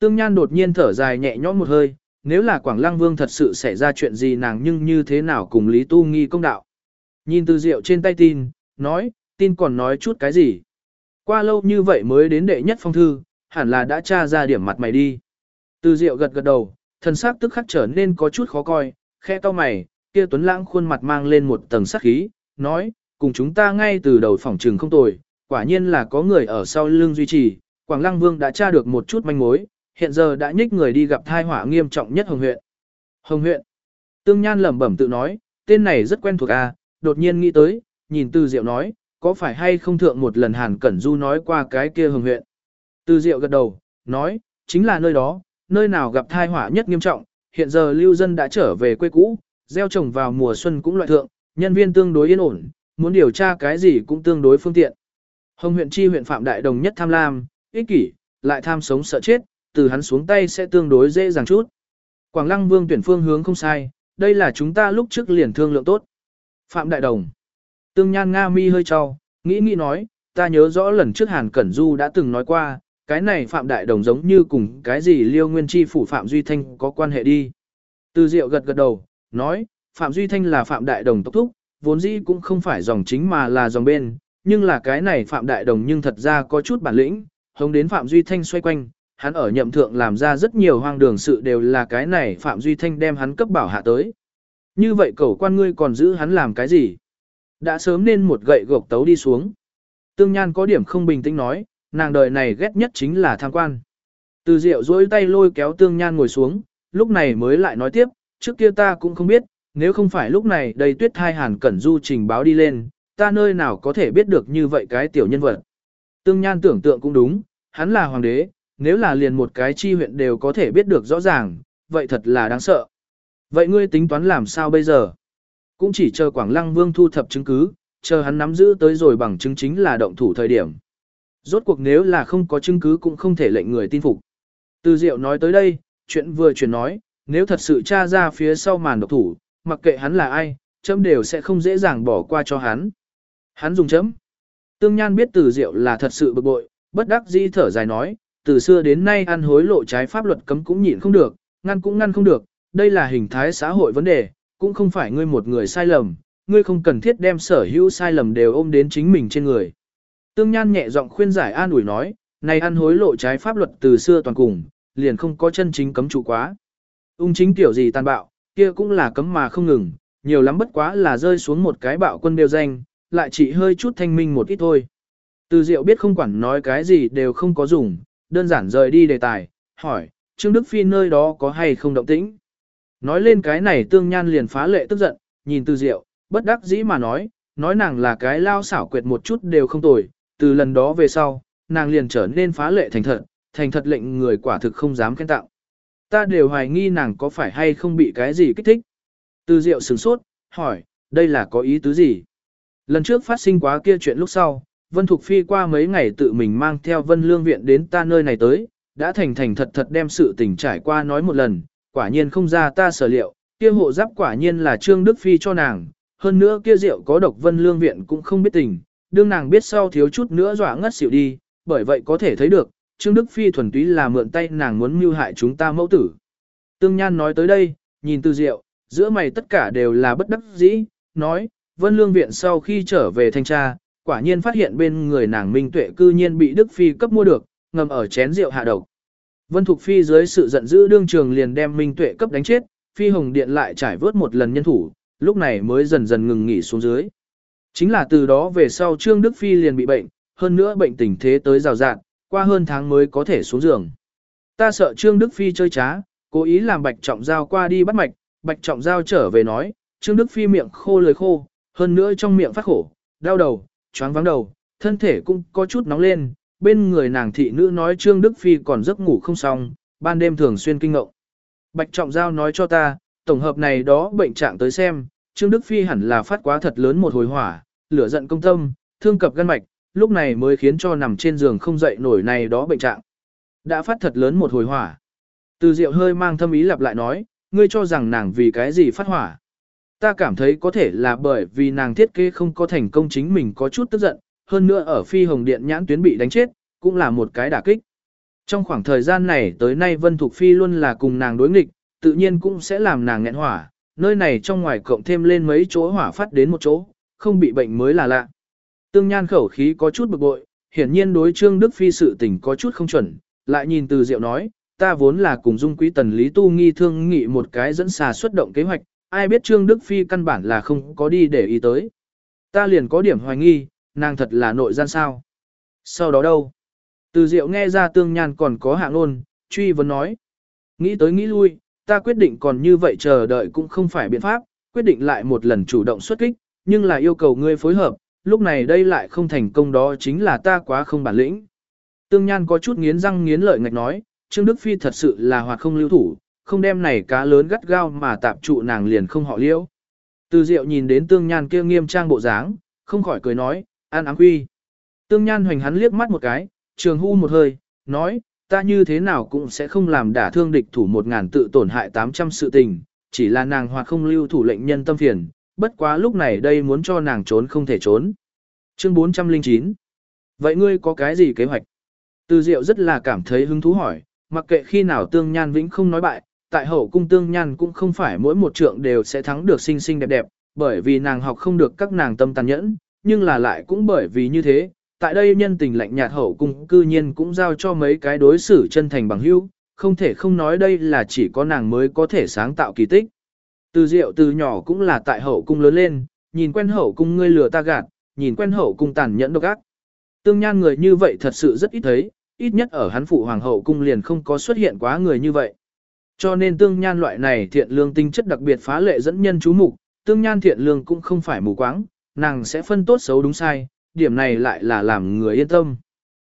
Tương Nhan đột nhiên thở dài nhẹ nhõm một hơi, nếu là Quảng Lăng Vương thật sự xảy ra chuyện gì nàng nhưng như thế nào cùng Lý Tu Nghi công đạo. Nhìn từ rượu trên tay tin, nói, tin còn nói chút cái gì. Qua lâu như vậy mới đến đệ nhất phong thư, hẳn là đã tra ra điểm mặt mày đi. Từ rượu gật gật đầu, thần sắc tức khắc trở nên có chút khó coi, khe to mày, kia tuấn lãng khuôn mặt mang lên một tầng sắc khí, nói, cùng chúng ta ngay từ đầu phòng trừng không tồi, quả nhiên là có người ở sau lưng duy trì, Quảng Lăng Vương đã tra được một chút manh mối, hiện giờ đã nhích người đi gặp thai họa nghiêm trọng nhất Hồng huyện. Hồng huyện. Tương Nhan lẩm bẩm tự nói, tên này rất quen thuộc à, đột nhiên nghĩ tới, nhìn Từ Diệu nói, có phải hay không thượng một lần Hàn Cẩn Du nói qua cái kia Hồng huyện. Từ Diệu gật đầu, nói, chính là nơi đó, nơi nào gặp thai họa nhất nghiêm trọng, hiện giờ lưu dân đã trở về quê cũ, gieo trồng vào mùa xuân cũng loại thượng, nhân viên tương đối yên ổn, muốn điều tra cái gì cũng tương đối phương tiện. Hồng huyện chi huyện Phạm Đại Đồng nhất tham lam, ích kỷ, lại tham sống sợ chết, từ hắn xuống tay sẽ tương đối dễ dàng chút. Quảng Lăng Vương tuyển phương hướng không sai, đây là chúng ta lúc trước liền thương lượng tốt. Phạm Đại Đồng. Tương Nhan Nga mi hơi cho, nghĩ nghĩ nói, ta nhớ rõ lần trước Hàn Cẩn Du đã từng nói qua, cái này Phạm Đại Đồng giống như cùng cái gì Liêu Nguyên Chi phủ Phạm Duy Thanh có quan hệ đi. Từ Diệu gật gật đầu, nói, Phạm Duy Thanh là Phạm Đại Đồng tốc thúc, vốn dĩ cũng không phải dòng chính mà là dòng bên, nhưng là cái này Phạm Đại Đồng nhưng thật ra có chút bản lĩnh, hống đến Phạm Duy Thanh xoay quanh, hắn ở nhậm thượng làm ra rất nhiều hoang đường sự đều là cái này Phạm Duy Thanh đem hắn cấp bảo hạ tới. Như vậy cẩu quan ngươi còn giữ hắn làm cái gì? Đã sớm nên một gậy gộc tấu đi xuống. Tương Nhan có điểm không bình tĩnh nói, nàng đời này ghét nhất chính là tham quan. Từ Diệu duỗi tay lôi kéo Tương Nhan ngồi xuống, lúc này mới lại nói tiếp, trước kia ta cũng không biết, nếu không phải lúc này đầy tuyết thai hàn cẩn du trình báo đi lên, ta nơi nào có thể biết được như vậy cái tiểu nhân vật. Tương Nhan tưởng tượng cũng đúng, hắn là hoàng đế, nếu là liền một cái chi huyện đều có thể biết được rõ ràng, vậy thật là đáng sợ. Vậy ngươi tính toán làm sao bây giờ? Cũng chỉ chờ Quảng Lăng Vương thu thập chứng cứ, chờ hắn nắm giữ tới rồi bằng chứng chính là động thủ thời điểm. Rốt cuộc nếu là không có chứng cứ cũng không thể lệnh người tin phục. Từ Diệu nói tới đây, chuyện vừa chuyển nói, nếu thật sự tra ra phía sau màn độc thủ, mặc kệ hắn là ai, chấm đều sẽ không dễ dàng bỏ qua cho hắn. Hắn dùng chấm. Tương Nhan biết Từ Diệu là thật sự bực bội, bất đắc dĩ thở dài nói, từ xưa đến nay ăn hối lộ trái pháp luật cấm cũng nhịn không được, ngăn cũng ngăn không được, đây là hình thái xã hội vấn đề, cũng không phải ngươi một người sai lầm, ngươi không cần thiết đem sở hữu sai lầm đều ôm đến chính mình trên người. Tương Nhan nhẹ giọng khuyên giải an ủi nói, này ăn hối lộ trái pháp luật từ xưa toàn cùng, liền không có chân chính cấm trụ quá. Ung chính tiểu gì tàn bạo, kia cũng là cấm mà không ngừng, nhiều lắm bất quá là rơi xuống một cái bạo quân đều danh, lại chỉ hơi chút thanh minh một ít thôi. Từ Diệu biết không quản nói cái gì đều không có dùng, đơn giản rời đi đề tài, hỏi, Trương Đức Phi nơi đó có hay không động tĩnh? Nói lên cái này tương nhan liền phá lệ tức giận, nhìn từ Diệu, bất đắc dĩ mà nói, nói nàng là cái lao xảo quyệt một chút đều không tồi, từ lần đó về sau, nàng liền trở nên phá lệ thành thật, thành thật lệnh người quả thực không dám khen tạo. Ta đều hoài nghi nàng có phải hay không bị cái gì kích thích. Từ Diệu sửng sốt, hỏi, đây là có ý tứ gì? Lần trước phát sinh quá kia chuyện lúc sau, Vân Thục Phi qua mấy ngày tự mình mang theo Vân Lương Viện đến ta nơi này tới, đã thành thành thật thật đem sự tình trải qua nói một lần, quả nhiên không ra ta sở liệu, kia hộ giáp quả nhiên là Trương Đức Phi cho nàng, hơn nữa kia rượu có độc Vân Lương Viện cũng không biết tình, đương nàng biết sau thiếu chút nữa dọa ngất xỉu đi, bởi vậy có thể thấy được, Trương Đức Phi thuần túy là mượn tay nàng muốn mưu hại chúng ta mẫu tử. Tương Nhan nói tới đây, nhìn từ rượu, giữa mày tất cả đều là bất đắc dĩ, nói, Vân Lương Viện sau khi trở về thanh tra, quả nhiên phát hiện bên người nàng Minh Tuệ cư nhiên bị Đức Phi cấp mua được, ngầm ở chén rượu hạ độc. Vân Thục Phi dưới sự giận dữ đương trường liền đem Minh Tuệ cấp đánh chết, Phi Hồng Điện lại trải vớt một lần nhân thủ, lúc này mới dần dần ngừng nghỉ xuống dưới. Chính là từ đó về sau Trương Đức Phi liền bị bệnh, hơn nữa bệnh tình thế tới rào rạn, qua hơn tháng mới có thể xuống giường. Ta sợ Trương Đức Phi chơi trá, cố ý làm Bạch Trọng Giao qua đi bắt mạch, Bạch Trọng Giao trở về nói, Trương Đức Phi miệng khô lời khô, hơn nữa trong miệng phát khổ, đau đầu, choáng vắng đầu, thân thể cũng có chút nóng lên, bên người nàng thị nữ nói Trương Đức Phi còn giấc ngủ không xong, ban đêm thường xuyên kinh ngộng. Bạch Trọng Giao nói cho ta, tổng hợp này đó bệnh trạng tới xem, Trương Đức Phi hẳn là phát quá thật lớn một hồi hỏa, lửa giận công tâm, thương cập gan mạch, lúc này mới khiến cho nằm trên giường không dậy nổi này đó bệnh trạng. Đã phát thật lớn một hồi hỏa. Từ Diệu hơi mang thâm ý lặp lại nói, ngươi cho rằng nàng vì cái gì phát hỏa. Ta cảm thấy có thể là bởi vì nàng thiết kế không có thành công chính mình có chút tức giận, hơn nữa ở phi hồng điện nhãn tuyến bị đánh chết, cũng là một cái đả kích. Trong khoảng thời gian này tới nay Vân Thục Phi luôn là cùng nàng đối nghịch, tự nhiên cũng sẽ làm nàng nghẹn hỏa, nơi này trong ngoài cộng thêm lên mấy chỗ hỏa phát đến một chỗ, không bị bệnh mới là lạ. Tương Nhan khẩu khí có chút bực bội, hiển nhiên đối Trương Đức Phi sự tình có chút không chuẩn, lại nhìn từ Diệu nói, ta vốn là cùng Dung Quý Tần Lý Tu nghi thương nghị một cái dẫn xà xuất động kế hoạch, ai biết Trương Đức Phi căn bản là không có đi để ý tới. Ta liền có điểm hoài nghi, nàng thật là nội gian sao. Sau đó đâu? Từ Diệu nghe ra Tương Nhan còn có hạng ôn, truy vấn nói. Nghĩ tới nghĩ lui, ta quyết định còn như vậy chờ đợi cũng không phải biện pháp, quyết định lại một lần chủ động xuất kích, nhưng là yêu cầu ngươi phối hợp, lúc này đây lại không thành công đó chính là ta quá không bản lĩnh. Tương Nhan có chút nghiến răng nghiến lợi ngạch nói, Trương Đức Phi thật sự là hoạt không lưu thủ, không đem này cá lớn gắt gao mà tạp trụ nàng liền không họ liễu. Từ Diệu nhìn đến Tương Nhan kia nghiêm trang bộ dáng, không khỏi cười nói, an áng quy. Tương Nhan hoành hắn liếc mắt một cái, trường hu một hơi, nói, ta như thế nào cũng sẽ không làm đả thương địch thủ một ngàn tự tổn hại 800 sự tình, chỉ là nàng hoặc không lưu thủ lệnh nhân tâm phiền, bất quá lúc này đây muốn cho nàng trốn không thể trốn. Chương 409 Vậy ngươi có cái gì kế hoạch? Từ Diệu rất là cảm thấy hứng thú hỏi, mặc kệ khi nào Tương Nhan Vĩnh không nói bại, tại hậu cung Tương Nhan cũng không phải mỗi một trượng đều sẽ thắng được xinh xinh đẹp đẹp, bởi vì nàng học không được các nàng tâm tàn nhẫn, nhưng là lại cũng bởi vì như thế, tại đây nhân tình lạnh nhạt hậu cung cư nhiên cũng giao cho mấy cái đối xử chân thành bằng hữu, không thể không nói đây là chỉ có nàng mới có thể sáng tạo kỳ tích. Từ Diệu từ nhỏ cũng là tại hậu cung lớn lên, nhìn quen hậu cung ngươi lừa ta gạt, nhìn quen hậu cung tàn nhẫn độc ác. Tương Nhan người như vậy thật sự rất ít thấy, ít nhất ở hắn phụ hoàng hậu cung liền không có xuất hiện quá người như vậy. Cho nên Tương Nhan loại này thiện lương tinh chất đặc biệt phá lệ dẫn nhân chú mục, Tương Nhan thiện lương cũng không phải mù quáng, nàng sẽ phân tốt xấu đúng sai, điểm này lại là làm người yên tâm.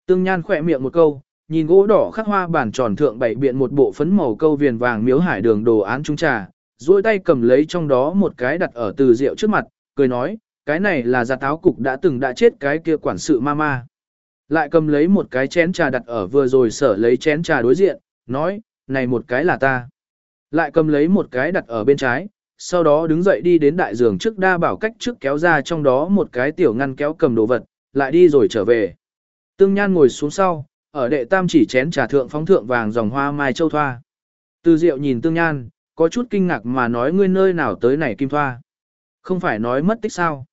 Tương Nhan khỏe miệng một câu, nhìn gỗ đỏ khắc hoa bản tròn thượng bảy biện một bộ phấn màu câu viền vàng miếu hải đường đồ án trung trà, duỗi tay cầm lấy trong đó một cái đặt ở từ rượu trước mặt, cười nói, cái này là giặt táo cục đã từng đã chết cái kia quản sự ma ma, Lại cầm lấy một cái chén trà đặt ở vừa rồi sở lấy chén trà đối diện, nói, này một cái là ta. Lại cầm lấy một cái đặt ở bên trái, sau đó đứng dậy đi đến đại giường trước đa bảo cách trước kéo ra trong đó một cái tiểu ngăn kéo cầm đồ vật, lại đi rồi trở về. Tương Nhan ngồi xuống sau, ở đệ tam chỉ chén trà thượng phóng thượng vàng dòng hoa mai châu thoa. Từ Diệu nhìn Tương Nhan, có chút kinh ngạc mà nói ngươi nơi nào tới này kim thoa. Không phải nói mất tích sao?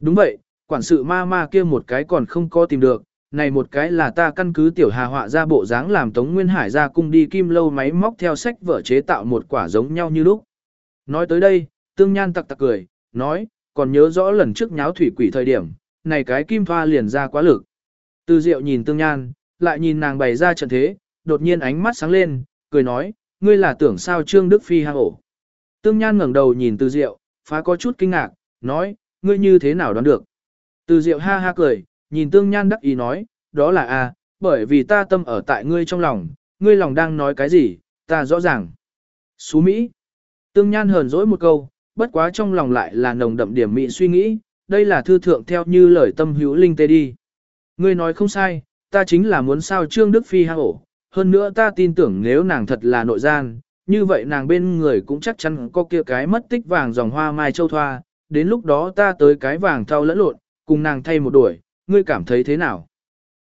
Đúng vậy, quản sự ma ma kia một cái còn không có tìm được, này một cái là ta căn cứ tiểu hà họa ra bộ dáng làm Tống Nguyên Hải ra cung đi kim lâu máy móc theo sách vở chế tạo một quả giống nhau như lúc. Nói tới đây, tương nhan tặc tặc cười, nói, còn nhớ rõ lần trước nháo thủy quỷ thời điểm, này cái kim pha liền ra quá lực. Từ diệu nhìn tương nhan, lại nhìn nàng bày ra trận thế, đột nhiên ánh mắt sáng lên, cười nói, ngươi là tưởng sao Trương Đức Phi hang ổ. Tương nhan ngẩng đầu nhìn từ diệu, phá có chút kinh ngạc, nói, ngươi như thế nào đoán được. Từ diệu ha ha cười, nhìn tương nhan đắc ý nói, đó là a, bởi vì ta tâm ở tại ngươi trong lòng, ngươi lòng đang nói cái gì, ta rõ ràng. Xú Mỹ. Tương Nhan hờn dỗi một câu, bất quá trong lòng lại là nồng đậm điểm mị suy nghĩ, đây là thư thượng theo như lời tâm hữu linh tê đi. Ngươi nói không sai, ta chính là muốn sao Trương Đức Phi hang ổ, hơn nữa ta tin tưởng nếu nàng thật là nội gian, như vậy nàng bên người cũng chắc chắn có kia cái mất tích vàng dòng hoa mai châu thoa, đến lúc đó ta tới cái vàng thau lẫn lộn, cùng nàng thay một đuổi, ngươi cảm thấy thế nào?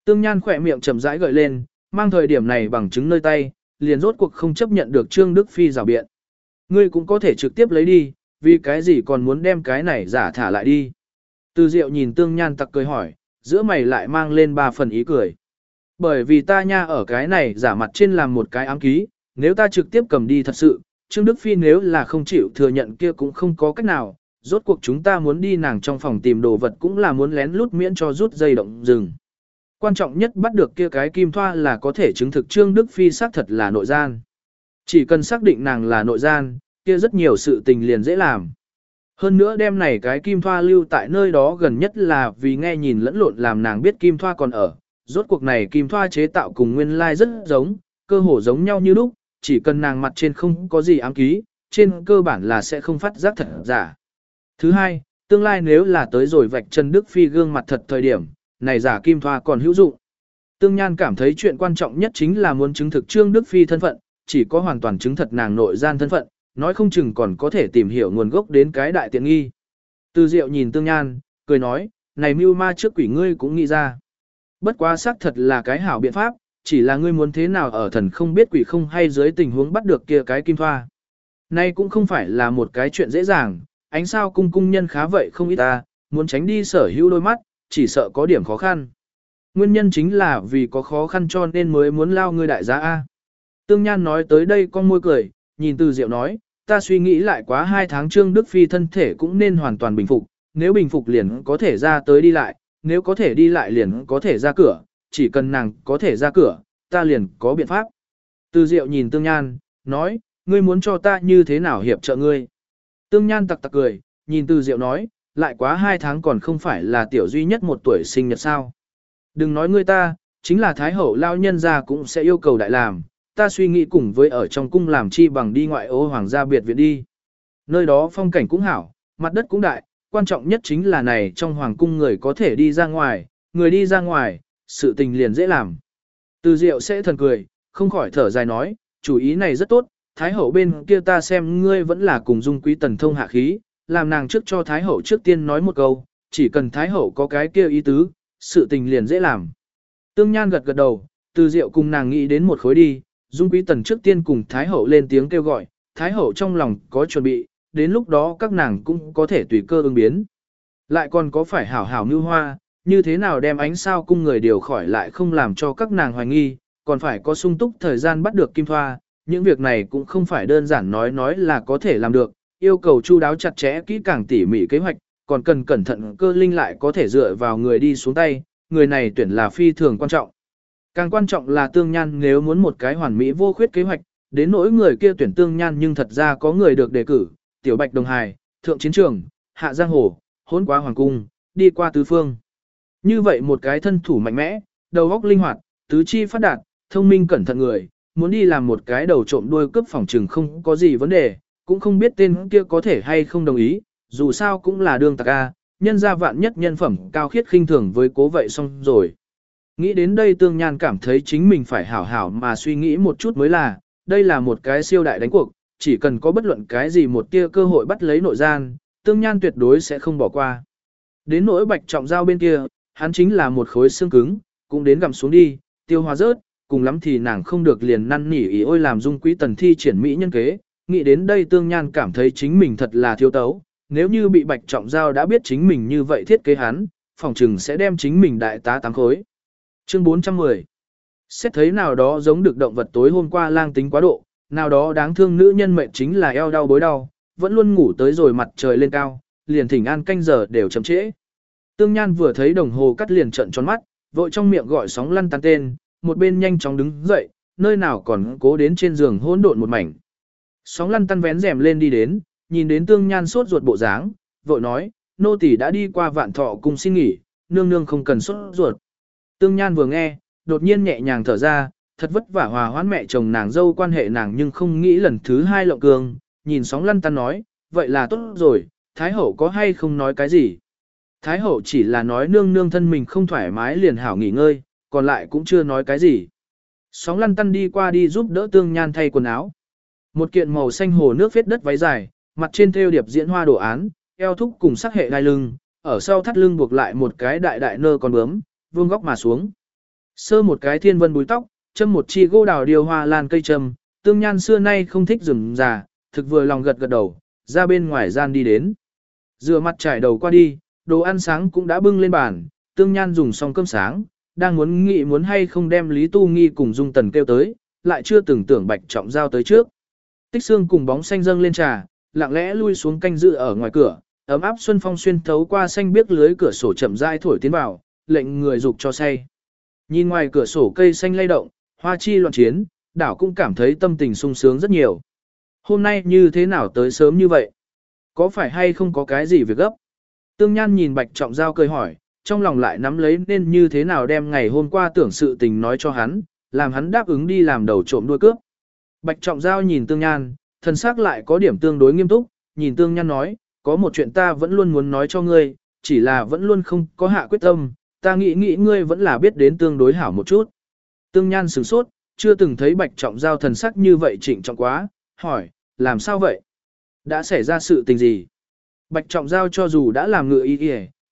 Tương Nhan khỏe miệng chậm rãi gợi lên, mang thời điểm này bằng chứng nơi tay, liền rốt cuộc không chấp nhận được Trương Đức Phi rào biện. Ngươi cũng có thể trực tiếp lấy đi, vì cái gì còn muốn đem cái này giả thả lại đi. Từ Diệu nhìn Tương Nhan tặc cười hỏi, giữa mày lại mang lên ba phần ý cười. Bởi vì ta nha ở cái này giả mặt trên làm một cái ám ký, nếu ta trực tiếp cầm đi thật sự, Trương Đức Phi nếu là không chịu thừa nhận kia cũng không có cách nào, rốt cuộc chúng ta muốn đi nàng trong phòng tìm đồ vật cũng là muốn lén lút miễn cho rút dây động rừng. Quan trọng nhất bắt được kia cái kim thoa là có thể chứng thực Trương Đức Phi xác thật là nội gian. Chỉ cần xác định nàng là nội gian, kia rất nhiều sự tình liền dễ làm. Hơn nữa đêm này cái kim thoa lưu tại nơi đó gần nhất là vì nghe nhìn lẫn lộn làm nàng biết kim thoa còn ở. Rốt cuộc này kim thoa chế tạo cùng nguyên lai rất giống, cơ hồ giống nhau như lúc, chỉ cần nàng mặt trên không có gì ám ký, trên cơ bản là sẽ không phát giác thật giả. Thứ hai, tương lai nếu là tới rồi vạch Trần Đức Phi gương mặt thật thời điểm, này giả kim thoa còn hữu dụng. Tương Nhan cảm thấy chuyện quan trọng nhất chính là muốn chứng thực Trương Đức Phi thân phận, chỉ có hoàn toàn chứng thật nàng nội gian thân phận, nói không chừng còn có thể tìm hiểu nguồn gốc đến cái đại tiện nghi. Từ Diệu nhìn Tương Nhan, cười nói, này mưu ma trước quỷ ngươi cũng nghĩ ra. Bất quá xác thật là cái hảo biện pháp, chỉ là ngươi muốn thế nào ở thần không biết quỷ không hay dưới tình huống bắt được kia cái kim thoa. Nay cũng không phải là một cái chuyện dễ dàng, ánh sao cung cung nhân khá vậy không ít ta, muốn tránh đi sở hữu đôi mắt, chỉ sợ có điểm khó khăn. Nguyên nhân chính là vì có khó khăn cho nên mới muốn lao ngươi đại giá A. Tương Nhan nói tới đây con môi cười, nhìn từ diệu nói, ta suy nghĩ lại quá hai tháng Trương Đức Phi thân thể cũng nên hoàn toàn bình phục, nếu bình phục liền có thể ra tới đi lại, nếu có thể đi lại liền có thể ra cửa, chỉ cần nàng có thể ra cửa, ta liền có biện pháp. Từ Diệu nhìn Tương Nhan, nói, ngươi muốn cho ta như thế nào hiệp trợ ngươi. Tương Nhan tặc tặc cười, nhìn Từ Diệu nói, lại quá hai tháng còn không phải là tiểu duy nhất một tuổi sinh nhật sao. Đừng nói ngươi ta, chính là Thái Hậu lao nhân ra cũng sẽ yêu cầu đại làm, ta suy nghĩ cùng với ở trong cung làm chi bằng đi ngoại ô hoàng gia biệt viện đi. Nơi đó phong cảnh cũng hảo, mặt đất cũng đại, quan trọng nhất chính là này trong hoàng cung người có thể đi ra ngoài, người đi ra ngoài, sự tình liền dễ làm. Từ diệu sẽ thần cười, không khỏi thở dài nói, chủ ý này rất tốt, Thái hậu bên kia ta xem ngươi vẫn là cùng dung quý tần thông hạ khí, làm nàng trước cho Thái hậu trước tiên nói một câu, chỉ cần Thái hậu có cái kia ý tứ, sự tình liền dễ làm. Tương Nhan gật gật đầu, từ diệu cùng nàng nghĩ đến một khối đi, dung quý tần trước tiên cùng Thái hậu lên tiếng kêu gọi, Thái hậu trong lòng có chuẩn bị, đến lúc đó các nàng cũng có thể tùy cơ ứng biến. Lại còn có phải hảo hảo như hoa, như thế nào đem ánh sao cung người điều khỏi lại không làm cho các nàng hoài nghi, còn phải có sung túc thời gian bắt được kim thoa, những việc này cũng không phải đơn giản nói nói là có thể làm được, yêu cầu chu đáo chặt chẽ kỹ càng tỉ mỉ kế hoạch, còn cần cẩn thận cơ linh lại có thể dựa vào người đi xuống tay, người này tuyển là phi thường quan trọng. Càng quan trọng là tương nhan nếu muốn một cái hoàn mỹ vô khuyết kế hoạch, đến nỗi người kia tuyển tương nhan nhưng thật ra có người được đề cử, tiểu bạch đồng hài, thượng chiến trường, hạ giang hồ, hỗn qua hoàng cung, đi qua tứ phương. Như vậy một cái thân thủ mạnh mẽ, đầu óc linh hoạt, tứ chi phát đạt, thông minh cẩn thận người, muốn đi làm một cái đầu trộm đuôi cướp phòng trừng không có gì vấn đề, cũng không biết tên kia có thể hay không đồng ý, dù sao cũng là đương tạc A, nhân gia vạn nhất nhân phẩm cao khiết khinh thường với cố vậy xong rồi. Nghĩ đến đây tương nhan cảm thấy chính mình phải hảo hảo mà suy nghĩ một chút mới là, đây là một cái siêu đại đánh cuộc, chỉ cần có bất luận cái gì một tia cơ hội bắt lấy nội gian, tương nhan tuyệt đối sẽ không bỏ qua. Đến nỗi bạch trọng giao bên kia, hắn chính là một khối xương cứng, cũng đến gặm xuống đi, tiêu hóa rớt, cùng lắm thì nàng không được liền năn nỉ ý ôi làm dung quý tần thi triển mỹ nhân kế, nghĩ đến đây tương nhan cảm thấy chính mình thật là thiếu tấu, nếu như bị bạch trọng giao đã biết chính mình như vậy thiết kế hắn, phòng trừng sẽ đem chính mình đại tá tám khối. Chương 410 Xét thấy nào đó giống được động vật tối hôm qua lang tính quá độ, nào đó đáng thương nữ nhân mệnh chính là eo đau bối đau, vẫn luôn ngủ tới rồi mặt trời lên cao, liền thỉnh an canh giờ đều chậm trễ. Tương Nhan vừa thấy đồng hồ cắt liền trận tròn mắt, vội trong miệng gọi sóng lăn tan tên, một bên nhanh chóng đứng dậy, nơi nào còn cố đến trên giường hỗn độn một mảnh. Sóng lăn tăn vén rèm lên đi đến, nhìn đến Tương Nhan sốt ruột bộ dáng, vội nói, nô tỳ đã đi qua vạn thọ cùng xin nghỉ, nương nương không cần sốt ruột. Tương Nhan vừa nghe, đột nhiên nhẹ nhàng thở ra, thật vất vả hòa hoãn mẹ chồng nàng dâu quan hệ nàng nhưng không nghĩ lần thứ hai lộng cường, nhìn sóng lăn tăn nói, vậy là tốt rồi, Thái Hậu có hay không nói cái gì. Thái Hậu chỉ là nói nương nương thân mình không thoải mái liền hảo nghỉ ngơi, còn lại cũng chưa nói cái gì. Sóng lăn tăn đi qua đi giúp đỡ tương nhan thay quần áo. Một kiện màu xanh hồ nước phết đất váy dài, mặt trên thêu điệp diễn hoa đồ án, eo thúc cùng sắc hệ gai lưng, ở sau thắt lưng buộc lại một cái đại đại nơ con bướm, vương góc mà xuống. Sơ một cái thiên vân búi tóc, châm một chi gỗ đào điều hoa lan cây châm, tương nhan xưa nay không thích rừng già, thực vừa lòng gật gật đầu, ra bên ngoài gian đi đến. Dừa mặt trải đầu qua đi, đồ ăn sáng cũng đã bưng lên bàn, tương nhan dùng xong cơm sáng, đang muốn nghĩ muốn hay không đem Lý Tu Nghi cùng Dung Tần kêu tới, lại chưa từng tưởng Bạch Trọng Giao tới trước. Tích xương cùng bóng xanh dâng lên trà, lặng lẽ lui xuống canh dự ở ngoài cửa, ấm áp xuân phong xuyên thấu qua xanh biếc lưới cửa sổ chậm rãi thổi tiến vào, lệnh người dục cho say. Nhìn ngoài cửa sổ cây xanh lay động, hoa chi loạn chiến, đảo cũng cảm thấy tâm tình sung sướng rất nhiều. Hôm nay như thế nào tới sớm như vậy? Có phải hay không có cái gì việc gấp? Tương Nhan nhìn Bạch Trọng Giao cười hỏi, trong lòng lại nắm lấy nên như thế nào đem ngày hôm qua tưởng sự tình nói cho hắn, làm hắn đáp ứng đi làm đầu trộm đuôi cướp. Bạch Trọng Giao nhìn Tương Nhan, thần sắc lại có điểm tương đối nghiêm túc, nhìn Tương Nhan nói, có một chuyện ta vẫn luôn muốn nói cho ngươi, chỉ là vẫn luôn không có hạ quyết tâm, ta nghĩ nghĩ ngươi vẫn là biết đến tương đối hảo một chút. Tương Nhan sửng sốt, chưa từng thấy Bạch Trọng Giao thần sắc như vậy chỉnh trọng quá, hỏi, làm sao vậy? Đã xảy ra sự tình gì? Bạch Trọng Giao cho dù đã làm ngựa y y,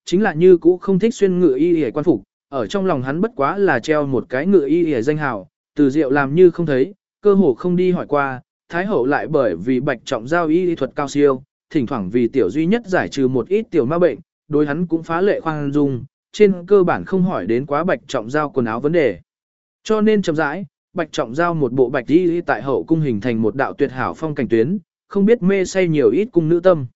chính là như cũ không thích xuyên ngựa y y quan phục, ở trong lòng hắn bất quá là treo một cái ngựa y hề danh hào, từ diệu làm như không thấy, cơ hồ không đi hỏi qua, thái hậu lại bởi vì bạch trọng giao y thuật cao siêu, thỉnh thoảng vì tiểu duy nhất giải trừ một ít tiểu ma bệnh, đối hắn cũng phá lệ khoan dung, trên cơ bản không hỏi đến quá bạch trọng giao quần áo vấn đề. Cho nên chậm rãi, bạch trọng giao một bộ bạch y tại hậu cung hình thành một đạo tuyệt hảo phong cảnh tuyến, không biết mê say nhiều ít cung nữ tâm.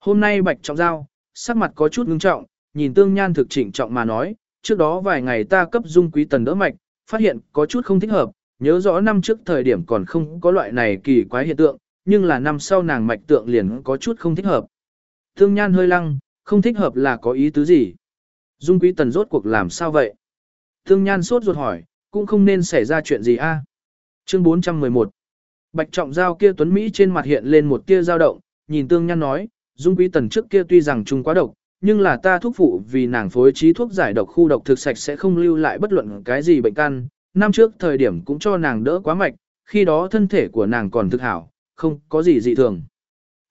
Hôm nay bạch trọng giao, sắc mặt có chút ngưng trọng, nhìn tương nhan thực chỉnh trọng mà nói, trước đó vài ngày ta cấp dung quý tần đỡ mạch, phát hiện có chút không thích hợp, nhớ rõ năm trước thời điểm còn không có loại này kỳ quái hiện tượng, nhưng là năm sau nàng mạch tượng liền có chút không thích hợp. Tương nhan hơi lăng, không thích hợp là có ý tứ gì? Dung quý tần rốt cuộc làm sao vậy? Tương nhan sốt ruột hỏi, cũng không nên xảy ra chuyện gì a? Chương 411 Bạch trọng giao kia tuấn Mỹ trên mặt hiện lên một tia dao động, nhìn tương nhan nói, Dung quý tần trước kia tuy rằng chung quá độc, nhưng là ta thuốc phụ vì nàng phối trí thuốc giải độc khu độc thực sạch sẽ không lưu lại bất luận cái gì bệnh căn. Năm trước thời điểm cũng cho nàng đỡ quá mạch, khi đó thân thể của nàng còn thực hảo, không có gì dị thường.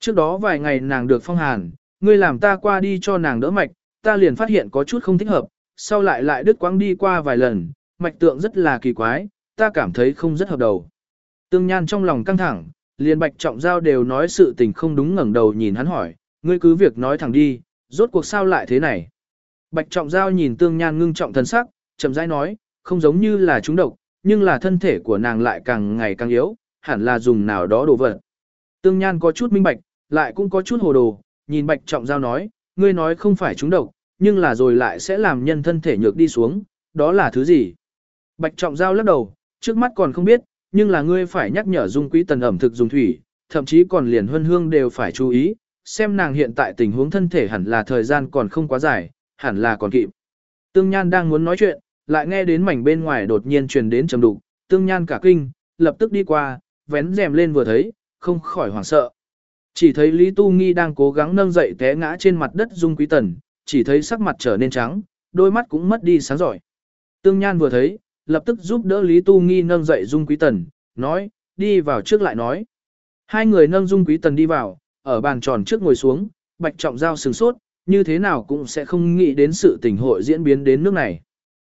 Trước đó vài ngày nàng được phong hàn, ngươi làm ta qua đi cho nàng đỡ mạch, ta liền phát hiện có chút không thích hợp, sau lại lại đứt quãng đi qua vài lần, mạch tượng rất là kỳ quái, ta cảm thấy không rất hợp đầu. Tương Nhan trong lòng căng thẳng, liền Bạch Trọng Giao đều nói sự tình không đúng ngẩng đầu nhìn hắn hỏi, ngươi cứ việc nói thẳng đi, rốt cuộc sao lại thế này. Bạch Trọng Giao nhìn Tương Nhan ngưng trọng thần sắc, chậm rãi nói, không giống như là trúng độc, nhưng là thân thể của nàng lại càng ngày càng yếu, hẳn là dùng nào đó đồ vật. Tương Nhan có chút minh bạch, lại cũng có chút hồ đồ, nhìn Bạch Trọng Giao nói, ngươi nói không phải trúng độc, nhưng là rồi lại sẽ làm nhân thân thể nhược đi xuống, đó là thứ gì? Bạch Trọng Giao lắc đầu, trước mắt còn không biết, nhưng là ngươi phải nhắc nhở Dung Quý Tần ẩm thực dùng thủy, thậm chí còn liền huân hương đều phải chú ý, xem nàng hiện tại tình huống thân thể hẳn là thời gian còn không quá dài, hẳn là còn kịp. Tương Nhan đang muốn nói chuyện, lại nghe đến mảnh bên ngoài đột nhiên truyền đến trầm đục, Tương Nhan cả kinh, lập tức đi qua, vén rèm lên vừa thấy, không khỏi hoảng sợ. Chỉ thấy Lý Tu Nghi đang cố gắng nâng dậy té ngã trên mặt đất Dung Quý Tần, chỉ thấy sắc mặt trở nên trắng, đôi mắt cũng mất đi sáng giỏi. Tương Nhan vừa thấy, lập tức giúp đỡ Lý Tu Nghi nâng dậy Dung Quý Tần, nói, đi vào trước lại nói. Hai người nâng Dung Quý Tần đi vào, ở bàn tròn trước ngồi xuống, Bạch Trọng Giao sừng sốt, như thế nào cũng sẽ không nghĩ đến sự tình hội diễn biến đến nước này.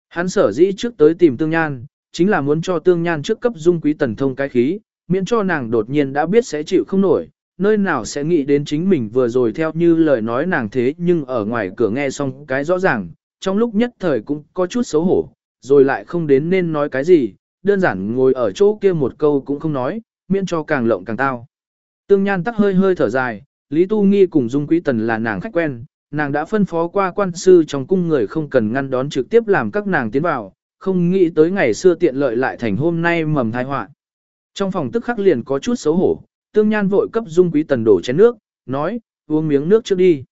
Hắn sở dĩ trước tới tìm Tương Nhan, chính là muốn cho Tương Nhan trước cấp Dung Quý Tần thông cái khí, miễn cho nàng đột nhiên đã biết sẽ chịu không nổi, nơi nào sẽ nghĩ đến chính mình vừa rồi theo như lời nói nàng thế nhưng ở ngoài cửa nghe xong cái rõ ràng, trong lúc nhất thời cũng có chút xấu hổ, rồi lại không đến nên nói cái gì, đơn giản ngồi ở chỗ kia một câu cũng không nói, miễn cho càng lộng càng tao. Tương Nhan tắc hơi hơi thở dài, Lý Tu Nghi cùng Dung Quý Tần là nàng khách quen, nàng đã phân phó qua quan sư trong cung người không cần ngăn đón trực tiếp làm các nàng tiến vào, không nghĩ tới ngày xưa tiện lợi lại thành hôm nay mầm tai họa. Trong phòng tức khắc liền có chút xấu hổ, Tương Nhan vội cấp Dung Quý Tần đổ chén nước, nói, uống miếng nước trước đi.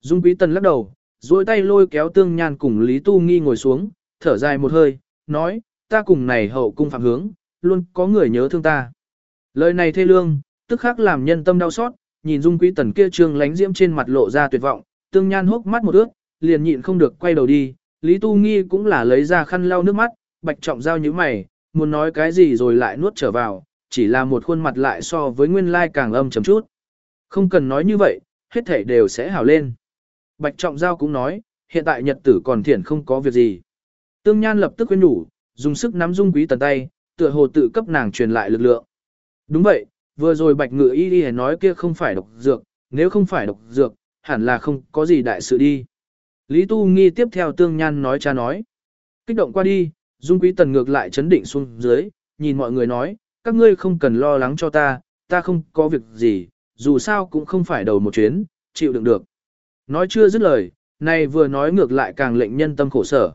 Dung Quý Tần lắc đầu, duỗi tay lôi kéo Tương Nhan cùng Lý Tu Nghi ngồi xuống, thở dài một hơi, nói, ta cùng này hậu cung phạm hướng, luôn có người nhớ thương ta. Lời này thê lương, tức khắc làm nhân tâm đau xót, nhìn Dung Quý Tần kia trương lánh diễm trên mặt lộ ra tuyệt vọng, Tương Nhan hốc mắt một ước, liền nhịn không được quay đầu đi, Lý Tu Nghi cũng là lấy ra khăn lau nước mắt, bạch trọng giao như mày, muốn nói cái gì rồi lại nuốt trở vào, chỉ là một khuôn mặt lại so với nguyên lai càng âm chấm chút. Không cần nói như vậy, hết thảy đều sẽ hảo lên. Bạch trọng giao cũng nói, hiện tại nhật tử còn thiện không có việc gì. Tương Nhan lập tức quên nhủ, dùng sức nắm dung quý tần tay, tựa hồ tự cấp nàng truyền lại lực lượng. Đúng vậy, vừa rồi bạch ngự y Y nói kia không phải độc dược, nếu không phải độc dược, hẳn là không có gì đại sự đi. Lý Tu Nghi tiếp theo Tương Nhan nói cha nói. Kích động qua đi, Dung Quý Tần ngược lại chấn định xuống dưới, nhìn mọi người nói, các ngươi không cần lo lắng cho ta, ta không có việc gì, dù sao cũng không phải đầu một chuyến, chịu đựng được. Nói chưa dứt lời, này vừa nói ngược lại càng lệnh nhân tâm khổ sở.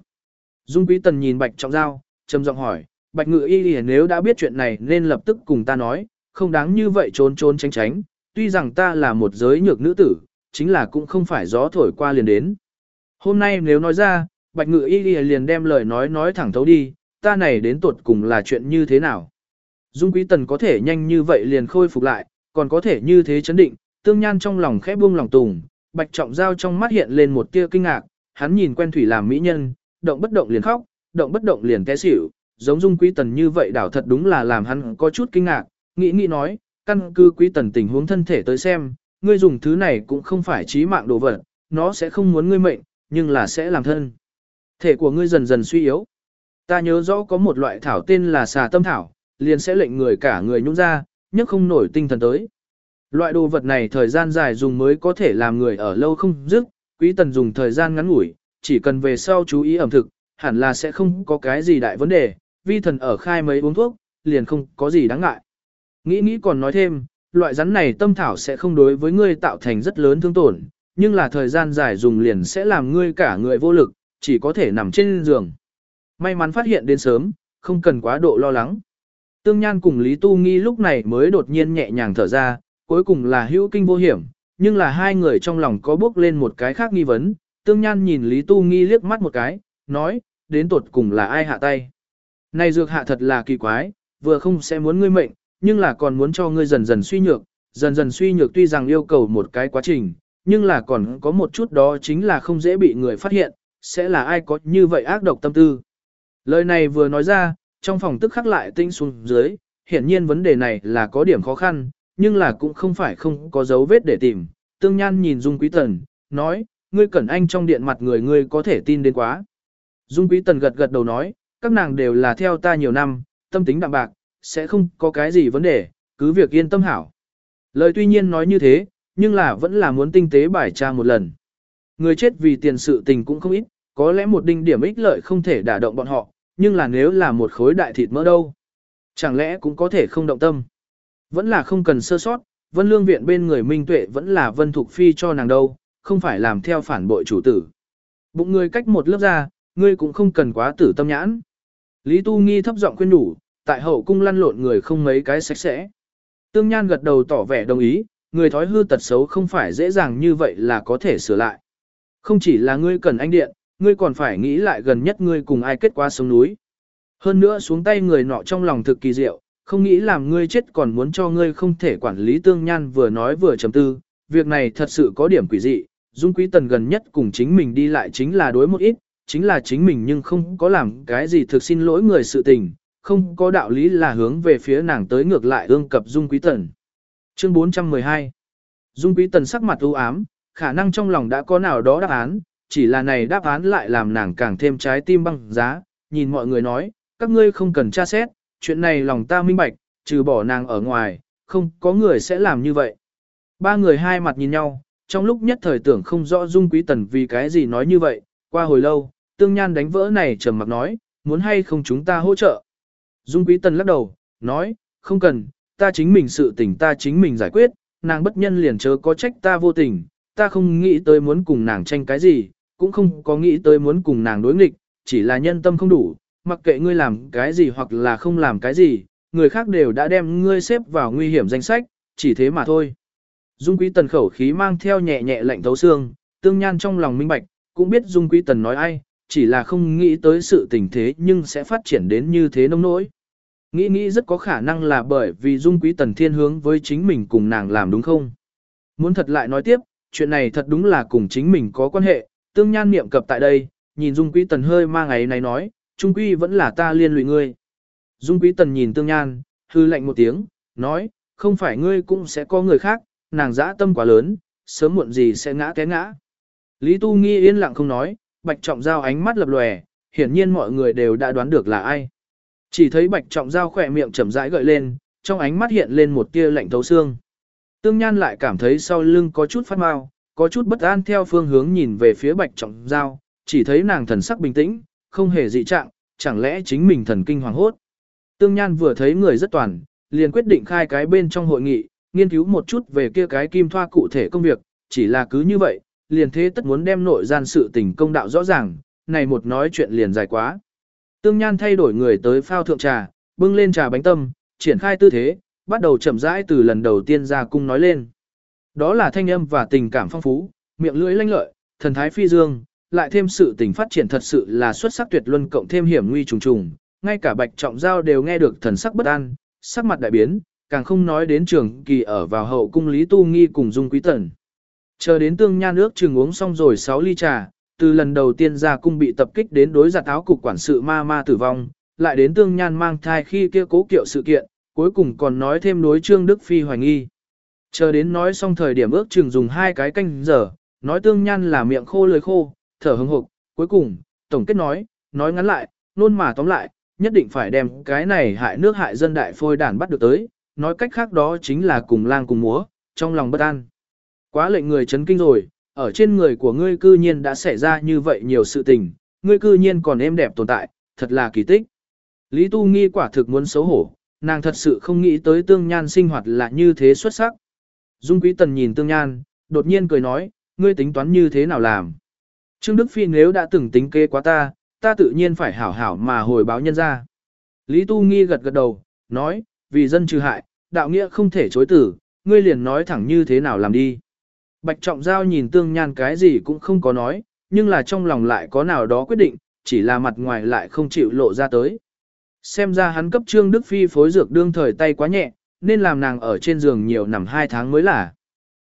Dung Quý Tần nhìn Bạch Trọng Giao, trầm giọng hỏi, Bạch Ngự Y nếu đã biết chuyện này nên lập tức cùng ta nói, không đáng như vậy trốn trốn tránh tránh, tuy rằng ta là một giới nhược nữ tử, chính là cũng không phải gió thổi qua liền đến. Hôm nay nếu nói ra, Bạch Ngự Y liền đem lời nói nói thẳng thấu đi, ta này đến tuột cùng là chuyện như thế nào. Dung Quý Tần có thể nhanh như vậy liền khôi phục lại, còn có thể như thế chấn định, tương nhan trong lòng khẽ buông lòng tùng, Bạch Trọng Giao trong mắt hiện lên một tia kinh ngạc, hắn nhìn quen thủy làm mỹ nhân, động bất động liền khóc, động bất động liền té xỉu, giống Dung Quý Tần như vậy đảo thật đúng là làm hắn có chút kinh ngạc, nghĩ nghĩ nói, căn cứ Quý Tần tình huống thân thể tới xem, ngươi dùng thứ này cũng không phải chí mạng đồ vật, nó sẽ không muốn ngươi mệnh, nhưng là sẽ làm thân. Thể của ngươi dần dần suy yếu. Ta nhớ rõ có một loại thảo tên là xà tâm thảo, liền sẽ lệnh người cả người nhũng ra, nhất không nổi tinh thần tới. Loại đồ vật này thời gian dài dùng mới có thể làm người ở lâu không dứt, quý tần dùng thời gian ngắn ngủi, chỉ cần về sau chú ý ẩm thực, hẳn là sẽ không có cái gì đại vấn đề, vi thần ở khai mấy uống thuốc, liền không có gì đáng ngại. Nghĩ nghĩ còn nói thêm, loại rắn này tâm thảo sẽ không đối với ngươi tạo thành rất lớn thương tổn, nhưng là thời gian dài dùng liền sẽ làm ngươi cả người vô lực, chỉ có thể nằm trên giường. May mắn phát hiện đến sớm, không cần quá độ lo lắng. Tương Nhan cùng Lý Tu Nghi lúc này mới đột nhiên nhẹ nhàng thở ra, cuối cùng là hữu kinh vô hiểm, nhưng là hai người trong lòng có bước lên một cái khác nghi vấn. Tương Nhan nhìn Lý Tu Nghi liếc mắt một cái, nói, đến tột cùng là ai hạ tay. Này dược hạ thật là kỳ quái, vừa không sẽ muốn ngươi mệnh, nhưng là còn muốn cho ngươi dần dần suy nhược, dần dần suy nhược tuy rằng yêu cầu một cái quá trình, nhưng là còn có một chút đó chính là không dễ bị người phát hiện, sẽ là ai có như vậy ác độc tâm tư. Lời này vừa nói ra, trong phòng tức khắc lại tinh xuống dưới, hiển nhiên vấn đề này là có điểm khó khăn, nhưng là cũng không phải không có dấu vết để tìm. Tương Nhan nhìn Dung Quý Tần, nói, ngươi cẩn anh trong điện mặt người ngươi có thể tin đến quá. Dung Quý Tần gật gật đầu nói, các nàng đều là theo ta nhiều năm, tâm tính đạm bạc, sẽ không có cái gì vấn đề, cứ việc yên tâm hảo. Lời tuy nhiên nói như thế, nhưng là vẫn là muốn tinh tế bài tra một lần. Người chết vì tiền sự tình cũng không ít, có lẽ một đinh điểm ích lợi không thể đả động bọn họ, nhưng là nếu là một khối đại thịt mỡ đâu, chẳng lẽ cũng có thể không động tâm. Vẫn là không cần sơ sót, vân lương viện bên người minh tuệ vẫn là vân thục phi cho nàng đâu, không phải làm theo phản bội chủ tử. Bụng người cách một lớp ra, ngươi cũng không cần quá tử tâm nhãn. Lý Tu Nghi thấp giọng khuyên đủ, tại hậu cung lăn lộn người không mấy cái sạch sẽ. Tương Nhan gật đầu tỏ vẻ đồng ý, người thói hư tật xấu không phải dễ dàng như vậy là có thể sửa lại. Không chỉ là ngươi cần anh điện, ngươi còn phải nghĩ lại gần nhất ngươi cùng ai kết qua sông núi. Hơn nữa xuống tay người nọ trong lòng thực kỳ diệu, không nghĩ làm ngươi chết còn muốn cho ngươi không thể quản lý tương nhan vừa nói vừa trầm tư, việc này thật sự có điểm quỷ dị, Dung Quý Tần gần nhất cùng chính mình đi lại chính là đối một ít, chính là chính mình nhưng không có làm cái gì thực xin lỗi người sự tình, không có đạo lý là hướng về phía nàng tới ngược lại ương cập Dung Quý Tần. Chương 412 Dung Quý Tần sắc mặt u ám, khả năng trong lòng đã có nào đó đáp án, chỉ là này đáp án lại làm nàng càng thêm trái tim băng giá, nhìn mọi người nói, các ngươi không cần tra xét, chuyện này lòng ta minh bạch, trừ bỏ nàng ở ngoài, không có người sẽ làm như vậy. Ba người hai mặt nhìn nhau, trong lúc nhất thời tưởng không rõ Dung Quý Tần vì cái gì nói như vậy, qua hồi lâu, Tương Nhan đánh vỡ này trầm mặc nói, muốn hay không chúng ta hỗ trợ. Dung Quý Tần lắc đầu, nói, không cần, ta chính mình sự tình ta chính mình giải quyết, nàng bất nhân liền chớ có trách ta vô tình, ta không nghĩ tới muốn cùng nàng tranh cái gì, cũng không có nghĩ tới muốn cùng nàng đối nghịch, chỉ là nhân tâm không đủ, mặc kệ ngươi làm cái gì hoặc là không làm cái gì, người khác đều đã đem ngươi xếp vào nguy hiểm danh sách, chỉ thế mà thôi. Dung Quý Tần khẩu khí mang theo nhẹ nhẹ lạnh thấu xương, tương nhan trong lòng minh bạch, cũng biết Dung Quý Tần nói ai, chỉ là không nghĩ tới sự tình thế nhưng sẽ phát triển đến như thế nông nỗi. Nghĩ nghĩ rất có khả năng là bởi vì Dung Quý Tần thiên hướng với chính mình cùng nàng làm đúng không? Muốn thật lại nói tiếp, chuyện này thật đúng là cùng chính mình có quan hệ, tương nhan niệm cập tại đây, nhìn Dung Quý Tần hơi mang ấy này nói, trung quy vẫn là ta liên lụy ngươi. Dung Quý Tần nhìn tương nhan, hư lạnh một tiếng, nói, không phải ngươi cũng sẽ có người khác, nàng dã tâm quá lớn, sớm muộn gì sẽ ngã té ngã. Lý Tu Nghi yên lặng không nói, Bạch Trọng Giao ánh mắt lập lòe, hiển nhiên mọi người đều đã đoán được là ai. Chỉ thấy Bạch Trọng Giao khỏe miệng chậm rãi gợi lên, trong ánh mắt hiện lên một tia lạnh thấu xương. Tương Nhan lại cảm thấy sau lưng có chút phát mau, có chút bất an theo phương hướng nhìn về phía Bạch Trọng Giao, chỉ thấy nàng thần sắc bình tĩnh, không hề dị trạng, chẳng lẽ chính mình thần kinh hoàng hốt. Tương Nhan vừa thấy người rất toàn, liền quyết định khai cái bên trong hội nghị, nghiên cứu một chút về kia cái kim thoa cụ thể công việc, chỉ là cứ như vậy, liền thế tất muốn đem nội gian sự tình công đạo rõ ràng, này một nói chuyện liền dài quá. Tương Nhan thay đổi người tới phao thượng trà, bưng lên trà bánh tâm, triển khai tư thế, bắt đầu chậm rãi từ lần đầu tiên ra cung nói lên. Đó là thanh âm và tình cảm phong phú, miệng lưỡi lanh lợi, thần thái phi dương, lại thêm sự tình phát triển thật sự là xuất sắc tuyệt luân cộng thêm hiểm nguy trùng trùng, ngay cả Bạch Trọng Giao đều nghe được thần sắc bất an, sắc mặt đại biến, càng không nói đến trường kỳ ở vào hậu cung Lý Tu Nghi cùng Dung Quý Tần. Chờ đến tương nha nước trường uống xong rồi 6 ly trà, từ lần đầu tiên ra cung bị tập kích đến đối giặt áo cục quản sự ma ma tử vong, lại đến tương nhan mang thai khi kia cố kiệu sự kiện, cuối cùng còn nói thêm đối Trương Đức Phi hoài nghi. Chờ đến nói xong thời điểm ước chừng dùng hai cái canh giờ, nói tương nhan là miệng khô lưỡi khô, thở hững hộc, cuối cùng, tổng kết nói, nói ngắn lại, luôn mà tóm lại, nhất định phải đem cái này hại nước hại dân đại phôi đàn bắt được tới, nói cách khác đó chính là cùng lang cùng múa, trong lòng bất an. Quá lệnh người chấn kinh rồi, ở trên người của ngươi cư nhiên đã xảy ra như vậy nhiều sự tình, ngươi cư nhiên còn êm đẹp tồn tại, thật là kỳ tích. Lý Tu Nghi quả thực muốn xấu hổ, nàng thật sự không nghĩ tới tương nhan sinh hoạt là như thế xuất sắc. Dung Quý Tần nhìn tương nhan, đột nhiên cười nói, ngươi tính toán như thế nào làm. Trương Đức Phi nếu đã từng tính kế quá ta, ta tự nhiên phải hảo hảo mà hồi báo nhân ra. Lý Tu Nghi gật gật đầu, nói, vì dân trừ hại, đạo nghĩa không thể chối tử, ngươi liền nói thẳng như thế nào làm đi. Bạch Trọng Giao nhìn tương nhan cái gì cũng không có nói, nhưng là trong lòng lại có nào đó quyết định, chỉ là mặt ngoài lại không chịu lộ ra tới. Xem ra hắn cấp Trương Đức Phi phối dược đương thời tay quá nhẹ, nên làm nàng ở trên giường nhiều nằm hai tháng mới là.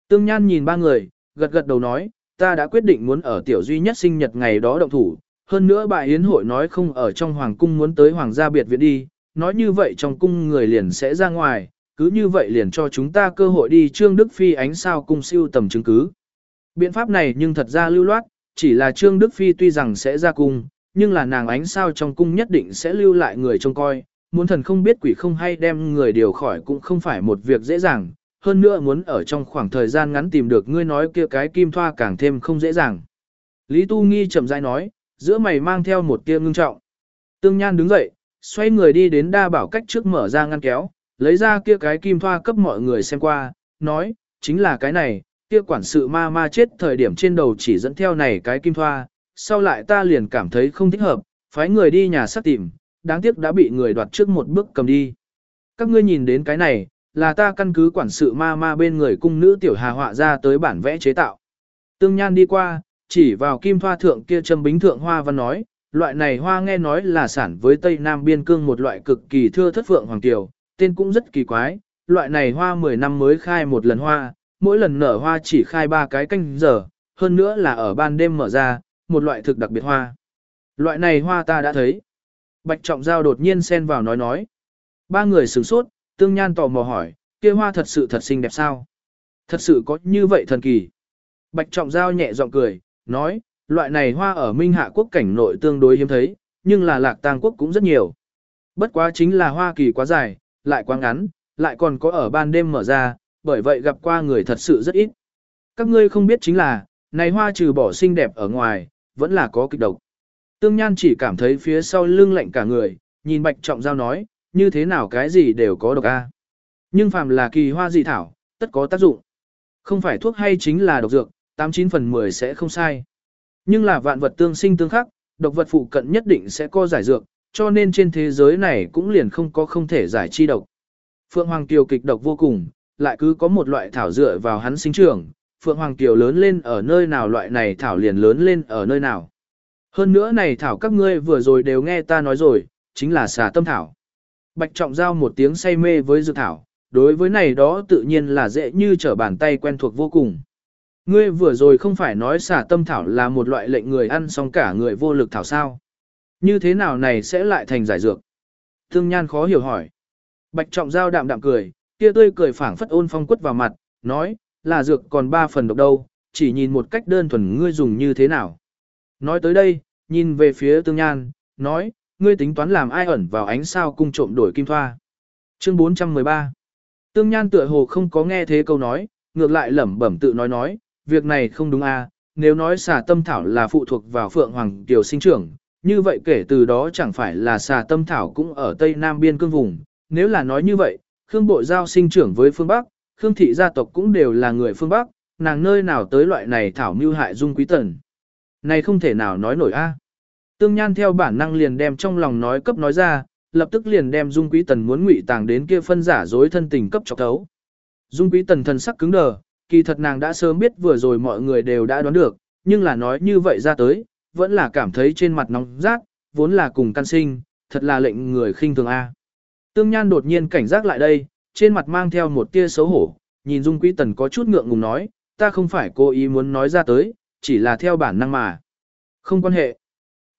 Tương Nhan nhìn ba người, gật gật đầu nói, ta đã quyết định muốn ở tiểu duy nhất sinh nhật ngày đó động thủ, hơn nữa bà Yến hội nói không ở trong hoàng cung muốn tới hoàng gia biệt viện đi, nói như vậy trong cung người liền sẽ ra ngoài, cứ như vậy liền cho chúng ta cơ hội đi Trương Đức Phi ánh sao cung siêu tầm chứng cứ. Biện pháp này nhưng thật ra lưu loát, chỉ là Trương Đức Phi tuy rằng sẽ ra cung, nhưng là nàng ánh sao trong cung nhất định sẽ lưu lại người trông coi, muốn thần không biết quỷ không hay đem người điều khỏi cũng không phải một việc dễ dàng, hơn nữa muốn ở trong khoảng thời gian ngắn tìm được ngươi nói kia cái kim thoa càng thêm không dễ dàng. Lý Tu Nghi chậm rãi nói, giữa mày mang theo một tia ngưng trọng. Tương Nhan đứng dậy, xoay người đi đến đa bảo cách trước mở ra ngăn kéo, lấy ra kia cái kim thoa cấp mọi người xem qua, nói, chính là cái này, kia quản sự ma ma chết thời điểm trên đầu chỉ dẫn theo này cái kim thoa, sau lại ta liền cảm thấy không thích hợp, phái người đi nhà sắc tìm, đáng tiếc đã bị người đoạt trước một bước cầm đi. Các ngươi nhìn đến cái này, là ta căn cứ quản sự ma ma bên người cung nữ tiểu hà họa ra tới bản vẽ chế tạo. Tương Nhan đi qua, chỉ vào kim thoa thượng kia châm bính thượng hoa văn nói, loại này hoa nghe nói là sản với Tây Nam Biên Cương một loại cực kỳ thưa thất phượng hoàng tiểu, tên cũng rất kỳ quái, loại này hoa 10 năm mới khai một lần hoa, mỗi lần nở hoa chỉ khai ba cái canh giờ, hơn nữa là ở ban đêm mở ra, một loại thực đặc biệt hoa. Loại này hoa ta đã thấy. Bạch Trọng Giao đột nhiên xen vào nói nói. Ba người sửng sốt, tương nhan tò mò hỏi, kia hoa thật sự thật xinh đẹp sao? Thật sự có như vậy thần kỳ. Bạch Trọng Giao nhẹ giọng cười, nói, loại này hoa ở Minh Hạ quốc cảnh nội tương đối hiếm thấy, nhưng là lạc tang quốc cũng rất nhiều. Bất quá chính là hoa kỳ quá dài, lại quá ngắn, lại còn có ở ban đêm mở ra, bởi vậy gặp qua người thật sự rất ít. Các ngươi không biết chính là, này hoa trừ bỏ xinh đẹp ở ngoài, vẫn là có kịch độc. Tương Nhan chỉ cảm thấy phía sau lưng lạnh cả người, nhìn Bạch Trọng Giao nói, như thế nào cái gì đều có độc a. Nhưng phàm là kỳ hoa dị thảo, tất có tác dụng. Không phải thuốc hay chính là độc dược, 89 phần 10 sẽ không sai. Nhưng là vạn vật tương sinh tương khắc, độc vật phụ cận nhất định sẽ có giải dược, cho nên trên thế giới này cũng liền không có không thể giải chi độc. Phượng Hoàng Kiều kịch độc vô cùng, lại cứ có một loại thảo dựa vào hắn sinh trưởng, Phượng Hoàng Kiều lớn lên ở nơi nào loại này thảo liền lớn lên ở nơi nào. Hơn nữa này thảo các ngươi vừa rồi đều nghe ta nói rồi, chính là xà tâm thảo. Bạch Trọng Giao một tiếng say mê với dược thảo, đối với này đó tự nhiên là dễ như trở bàn tay quen thuộc vô cùng. Ngươi vừa rồi không phải nói xà tâm thảo là một loại lệnh người ăn xong cả người vô lực thảo sao. Như thế nào này sẽ lại thành giải dược? Thương Nhan khó hiểu hỏi. Bạch Trọng Giao đạm đạm cười, kia tươi cười phảng phất ôn phong quất vào mặt, nói, là dược còn ba phần độc đâu, chỉ nhìn một cách đơn thuần ngươi dùng như thế nào. Nói tới đây, nhìn về phía Tương Nhan, nói, ngươi tính toán làm ai ẩn vào ánh sao cung trộm đổi kim thoa. Chương 413 Tương Nhan tựa hồ không có nghe thế câu nói, ngược lại lẩm bẩm tự nói nói, việc này không đúng à, nếu nói xà tâm thảo là phụ thuộc vào Phượng Hoàng Kiều sinh trưởng, như vậy kể từ đó chẳng phải là xà tâm thảo cũng ở Tây Nam Biên cương vùng, nếu là nói như vậy, Khương Bộ Giao sinh trưởng với phương Bắc, Khương Thị gia tộc cũng đều là người phương Bắc, nàng nơi nào tới loại này thảo mưu hại dung quý tần. Này không thể nào nói nổi a. Tương Nhan theo bản năng liền đem trong lòng nói cấp nói ra, lập tức liền đem Dung Quý Tần muốn ngụy tàng đến kia phân giả dối thân tình cấp chọc thấu. Dung Quý Tần thần sắc cứng đờ, kỳ thật nàng đã sớm biết vừa rồi mọi người đều đã đoán được, nhưng là nói như vậy ra tới, vẫn là cảm thấy trên mặt nóng rát, vốn là cùng căn sinh, thật là lệnh người khinh thường a. Tương Nhan đột nhiên cảnh giác lại đây, trên mặt mang theo một tia xấu hổ, nhìn Dung Quý Tần có chút ngượng ngùng nói, ta không phải cố ý muốn nói ra tới, chỉ là theo bản năng mà. Không quan hệ.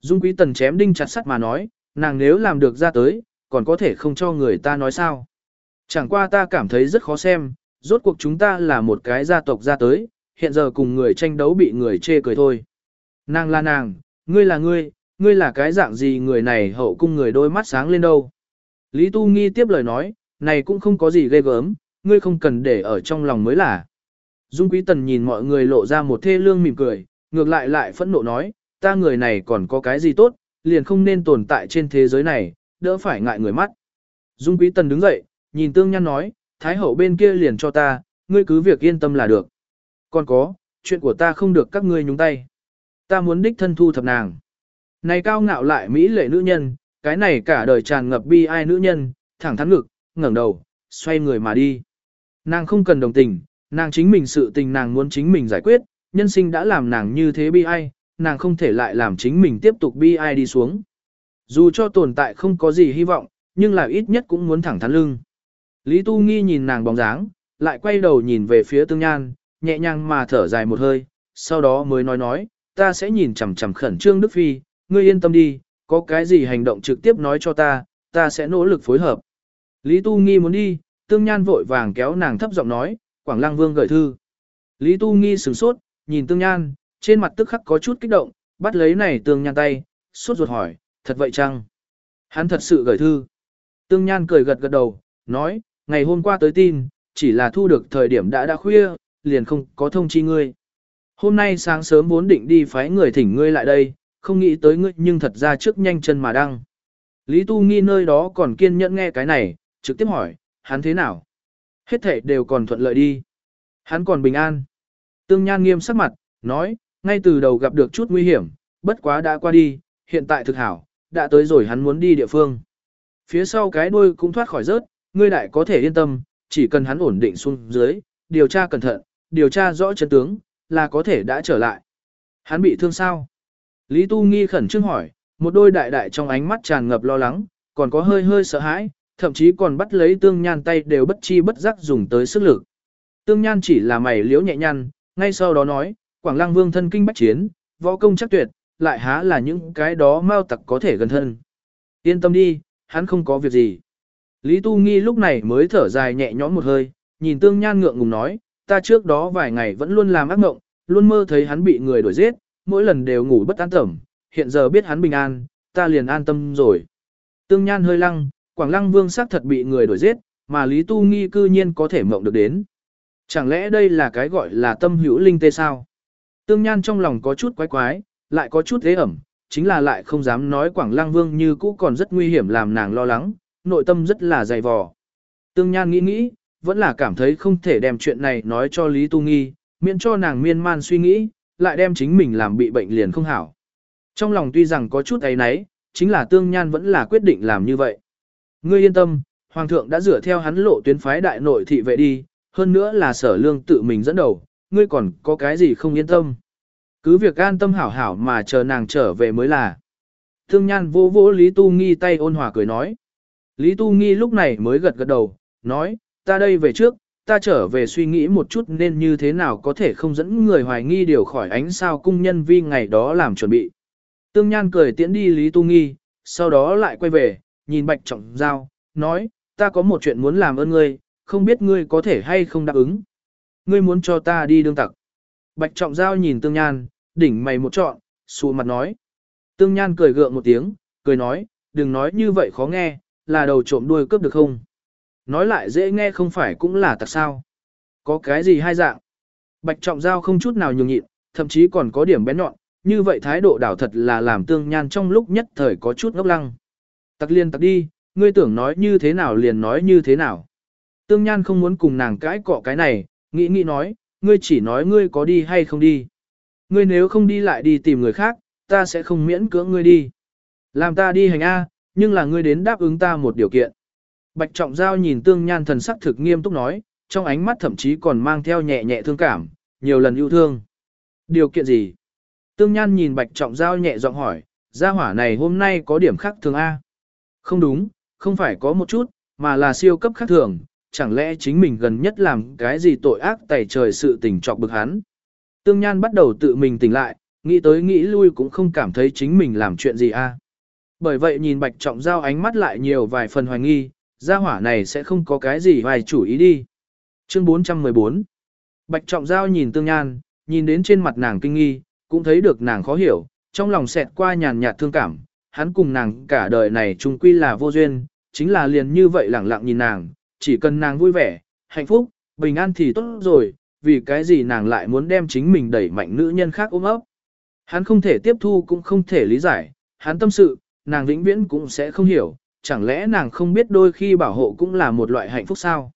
Dung Quý Tần chém đinh chặt sắt mà nói, nàng nếu làm được ra tới, còn có thể không cho người ta nói sao. Chẳng qua ta cảm thấy rất khó xem, rốt cuộc chúng ta là một cái gia tộc ra tới, hiện giờ cùng người tranh đấu bị người chê cười thôi. Nàng là nàng, ngươi là ngươi, ngươi là cái dạng gì người này hậu cung người đôi mắt sáng lên đâu. Lý Tu Nghi tiếp lời nói, này cũng không có gì ghê gớm, ngươi không cần để ở trong lòng mới là. Dung Quý Tần nhìn mọi người lộ ra một thê lương mỉm cười, ngược lại lại phẫn nộ nói, ta người này còn có cái gì tốt, liền không nên tồn tại trên thế giới này, đỡ phải ngại người mắt. Dung Quý Tần đứng dậy, nhìn Tương Nhan nói, Thái Hậu bên kia liền cho ta, ngươi cứ việc yên tâm là được. Còn có, chuyện của ta không được các ngươi nhúng tay. Ta muốn đích thân thu thập nàng. Này cao ngạo lại mỹ lệ nữ nhân, cái này cả đời tràn ngập bi ai nữ nhân, thẳng thắn ngực, ngẩng đầu, xoay người mà đi. Nàng không cần đồng tình, nàng chính mình sự tình nàng muốn chính mình giải quyết, nhân sinh đã làm nàng như thế bi ai, nàng không thể lại làm chính mình tiếp tục bi ai đi xuống. Dù cho tồn tại không có gì hy vọng, nhưng là ít nhất cũng muốn thẳng thắn lưng. Lý Tu Nghi nhìn nàng bóng dáng, lại quay đầu nhìn về phía tương nhan, nhẹ nhàng mà thở dài một hơi, sau đó mới nói nói, ta sẽ nhìn chằm chằm khẩn trương Đức Phi, ngươi yên tâm đi, có cái gì hành động trực tiếp nói cho ta, ta sẽ nỗ lực phối hợp. Lý Tu Nghi muốn đi, tương nhan vội vàng kéo nàng thấp giọng nói, Quảng Lăng Vương gửi thư. Lý Tu Nghi sửng sốt, nhìn tương nhan, trên mặt tức khắc có chút kích động, bắt lấy này tương nhan tay, sốt ruột hỏi, thật vậy chăng? Hắn thật sự gửi thư. Tương nhan cười gật gật đầu, nói, ngày hôm qua tới tin, chỉ là thu được thời điểm đã đã khuya, liền không có thông chi ngươi. Hôm nay sáng sớm vốn định đi phái người thỉnh ngươi lại đây, không nghĩ tới ngươi nhưng thật ra trước nhanh chân mà đăng. Lý Tu Nghi nơi đó còn kiên nhẫn nghe cái này, trực tiếp hỏi, hắn thế nào? Hết thể đều còn thuận lợi đi. Hắn còn bình an. Tương Nhan nghiêm sắc mặt, nói, ngay từ đầu gặp được chút nguy hiểm, bất quá đã qua đi, hiện tại thực hảo, đã tới rồi hắn muốn đi địa phương. Phía sau cái đuôi cũng thoát khỏi rớt, ngươi đại có thể yên tâm, chỉ cần hắn ổn định xuống dưới, điều tra cẩn thận, điều tra rõ chân tướng, là có thể đã trở lại. Hắn bị thương sao? Lý Tu Nghi khẩn trương hỏi, một đôi đại đại trong ánh mắt tràn ngập lo lắng, còn có hơi hơi sợ hãi, thậm chí còn bắt lấy tương nhan tay đều bất chi bất giác dùng tới sức lực. Tương nhan chỉ là mày liễu nhẹ nhăn, ngay sau đó nói, Quảng Lăng Vương thân kinh bách chiến, võ công chắc tuyệt, lại há là những cái đó mau tặc có thể gần thân. Yên tâm đi, hắn không có việc gì. Lý Tu Nghi lúc này mới thở dài nhẹ nhõm một hơi, nhìn tương nhan ngượng ngùng nói, ta trước đó vài ngày vẫn luôn làm ác mộng, luôn mơ thấy hắn bị người đuổi giết, mỗi lần đều ngủ bất an tẩm, hiện giờ biết hắn bình an, ta liền an tâm rồi. Tương Nhan hơi lăng, Quảng Lăng Vương xác thật bị người đuổi giết, mà Lý Tu Nghi cư nhiên có thể mộng được đến. Chẳng lẽ đây là cái gọi là tâm hữu linh tê sao? Tương Nhan trong lòng có chút quái quái, lại có chút thế ẩm, chính là lại không dám nói Quảng Lăng Vương như cũ còn rất nguy hiểm làm nàng lo lắng, nội tâm rất là dày vò. Tương Nhan nghĩ nghĩ, vẫn là cảm thấy không thể đem chuyện này nói cho Lý Tu Nghi, miễn cho nàng miên man suy nghĩ, lại đem chính mình làm bị bệnh liền không hảo. Trong lòng tuy rằng có chút ấy nấy, chính là tương nhan vẫn là quyết định làm như vậy. Ngươi yên tâm, Hoàng thượng đã dựa theo hắn lộ tuyến phái đại nội thị vệ đi, hơn nữa là sở lương tự mình dẫn đầu, ngươi còn có cái gì không yên tâm. Cứ việc an tâm hảo hảo mà chờ nàng trở về mới là. Tương nhan vô vỗ Lý Tu Nghi tay ôn hòa cười nói. Lý Tu Nghi lúc này mới gật gật đầu, nói, ta đây về trước, ta trở về suy nghĩ một chút nên như thế nào có thể không dẫn người hoài nghi điều khỏi ánh sao cung nhân vi ngày đó làm chuẩn bị. Tương Nhan cười tiễn đi Lý Tu Nghi, sau đó lại quay về, nhìn Bạch Trọng Giao, nói, ta có một chuyện muốn làm ơn ngươi, không biết ngươi có thể hay không đáp ứng. Ngươi muốn cho ta đi đương tặc. Bạch Trọng Giao nhìn Tương Nhan, đỉnh mày một trọn, xù mặt nói. Tương Nhan cười gượng một tiếng, cười nói, đừng nói như vậy khó nghe, là đầu trộm đuôi cướp được không? Nói lại dễ nghe không phải cũng là tặc sao. Có cái gì hai dạng? Bạch trọng giao không chút nào nhường nhịn, thậm chí còn có điểm bén nhọn, như vậy thái độ đảo thật là làm tương nhan trong lúc nhất thời có chút ngốc lăng. Tặc liên tặc đi, ngươi tưởng nói như thế nào liền nói như thế nào. Tương nhan không muốn cùng nàng cãi cọ cái này, nghĩ nghĩ nói, ngươi chỉ nói ngươi có đi hay không đi. Ngươi nếu không đi lại đi tìm người khác, ta sẽ không miễn cưỡng ngươi đi. Làm ta đi hành A, nhưng là ngươi đến đáp ứng ta một điều kiện. Bạch Trọng Giao nhìn Tương Nhan thần sắc thực nghiêm túc nói, trong ánh mắt thậm chí còn mang theo nhẹ nhẹ thương cảm, nhiều lần yêu thương. Điều kiện gì? Tương Nhan nhìn Bạch Trọng Giao nhẹ giọng hỏi, gia hỏa này hôm nay có điểm khác thường A. Không đúng, không phải có một chút, mà là siêu cấp khác thường, chẳng lẽ chính mình gần nhất làm cái gì tội ác tẩy trời sự tình trọc bực hắn. Tương Nhan bắt đầu tự mình tỉnh lại, nghĩ tới nghĩ lui cũng không cảm thấy chính mình làm chuyện gì a. Bởi vậy nhìn Bạch Trọng Giao ánh mắt lại nhiều vài phần hoài nghi, gia hỏa này sẽ không có cái gì vài chủ ý đi. Chương 414 Bạch Trọng Giao nhìn Tương Nhan, nhìn đến trên mặt nàng kinh nghi, cũng thấy được nàng khó hiểu, trong lòng xẹt qua nhàn nhạt thương cảm, hắn cùng nàng cả đời này chung quy là vô duyên, chính là liền như vậy lẳng lặng nhìn nàng, chỉ cần nàng vui vẻ, hạnh phúc, bình an thì tốt rồi, vì cái gì nàng lại muốn đem chính mình đẩy mạnh nữ nhân khác ôm ấp. Hắn không thể tiếp thu cũng không thể lý giải, hắn tâm sự, nàng vĩnh viễn cũng sẽ không hiểu, chẳng lẽ nàng không biết đôi khi bảo hộ cũng là một loại hạnh phúc sao?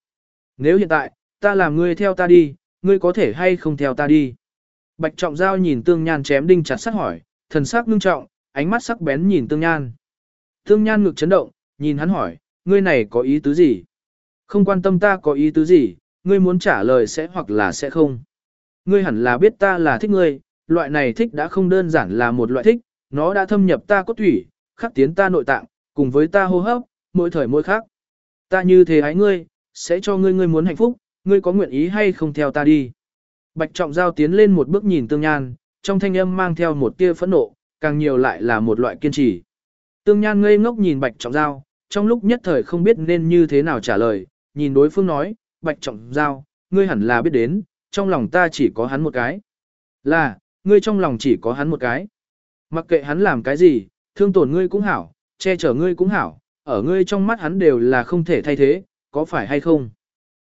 Nếu hiện tại, ta làm ngươi theo ta đi, ngươi có thể hay không theo ta đi? Bạch Trọng Giao nhìn Tương Nhan chém đinh chặt sắt hỏi, thần sắc ngưng trọng, ánh mắt sắc bén nhìn Tương Nhan. Tương Nhan ngực chấn động, nhìn hắn hỏi, ngươi này có ý tứ gì? Không quan tâm ta có ý tứ gì, ngươi muốn trả lời sẽ hoặc là sẽ không. Ngươi hẳn là biết ta là thích ngươi, loại này thích đã không đơn giản là một loại thích, nó đã thâm nhập ta cốt thủy, khắc tiến ta nội tạng, cùng với ta hô hấp, mỗi thời mỗi khác. Ta như thế ái ngươi, sẽ cho ngươi ngươi muốn hạnh phúc, ngươi có nguyện ý hay không theo ta đi. Bạch Trọng Giao tiến lên một bước nhìn Tương Nhan, trong thanh âm mang theo một tia phẫn nộ, càng nhiều lại là một loại kiên trì. Tương Nhan ngây ngốc nhìn Bạch Trọng Giao, trong lúc nhất thời không biết nên như thế nào trả lời, nhìn đối phương nói, Bạch Trọng Giao, ngươi hẳn là biết đến, trong lòng ta chỉ có hắn một cái. Là, ngươi trong lòng chỉ có hắn một cái. Mặc kệ hắn làm cái gì, thương tổn ngươi cũng hảo, che chở ngươi cũng hảo, ở ngươi trong mắt hắn đều là không thể thay thế, có phải hay không?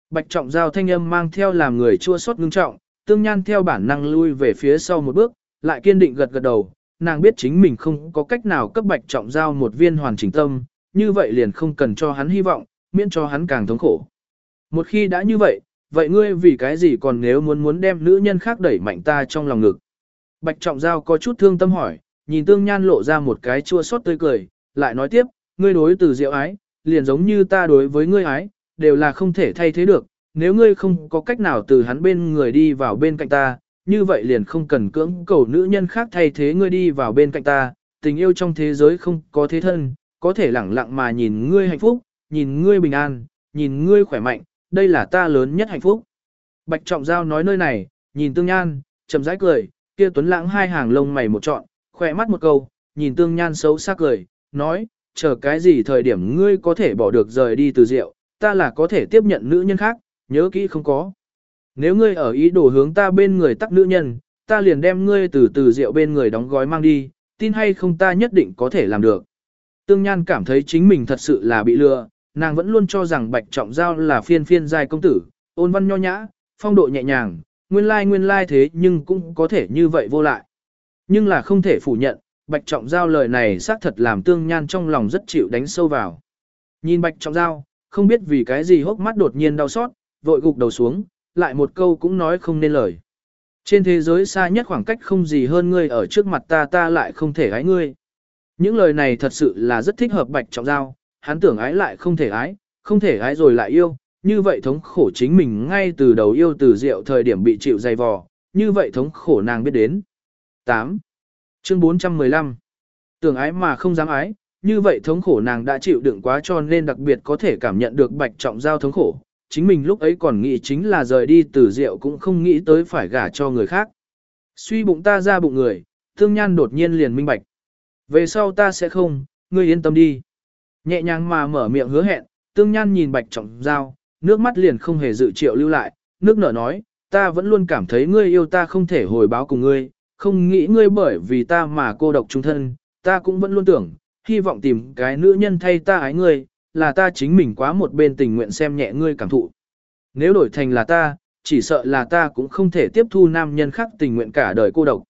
Bạch trọng giao thanh âm mang theo làm người chua xót ngưng trọng, tương nhan theo bản năng lui về phía sau một bước, lại kiên định gật gật đầu, nàng biết chính mình không có cách nào cấp bạch trọng giao một viên hoàn chỉnh tâm, như vậy liền không cần cho hắn hy vọng, miễn cho hắn càng thống khổ. Một khi đã như vậy, vậy ngươi vì cái gì còn nếu muốn muốn đem nữ nhân khác đẩy mạnh ta trong lòng ngực? Bạch trọng giao có chút thương tâm hỏi, nhìn tương nhan lộ ra một cái chua xót tươi cười, lại nói tiếp, ngươi đối từ diệu ái, liền giống như ta đối với ngươi ái, đều là không thể thay thế được, nếu ngươi không có cách nào từ hắn bên người đi vào bên cạnh ta, như vậy liền không cần cưỡng cầu nữ nhân khác thay thế ngươi đi vào bên cạnh ta, tình yêu trong thế giới không có thế thân, có thể lẳng lặng mà nhìn ngươi hạnh phúc, nhìn ngươi bình an, nhìn ngươi khỏe mạnh, đây là ta lớn nhất hạnh phúc. Bạch Trọng Giao nói nơi này, nhìn Tương Nhan, chậm rãi cười, kia tuấn lãng hai hàng lông mày một trọn, khỏe mắt một câu, nhìn Tương Nhan xấu xa cười, nói, chờ cái gì thời điểm ngươi có thể bỏ được rời đi từ rượu, ta là có thể tiếp nhận nữ nhân khác, nhớ kỹ không có. Nếu ngươi ở ý đồ hướng ta bên người tắc nữ nhân, ta liền đem ngươi từ từ rượu bên người đóng gói mang đi, tin hay không ta nhất định có thể làm được. Tương Nhan cảm thấy chính mình thật sự là bị lừa, nàng vẫn luôn cho rằng Bạch Trọng Giao là phiên phiên giai công tử, ôn văn nho nhã, phong độ nhẹ nhàng, nguyên lai nguyên lai thế nhưng cũng có thể như vậy vô lại. Nhưng là không thể phủ nhận, Bạch Trọng Giao lời này xác thật làm Tương Nhan trong lòng rất chịu đánh sâu vào. Nhìn Bạch Trọng Giao, không biết vì cái gì hốc mắt đột nhiên đau xót, vội gục đầu xuống, lại một câu cũng nói không nên lời. Trên thế giới xa nhất khoảng cách không gì hơn ngươi ở trước mặt ta ta lại không thể ái ngươi. Những lời này thật sự là rất thích hợp Bạch Trọng Giao, hắn tưởng ái lại không thể ái, không thể ái rồi lại yêu, như vậy thống khổ chính mình ngay từ đầu yêu từ rượu thời điểm bị chịu dày vò, như vậy thống khổ nàng biết đến. 8. Chương 415 Tưởng ái mà không dám ái, như vậy thống khổ nàng đã chịu đựng quá cho nên đặc biệt có thể cảm nhận được bạch trọng giao thống khổ. Chính mình lúc ấy còn nghĩ chính là rời đi từ rượu cũng không nghĩ tới phải gả cho người khác. Suy bụng ta ra bụng người, thương nhan đột nhiên liền minh bạch. Về sau ta sẽ không, ngươi yên tâm đi. Nhẹ nhàng mà mở miệng hứa hẹn, tương nhan nhìn bạch trọng giao, nước mắt liền không hề dự triệu lưu lại, nước nở nói, ta vẫn luôn cảm thấy ngươi yêu ta không thể hồi báo cùng ngươi, không nghĩ ngươi bởi vì ta mà cô độc trung thân, ta cũng vẫn luôn tưởng, hy vọng tìm cái nữ nhân thay ta ái ngươi, là ta chính mình quá một bên tình nguyện xem nhẹ ngươi cảm thụ. Nếu đổi thành là ta, chỉ sợ là ta cũng không thể tiếp thu nam nhân khác tình nguyện cả đời cô độc.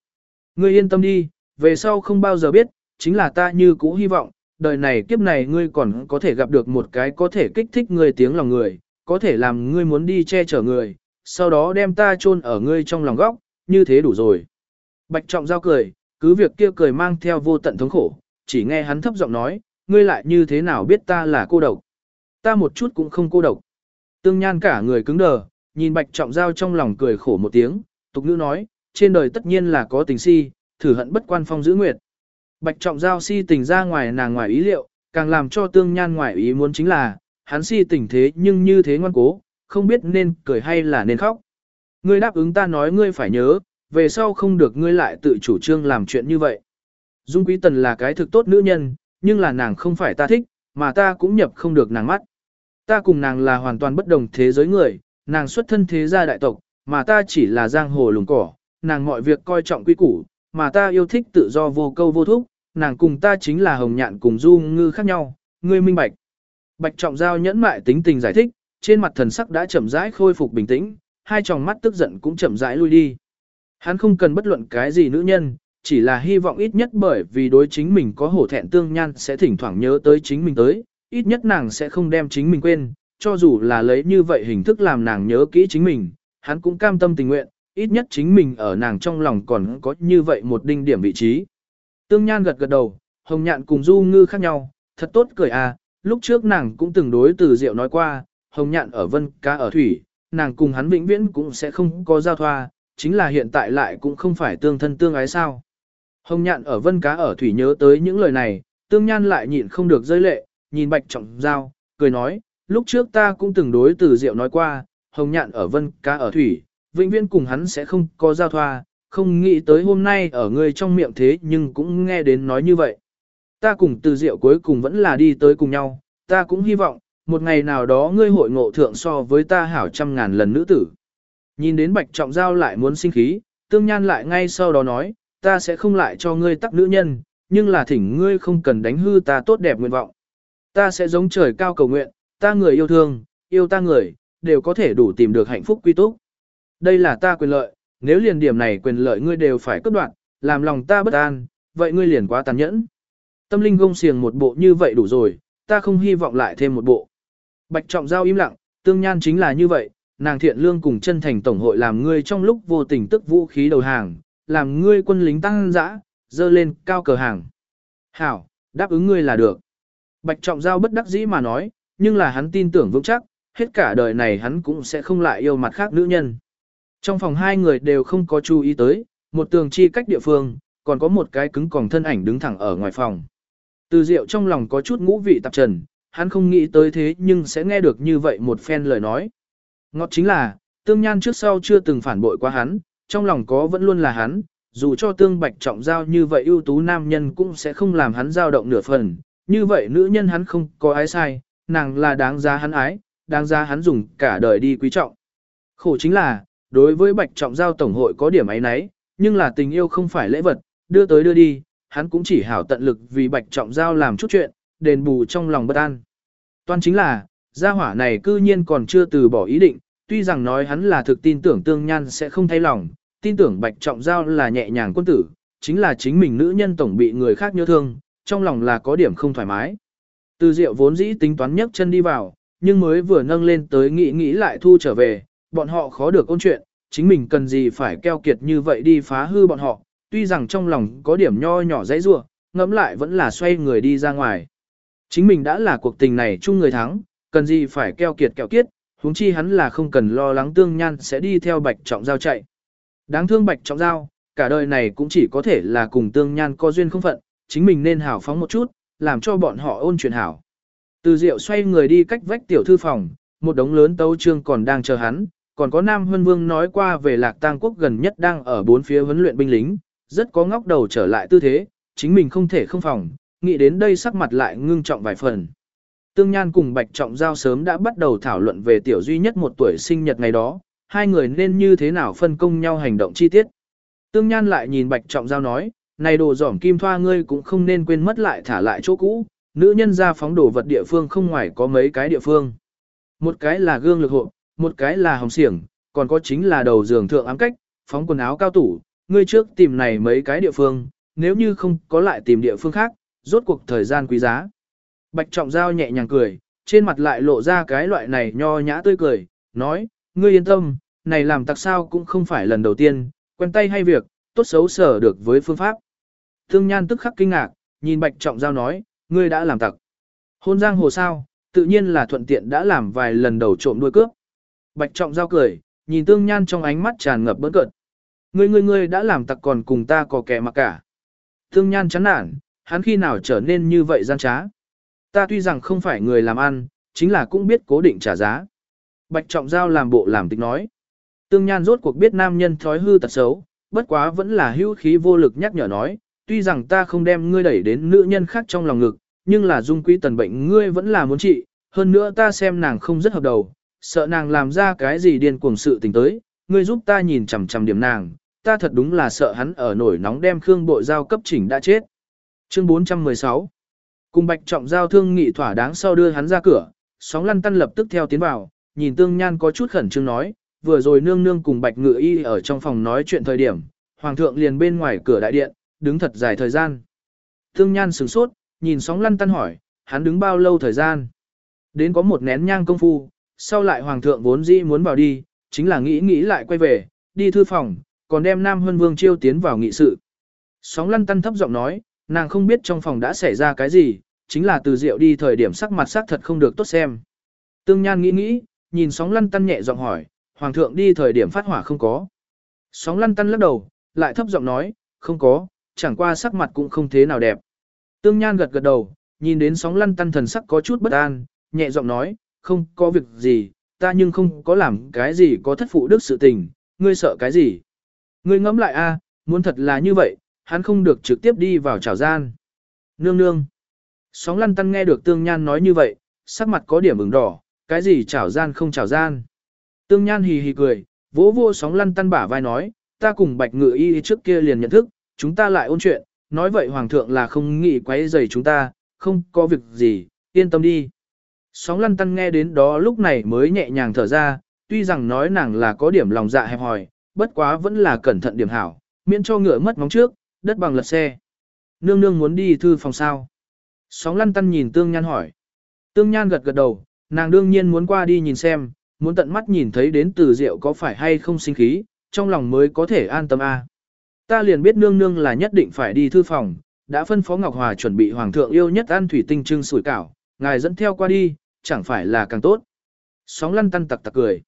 Ngươi yên tâm đi, về sau không bao giờ biết, chính là ta như cũ hy vọng, đời này kiếp này ngươi còn có thể gặp được một cái có thể kích thích ngươi tiếng lòng người, có thể làm ngươi muốn đi che chở người, sau đó đem ta chôn ở ngươi trong lòng góc, như thế đủ rồi. Bạch Trọng Giao cười, cứ việc kia cười mang theo vô tận thống khổ, chỉ nghe hắn thấp giọng nói, ngươi lại như thế nào biết ta là cô độc. Ta một chút cũng không cô độc. Tương Nhan cả người cứng đờ, nhìn Bạch Trọng Giao trong lòng cười khổ một tiếng, tục nữ nói, trên đời tất nhiên là có tình si, thử hận bất quan phong giữ nguyệt. Bạch Trọng Giao si tình ra ngoài nàng ngoài ý liệu, càng làm cho Tương Nhan ngoài ý muốn chính là, hắn si tình thế nhưng như thế ngoan cố, không biết nên cười hay là nên khóc. Ngươi đáp ứng ta nói ngươi phải nhớ, về sau không được ngươi lại tự chủ trương làm chuyện như vậy. Dung Quý Tần là cái thực tốt nữ nhân, nhưng là nàng không phải ta thích, mà ta cũng nhập không được nàng mắt. Ta cùng nàng là hoàn toàn bất đồng thế giới người, nàng xuất thân thế gia đại tộc, mà ta chỉ là giang hồ lùng cỏ, nàng mọi việc coi trọng quy củ, mà ta yêu thích tự do vô câu vô thúc, nàng cùng ta chính là hồng nhạn cùng du ngư khác nhau, ngươi minh bạch. Bạch trọng giao nhẫn mại tính tình giải thích, trên mặt thần sắc đã chậm rãi khôi phục bình tĩnh, hai tròng mắt tức giận cũng chậm rãi lui đi. Hắn không cần bất luận cái gì nữ nhân, chỉ là hy vọng ít nhất bởi vì đối chính mình có hổ thẹn tương nhan sẽ thỉnh thoảng nhớ tới chính mình tới, ít nhất nàng sẽ không đem chính mình quên, cho dù là lấy như vậy hình thức làm nàng nhớ kỹ chính mình, hắn cũng cam tâm tình nguyện, ít nhất chính mình ở nàng trong lòng còn có như vậy một đinh điểm vị trí. Tương Nhan gật gật đầu, Hồng Nhạn cùng Du Ngư khác nhau, thật tốt cười à, lúc trước nàng cũng từng đối từ Diệu nói qua, Hồng Nhạn ở vân cá ở thủy, nàng cùng hắn vĩnh viễn cũng sẽ không có giao thoa, chính là hiện tại lại cũng không phải tương thân tương ái sao. Hồng Nhạn ở vân cá ở thủy nhớ tới những lời này, Tương Nhan lại nhịn không được rơi lệ, nhìn Bạch Trọng Giao, cười nói, lúc trước ta cũng từng đối từ Diệu nói qua, Hồng Nhạn ở vân cá ở thủy, vĩnh viễn cùng hắn sẽ không có giao thoa, không nghĩ tới hôm nay ở ngươi trong miệng thế nhưng cũng nghe đến nói như vậy. Ta cùng từ diệu cuối cùng vẫn là đi tới cùng nhau, ta cũng hy vọng, một ngày nào đó ngươi hội ngộ thượng so với ta hảo trăm ngàn lần nữ tử. Nhìn đến bạch trọng giao lại muốn sinh khí, tương nhan lại ngay sau đó nói, ta sẽ không lại cho ngươi tắc nữ nhân, nhưng là thỉnh ngươi không cần đánh hư ta tốt đẹp nguyện vọng. Ta sẽ giống trời cao cầu nguyện, ta người yêu thương, yêu ta người, đều có thể đủ tìm được hạnh phúc quy túc. Đây là ta quyền lợi, nếu liền điểm này quyền lợi ngươi đều phải cất đoạn, làm lòng ta bất an, vậy ngươi liền quá tàn nhẫn. Tâm linh gông xiềng một bộ như vậy đủ rồi, ta không hy vọng lại thêm một bộ. Bạch trọng giao im lặng, tương nhan chính là như vậy, nàng thiện lương cùng chân thành tổng hội làm ngươi trong lúc vô tình tức vũ khí đầu hàng, làm ngươi quân lính tăng dã, dơ lên cao cờ hàng. Hảo, đáp ứng ngươi là được. Bạch trọng giao bất đắc dĩ mà nói, nhưng là hắn tin tưởng vững chắc, hết cả đời này hắn cũng sẽ không lại yêu mặt khác nữ nhân. Trong phòng hai người đều không có chú ý tới, một tường chi cách địa phương, còn có một cái cứng còng thân ảnh đứng thẳng ở ngoài phòng. Từ Diệu trong lòng có chút ngũ vị tạp trần, hắn không nghĩ tới thế nhưng sẽ nghe được như vậy một phen lời nói. Ngọt chính là, tương nhan trước sau chưa từng phản bội qua hắn, trong lòng có vẫn luôn là hắn, dù cho tương bạch trọng giao như vậy ưu tú nam nhân cũng sẽ không làm hắn dao động nửa phần, như vậy nữ nhân hắn không có ái sai, nàng là đáng giá hắn ái, đáng giá hắn dùng cả đời đi quý trọng. Khổ chính là, đối với bạch trọng giao tổng hội có điểm ấy nấy, nhưng là tình yêu không phải lễ vật, đưa tới đưa đi, hắn cũng chỉ hảo tận lực vì bạch trọng giao làm chút chuyện, đền bù trong lòng bất an. Toàn chính là, gia hỏa này cư nhiên còn chưa từ bỏ ý định, tuy rằng nói hắn là thực tin tưởng tương nhan sẽ không thay lòng, tin tưởng bạch trọng giao là nhẹ nhàng quân tử, chính là chính mình nữ nhân tổng bị người khác nhớ thương, trong lòng là có điểm không thoải mái. Từ diệu vốn dĩ tính toán nhấc chân đi vào, nhưng mới vừa nâng lên tới nghĩ nghĩ lại thu trở về, bọn họ khó được ôn chuyện, chính mình cần gì phải keo kiệt như vậy đi phá hư bọn họ, tuy rằng trong lòng có điểm nho nhỏ dãy rua, ngẫm lại vẫn là xoay người đi ra ngoài. Chính mình đã là cuộc tình này chung người thắng, cần gì phải keo kiệt kẹo kiết, huống chi hắn là không cần lo lắng tương nhan sẽ đi theo bạch trọng giao chạy. Đáng thương bạch trọng giao, cả đời này cũng chỉ có thể là cùng tương nhan có duyên không phận, chính mình nên hảo phóng một chút, làm cho bọn họ ôn chuyện hảo. Từ diệu xoay người đi cách vách tiểu thư phòng, một đống lớn tấu trương còn đang chờ hắn, còn có Nam Huân Vương nói qua về Lạc Tang quốc gần nhất đang ở bốn phía huấn luyện binh lính, rất có ngóc đầu trở lại tư thế, chính mình không thể không phòng, nghĩ đến đây sắc mặt lại ngưng trọng vài phần. Tương Nhan cùng Bạch Trọng Giao sớm đã bắt đầu thảo luận về tiểu duy nhất một tuổi sinh nhật ngày đó, hai người nên như thế nào phân công nhau hành động chi tiết. Tương Nhan lại nhìn Bạch Trọng Giao nói, này đồ giỏm kim thoa ngươi cũng không nên quên mất lại thả lại chỗ cũ, nữ nhân ra phóng đồ vật địa phương không ngoài có mấy cái địa phương. Một cái là gương lực hộ, một cái là hồng xiềng, còn có chính là đầu giường thượng ám cách, phóng quần áo cao tủ, ngươi trước tìm này mấy cái địa phương, nếu như không có lại tìm địa phương khác, rốt cuộc thời gian quý giá. Bạch Trọng Giao nhẹ nhàng cười, trên mặt lại lộ ra cái loại này nho nhã tươi cười, nói, ngươi yên tâm, này làm tặc sao cũng không phải lần đầu tiên, quen tay hay việc, tốt xấu sở được với phương pháp. Thương Nhan tức khắc kinh ngạc, nhìn Bạch Trọng Giao nói, ngươi đã làm tặc. Hôn giang hồ sao, tự nhiên là thuận tiện đã làm vài lần đầu trộm đuôi cướp. Bạch Trọng Giao cười, nhìn Tương Nhan trong ánh mắt tràn ngập bỡn cợt. Ngươi ngươi ngươi đã làm tặc còn cùng ta có kẻ mà cả. Tương Nhan chán nản, hắn khi nào trở nên như vậy gian trá. Ta tuy rằng không phải người làm ăn, chính là cũng biết cố định trả giá. Bạch Trọng Giao làm bộ làm tịch nói. Tương Nhan rốt cuộc biết nam nhân thói hư tật xấu, bất quá vẫn là hữu khí vô lực nhắc nhở nói, tuy rằng ta không đem ngươi đẩy đến nữ nhân khác trong lòng ngực, nhưng là dung quý tần bệnh ngươi vẫn là muốn trị, hơn nữa ta xem nàng không rất hợp đầu, sợ nàng làm ra cái gì điên cuồng sự tình tới, ngươi giúp ta nhìn chằm chằm điểm nàng, ta thật đúng là sợ hắn ở nổi nóng đem Khương Bội Giao cấp chỉnh đã chết. Chương 416 Cùng Bạch Trọng Giao thương nghị thỏa đáng sau đưa hắn ra cửa, sóng lăn tăn lập tức theo tiến vào, nhìn Tương Nhan có chút khẩn trương nói, vừa rồi nương nương cùng Bạch Ngự Y ở trong phòng nói chuyện thời điểm, Hoàng thượng liền bên ngoài cửa đại điện, đứng thật dài thời gian. Tương Nhan sửng sốt, nhìn sóng lăn tăn hỏi, hắn đứng bao lâu thời gian? Đến có một nén nhang công phu, sau lại Hoàng thượng vốn dĩ muốn vào đi, chính là nghĩ nghĩ lại quay về, đi thư phòng, còn đem Nam Huân Vương chiêu tiến vào nghị sự. Sóng lăn tăn thấp giọng nói, nàng không biết trong phòng đã xảy ra cái gì, chính là từ rượu đi thời điểm sắc mặt sắc thật không được tốt xem. Tương Nhan nghĩ nghĩ, nhìn sóng lăn tăn nhẹ giọng hỏi, Hoàng thượng đi thời điểm phát hỏa không có. Sóng lăn tăn lắc đầu, lại thấp giọng nói, không có, chẳng qua sắc mặt cũng không thế nào đẹp. Tương Nhan gật gật đầu, nhìn đến sóng lăn tăn thần sắc có chút bất an, nhẹ giọng nói, không có việc gì, ta nhưng không có làm cái gì có thất phụ đức sự tình, ngươi sợ cái gì. Ngươi ngẫm lại a, muốn thật là như vậy, hắn không được trực tiếp đi vào trào gian. Nương nương. Sóng lăn tăn nghe được tương nhan nói như vậy, sắc mặt có điểm ửng đỏ, cái gì trào gian không trào gian. Tương nhan hì hì cười, vỗ vô sóng lăn tăn bả vai nói, ta cùng bạch ngự y trước kia liền nhận thức, chúng ta lại ôn chuyện, nói vậy hoàng thượng là không nghĩ quấy rầy chúng ta, không có việc gì, yên tâm đi. Sóng lăn tăn nghe đến đó lúc này mới nhẹ nhàng thở ra, tuy rằng nói nàng là có điểm lòng dạ hẹp hòi, bất quá vẫn là cẩn thận điểm hảo, miễn cho ngựa mất móng trước, đất bằng lật xe. Nương nương muốn đi thư phòng sao? Sóng lăn tăn nhìn tương nhan hỏi. Tương nhan gật gật đầu, nàng đương nhiên muốn qua đi nhìn xem, muốn tận mắt nhìn thấy đến từ rượu có phải hay không sinh khí, trong lòng mới có thể an tâm a. Ta liền biết nương nương là nhất định phải đi thư phòng, đã phân phó Ngọc Hòa chuẩn bị hoàng thượng yêu nhất ăn thủy tinh trưng sủi cảo, ngài dẫn theo qua đi, chẳng phải là càng tốt. Sóng lăn tăn tặc tặc cười.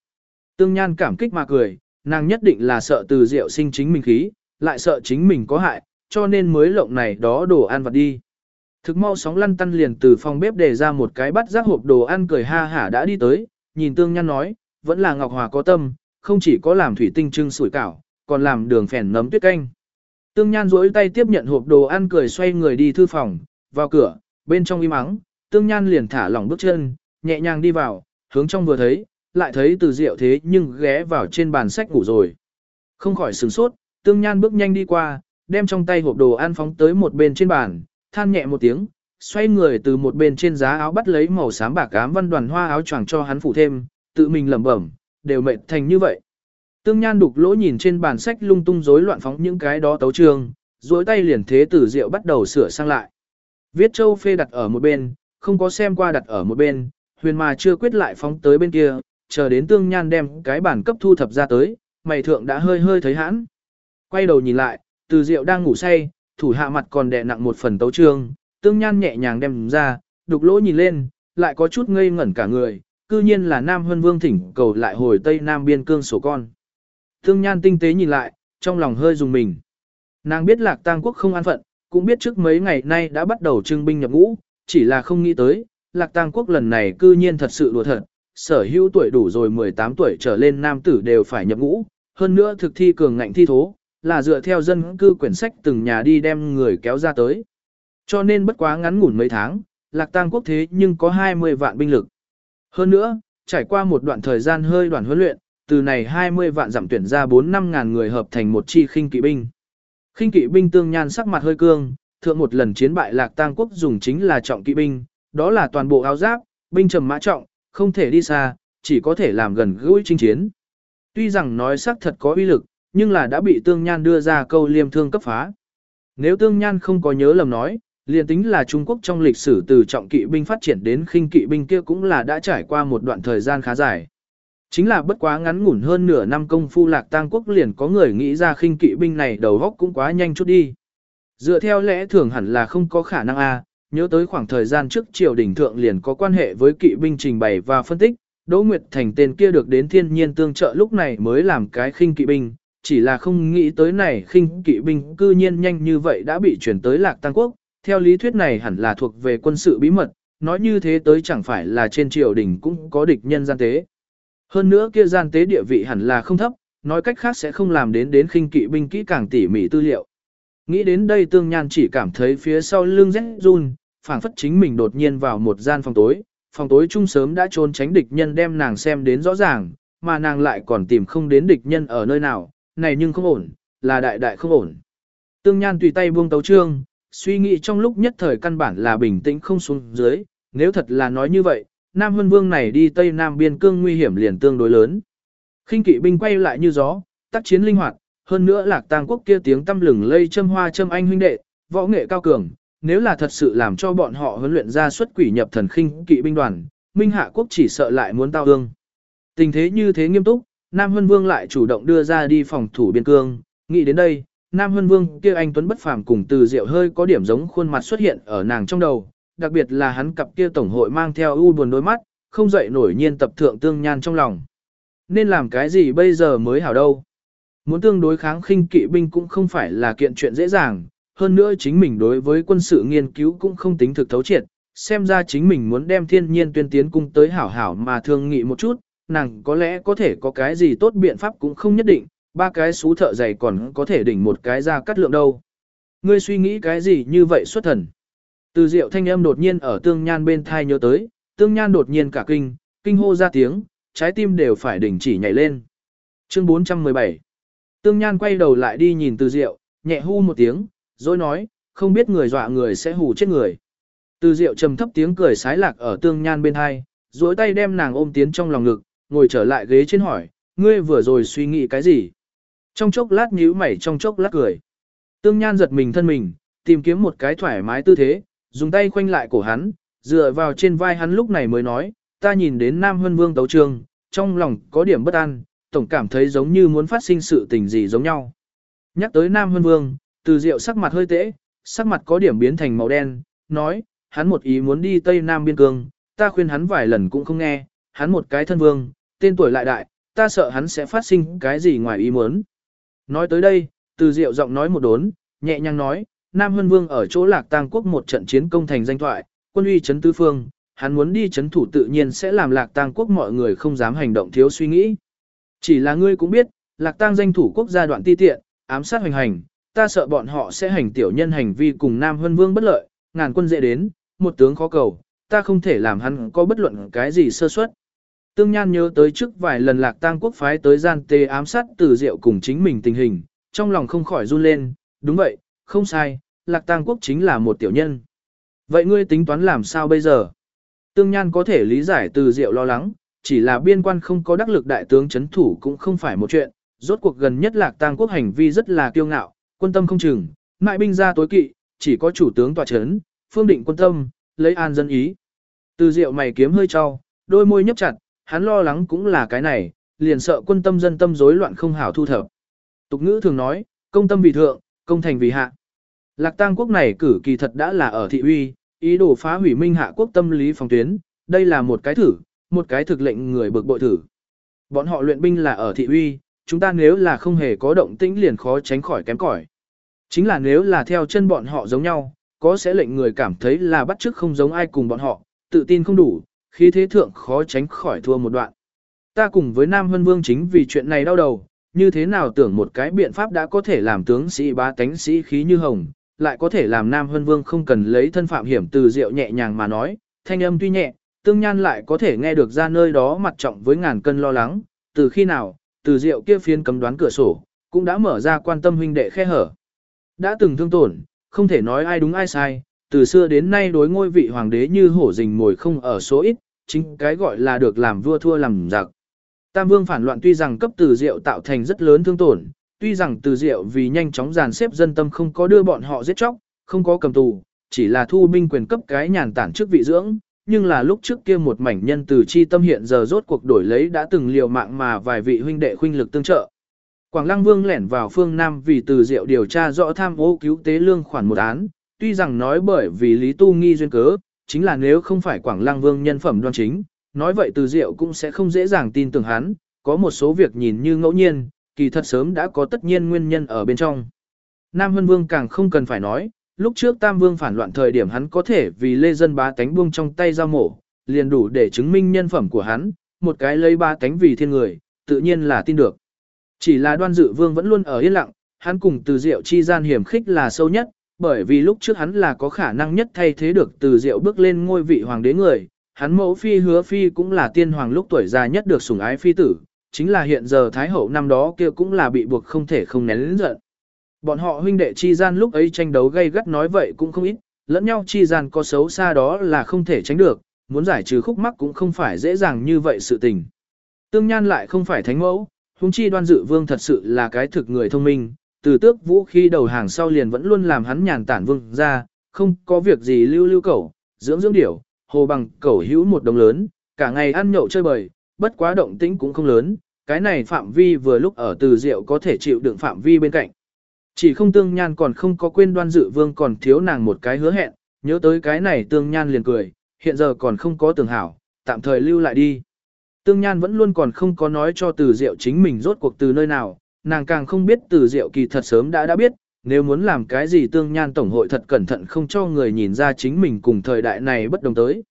Tương Nhan cảm kích mà cười, nàng nhất định là sợ từ rượu sinh chính mình khí, lại sợ chính mình có hại, cho nên mới lộng này đó đồ ăn vặt đi. Thực mau sóng lăn tăn liền từ phòng bếp để ra một cái bát rác hộp đồ ăn cười ha hả đã đi tới, nhìn Tương Nhan nói, vẫn là Ngọc Hòa có tâm, không chỉ có làm thủy tinh trưng sủi cảo, còn làm đường phèn nấm tuyết canh. Tương Nhan duỗi tay tiếp nhận hộp đồ ăn cười xoay người đi thư phòng, vào cửa, bên trong im mắng, Tương Nhan liền thả lỏng bước chân, nhẹ nhàng đi vào, hướng trong vừa thấy, lại thấy từ rượu thế nhưng ghé vào trên bàn sách ngủ rồi. Không khỏi sửng sốt, Tương Nhan bước nhanh đi qua, đem trong tay hộp đồ ăn phóng tới một bên trên bàn, than nhẹ một tiếng, xoay người từ một bên trên giá áo bắt lấy màu xám bạc ám văn đoàn hoa áo choàng cho hắn phủ thêm, tự mình lẩm bẩm, đều mệt thành như vậy. Tương Nhan đục lỗ nhìn trên bàn sách lung tung rối loạn phóng những cái đó tấu trường, duỗi tay liền thế tử rượu bắt đầu sửa sang lại. Viết châu phê đặt ở một bên, không có xem qua đặt ở một bên, huyền mà chưa quyết lại phóng tới bên kia, chờ đến Tương Nhan đem cái bản cấp thu thập ra tới, mày thượng đã hơi hơi thấy hãn. Quay đầu nhìn lại, từ rượu đang ngủ say, thủ hạ mặt còn đè nặng một phần tấu trương, Tương Nhan nhẹ nhàng đem ra, đục lỗ nhìn lên, lại có chút ngây ngẩn cả người, cư nhiên là Nam Hân Vương thỉnh cầu lại hồi Tây Nam biên cương sổ con. Thương Nhan tinh tế nhìn lại, trong lòng hơi dùng mình. Nàng biết Lạc Tang quốc không an phận, cũng biết trước mấy ngày nay đã bắt đầu trưng binh nhập ngũ, chỉ là không nghĩ tới, Lạc Tang quốc lần này cư nhiên thật sự đùa thật, sở hữu tuổi đủ rồi 18 tuổi trở lên nam tử đều phải nhập ngũ, hơn nữa thực thi cường ngạnh thi thố, là dựa theo dân cư quyển sách từng nhà đi đem người kéo ra tới. Cho nên bất quá ngắn ngủn mấy tháng, Lạc Tang quốc thế nhưng có 20 vạn binh lực. Hơn nữa, trải qua một đoạn thời gian hơi đoạn huấn luyện, từ này 20 vạn giảm tuyển ra 4-5 ngàn người hợp thành một chi khinh kỵ binh. Khinh kỵ binh tương nhan sắc mặt hơi cương, thượng một lần chiến bại Lạc Tang quốc dùng chính là trọng kỵ binh, đó là toàn bộ áo giáp, binh trầm mã trọng, không thể đi xa, chỉ có thể làm gần gũi chinh chiến. Tuy rằng nói sắc thật có uy lực, nhưng là đã bị tương nhan đưa ra câu liêm thương cấp phá. Nếu tương nhan không có nhớ lầm nói, liền tính là Trung Quốc trong lịch sử từ trọng kỵ binh phát triển đến khinh kỵ binh kia cũng là đã trải qua một đoạn thời gian khá dài. Chính là bất quá ngắn ngủn hơn nửa năm công phu lạc tang quốc liền có người nghĩ ra khinh kỵ binh này đầu góc cũng quá nhanh chút đi. Dựa theo lẽ thường hẳn là không có khả năng a nhớ tới khoảng thời gian trước triều đình thượng liền có quan hệ với kỵ binh trình bày và phân tích, Đỗ Nguyệt Thành tên kia được đến thiên nhiên tương trợ lúc này mới làm cái khinh kỵ binh, chỉ là không nghĩ tới này khinh kỵ binh cư nhiên nhanh như vậy đã bị chuyển tới lạc tăng quốc, theo lý thuyết này hẳn là thuộc về quân sự bí mật, nói như thế tới chẳng phải là trên triều đình cũng có địch nhân gian tế. Hơn nữa kia gian tế địa vị hẳn là không thấp, nói cách khác sẽ không làm đến đến khinh kỵ binh kỹ càng tỉ mỉ tư liệu. Nghĩ đến đây tương nhan chỉ cảm thấy phía sau lưng rét run, phảng phất chính mình đột nhiên vào một gian phòng tối, phòng tối chung sớm đã trốn tránh địch nhân đem nàng xem đến rõ ràng, mà nàng lại còn tìm không đến địch nhân ở nơi nào, này nhưng không ổn, là đại đại không ổn. Tương Nhan tùy tay buông tấu trương, suy nghĩ trong lúc nhất thời căn bản là bình tĩnh không xuống dưới, nếu thật là nói như vậy, Nam Hân Vương này đi Tây Nam biên cương nguy hiểm liền tương đối lớn. khinh kỵ binh quay lại như gió, tác chiến linh hoạt, hơn nữa lạc tang quốc kia tiếng tâm lừng lây châm hoa châm anh huynh đệ, võ nghệ cao cường, nếu là thật sự làm cho bọn họ huấn luyện ra xuất quỷ nhập thần khinh kỵ binh đoàn, Minh Hạ quốc chỉ sợ lại muốn tao ương. Tình thế như thế nghiêm túc, Nam Hân Vương lại chủ động đưa ra đi phòng thủ biên cương, nghĩ đến đây, Nam Hân Vương kia anh Tuấn bất phàm cùng từ diệu hơi có điểm giống khuôn mặt xuất hiện ở nàng trong đầu, đặc biệt là hắn cặp kia tổng hội mang theo u buồn đôi mắt, không dậy nổi nhiên tập thượng tương nhan trong lòng. Nên làm cái gì bây giờ mới hảo đâu? Muốn tương đối kháng khinh kỵ binh cũng không phải là kiện chuyện dễ dàng, hơn nữa chính mình đối với quân sự nghiên cứu cũng không tính thực thấu triệt, xem ra chính mình muốn đem thiên nhiên tuyên tiến cung tới hảo hảo mà thương nghị một chút, nàng có lẽ có thể có cái gì tốt biện pháp cũng không nhất định, ba cái xú thợ dày còn có thể đỉnh một cái ra cắt lượng đâu. Ngươi suy nghĩ cái gì như vậy xuất thần. Từ diệu thanh âm đột nhiên ở tương nhan bên thai nhớ tới, tương nhan đột nhiên cả kinh, kinh hô ra tiếng, trái tim đều phải đỉnh chỉ nhảy lên. Chương 417 Tương nhan quay đầu lại đi nhìn từ diệu, nhẹ hu một tiếng, rồi nói, không biết người dọa người sẽ hù chết người. Từ diệu trầm thấp tiếng cười sái lạc ở tương nhan bên hai, duỗi tay đem nàng ôm tiến trong lòng ngực, ngồi trở lại ghế trên hỏi, ngươi vừa rồi suy nghĩ cái gì? Trong chốc lát nhíu mày trong chốc lát cười. Tương Nhan giật mình thân mình, tìm kiếm một cái thoải mái tư thế, dùng tay khoanh lại cổ hắn, dựa vào trên vai hắn lúc này mới nói, ta nhìn đến Nam Hân Vương tấu trương, trong lòng có điểm bất an, tổng cảm thấy giống như muốn phát sinh sự tình gì giống nhau. Nhắc tới Nam Hân Vương, từ rượu sắc mặt hơi tễ, sắc mặt có điểm biến thành màu đen, nói, hắn một ý muốn đi Tây Nam Biên Cương, ta khuyên hắn vài lần cũng không nghe, hắn một cái thân vương, tên tuổi lại đại, ta sợ hắn sẽ phát sinh cái gì ngoài ý muốn. Nói tới đây, từ diệu giọng nói một đốn, nhẹ nhàng nói, Nam Hân Vương ở chỗ lạc tang quốc một trận chiến công thành danh thoại, quân uy chấn tứ phương, hắn muốn đi chấn thủ tự nhiên sẽ làm lạc tang quốc mọi người không dám hành động thiếu suy nghĩ. Chỉ là ngươi cũng biết, lạc tang danh thủ quốc gia đoạn ti tiện, ám sát hoành hành, ta sợ bọn họ sẽ hành tiểu nhân hành vi cùng Nam Hân Vương bất lợi, ngàn quân dễ đến, một tướng khó cầu, ta không thể làm hắn có bất luận cái gì sơ suất. Tương Nhan nhớ tới trước vài lần lạc tang quốc phái tới gian tê ám sát từ diệu cùng chính mình tình hình, trong lòng không khỏi run lên, đúng vậy, không sai, lạc tang quốc chính là một tiểu nhân. Vậy ngươi tính toán làm sao bây giờ? Tương Nhan có thể lý giải từ diệu lo lắng, chỉ là biên quan không có đắc lực đại tướng chấn thủ cũng không phải một chuyện, rốt cuộc gần nhất lạc tang quốc hành vi rất là kiêu ngạo, quân tâm không chừng, mại binh ra tối kỵ, chỉ có chủ tướng tòa chấn, phương định quân tâm, lấy an dân ý. Từ diệu mày kiếm hơi cho, đôi môi nhấp chặt, hắn lo lắng cũng là cái này, liền sợ quân tâm dân tâm rối loạn không hảo thu thập. Tục ngữ thường nói, công tâm vì thượng, công thành vì hạ. Lạc tang quốc này cử kỳ thật đã là ở thị uy, ý đồ phá hủy minh hạ quốc tâm lý phòng tuyến, đây là một cái thử, một cái thực lệnh người bực bội thử. Bọn họ luyện binh là ở thị uy, chúng ta nếu là không hề có động tĩnh liền khó tránh khỏi kém cỏi. Chính là nếu là theo chân bọn họ giống nhau, có sẽ lệnh người cảm thấy là bắt chước không giống ai cùng bọn họ, tự tin không đủ, khí thế thượng khó tránh khỏi thua một đoạn. Ta cùng với Nam Hân Vương chính vì chuyện này đau đầu, như thế nào tưởng một cái biện pháp đã có thể làm tướng sĩ bá tánh sĩ khí như hồng, lại có thể làm Nam Hân Vương không cần lấy thân phạm hiểm từ rượu nhẹ nhàng mà nói, thanh âm tuy nhẹ, tương nhan lại có thể nghe được ra nơi đó mặt trọng với ngàn cân lo lắng, từ khi nào, từ rượu kia phiên cấm đoán cửa sổ, cũng đã mở ra quan tâm huynh đệ khe hở. Đã từng thương tổn, không thể nói ai đúng ai sai, từ xưa đến nay đối ngôi vị hoàng đế như hổ rình mồi không ở số ít, chính cái gọi là được làm vua thua làm giặc. Tam vương phản loạn tuy rằng cấp từ diệu tạo thành rất lớn thương tổn, tuy rằng từ diệu vì nhanh chóng dàn xếp dân tâm không có đưa bọn họ giết chóc, không có cầm tù, chỉ là thu binh quyền cấp cái nhàn tản trước vị dưỡng, nhưng là lúc trước kia một mảnh nhân từ chi tâm hiện giờ rốt cuộc đổi lấy đã từng liều mạng mà vài vị huynh đệ huynh lực tương trợ. Quảng Lăng Vương lẻn vào phương Nam vì từ diệu điều tra rõ tham ô cứu tế lương khoản một án, tuy rằng nói bởi vì Lý Tu Nghi duyên cớ, chính là nếu không phải Quảng Lăng Vương nhân phẩm đoan chính, nói vậy từ diệu cũng sẽ không dễ dàng tin tưởng hắn, có một số việc nhìn như ngẫu nhiên, kỳ thật sớm đã có tất nhiên nguyên nhân ở bên trong. Nam Hân Vương càng không cần phải nói, lúc trước Tam Vương phản loạn thời điểm hắn có thể vì lê dân bá tánh buông trong tay ra mổ, liền đủ để chứng minh nhân phẩm của hắn, một cái lấy ba tánh vì thiên người, tự nhiên là tin được. Chỉ là đoan dự vương vẫn luôn ở yên lặng, hắn cùng từ diệu chi gian hiểm khích là sâu nhất, bởi vì lúc trước hắn là có khả năng nhất thay thế được từ diệu bước lên ngôi vị hoàng đế người, hắn mẫu phi hứa phi cũng là tiên hoàng lúc tuổi già nhất được sủng ái phi tử, chính là hiện giờ thái hậu năm đó kia cũng là bị buộc không thể không nén lĩnh giận. Bọn họ huynh đệ chi gian lúc ấy tranh đấu gay gắt nói vậy cũng không ít, lẫn nhau chi gian có xấu xa đó là không thể tránh được, muốn giải trừ khúc mắc cũng không phải dễ dàng như vậy sự tình. Tương Nhan lại không phải thánh mẫu, huống chi đoan dự vương thật sự là cái thực người thông minh, từ tước vũ khi đầu hàng sau liền vẫn luôn làm hắn nhàn tản vương ra, không có việc gì lưu lưu cẩu, dưỡng dưỡng điểu, hồ bằng cẩu hữu một đồng lớn, cả ngày ăn nhậu chơi bời, bất quá động tĩnh cũng không lớn, cái này phạm vi vừa lúc ở từ rượu có thể chịu đựng phạm vi bên cạnh. Chỉ không tương nhan còn không có quên đoan dự vương còn thiếu nàng một cái hứa hẹn, nhớ tới cái này tương nhan liền cười, hiện giờ còn không có tường hảo, tạm thời lưu lại đi. Tương nhan vẫn luôn còn không có nói cho từ diệu chính mình rốt cuộc từ nơi nào, nàng càng không biết từ diệu kỳ thật sớm đã đã biết, nếu muốn làm cái gì tương nhan tổng hội thật cẩn thận không cho người nhìn ra chính mình cùng thời đại này bất đồng tới.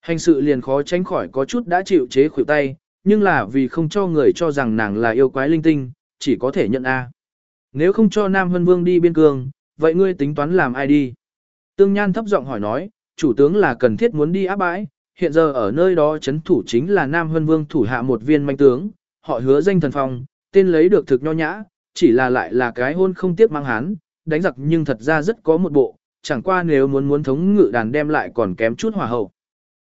Hành sự liền khó tránh khỏi có chút đã chịu chế khuỷu tay, nhưng là vì không cho người cho rằng nàng là yêu quái linh tinh, chỉ có thể nhận A. Nếu không cho Nam Hân Vương đi biên cương, vậy ngươi tính toán làm ai đi? Tương Nhan thấp giọng hỏi nói, chủ tướng là cần thiết muốn đi áp bãi, hiện giờ ở nơi đó chấn thủ chính là Nam Hân Vương thủ hạ một viên manh tướng, họ hứa danh thần phong, tên lấy được thực nho nhã, chỉ là lại là cái hôn không tiếc mang hán, đánh giặc nhưng thật ra rất có một bộ, chẳng qua nếu muốn muốn thống ngự đàn đem lại còn kém chút hòa hậu.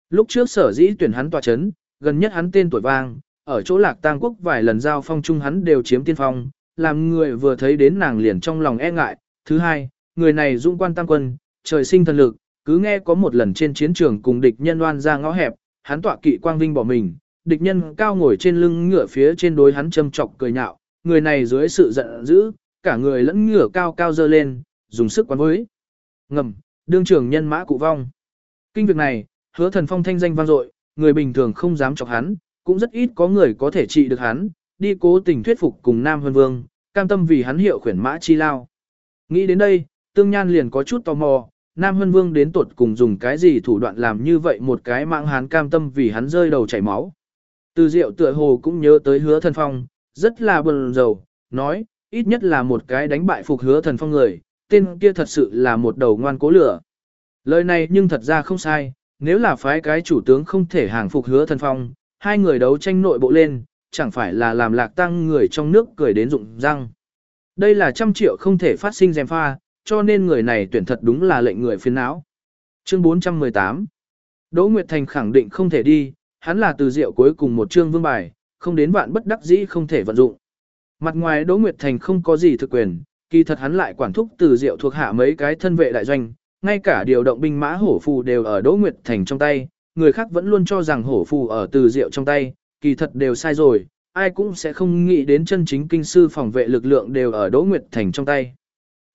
Lúc trước sở dĩ tuyển hắn tòa chấn, gần nhất hắn tên tuổi vang, ở chỗ lạc tang quốc vài lần giao phong chung hắn đều chiếm tiên phong, làm người vừa thấy đến nàng liền trong lòng e ngại. Thứ hai, người này dung quan tăng quân, trời sinh thần lực, cứ nghe có một lần trên chiến trường cùng địch nhân oan ra ngõ hẹp, hắn tọa kỵ quang vinh bỏ mình, địch nhân cao ngồi trên lưng ngựa phía trên đối hắn châm chọc cười nhạo, người này dưới sự giận dữ, cả người lẫn ngựa cao cao dơ lên, dùng sức quán với. Ngầm, đương trưởng nhân mã cụ vong. Kinh việc này, hứa thần phong thanh danh vang dội, người bình thường không dám chọc hắn, cũng rất ít có người có thể trị được hắn, đi cố tình thuyết phục cùng Nam Hân Vương, cam tâm vì hắn hiệu khuyển mã chi lao. Nghĩ đến đây, Tương Nhan liền có chút tò mò, Nam Hân Vương đến tuột cùng dùng cái gì thủ đoạn làm như vậy một cái mạng hắn cam tâm vì hắn rơi đầu chảy máu. Từ Diệu tựa hồ cũng nhớ tới hứa thần phong, rất là buồn rầu, nói, ít nhất là một cái đánh bại phục hứa thần phong người, tên kia thật sự là một đầu ngoan cố lửa. Lời này nhưng thật ra không sai, nếu là phái cái chủ tướng không thể hàng phục hứa thần phong, hai người đấu tranh nội bộ lên, chẳng phải là làm lạc tăng người trong nước cười đến rụng răng. Đây là trăm triệu không thể phát sinh dèm pha, cho nên người này tuyển thật đúng là lệnh người phiền não. Chương 418 Đỗ Nguyệt Thành khẳng định không thể đi, hắn là từ diệu cuối cùng một chương vương bài, không đến vạn bất đắc dĩ không thể vận dụng. Mặt ngoài Đỗ Nguyệt Thành không có gì thực quyền, kỳ thật hắn lại quản thúc từ diệu thuộc hạ mấy cái thân vệ đại doanh, ngay cả điều động binh mã hổ phù đều ở Đỗ Nguyệt Thành trong tay, người khác vẫn luôn cho rằng hổ phù ở từ diệu trong tay, kỳ thật đều sai rồi, ai cũng sẽ không nghĩ đến chân chính kinh sư phòng vệ lực lượng đều ở Đỗ Nguyệt Thành trong tay.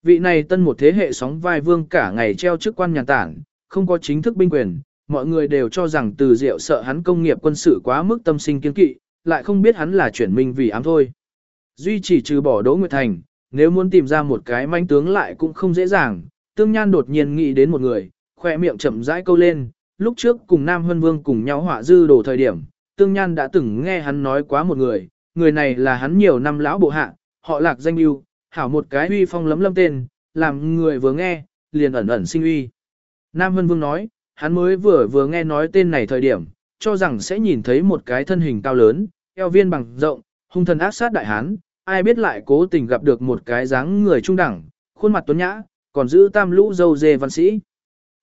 Vị này tân một thế hệ sóng vai vương cả ngày treo chức quan nhà tản, không có chính thức binh quyền, mọi người đều cho rằng từ diệu sợ hắn công nghiệp quân sự quá mức tâm sinh kiên kỵ, lại không biết hắn là chuyển minh vì ám thôi. Duy chỉ trừ bỏ Đỗ Nguyệt Thành, nếu muốn tìm ra một cái manh tướng lại cũng không dễ dàng, tương nhan đột nhiên nghĩ đến một người, khoe miệng chậm rãi câu lên, lúc trước cùng Nam Hân Vương cùng nhau họa dư đồ thời điểm, tương nhan đã từng nghe hắn nói quá một người, người này là hắn nhiều năm lão bộ hạ, họ lạc danh yêu, hảo một cái uy phong lấm lâm tên, làm người vừa nghe, liền ẩn ẩn sinh uy. Nam Hân Vương nói, hắn mới vừa vừa nghe nói tên này thời điểm, cho rằng sẽ nhìn thấy một cái thân hình cao lớn, eo viên bằng rộng, hung thần ác sát đại hán, ai biết lại cố tình gặp được một cái dáng người trung đẳng, khuôn mặt tuấn nhã, còn giữ tam lũ dâu dê văn sĩ.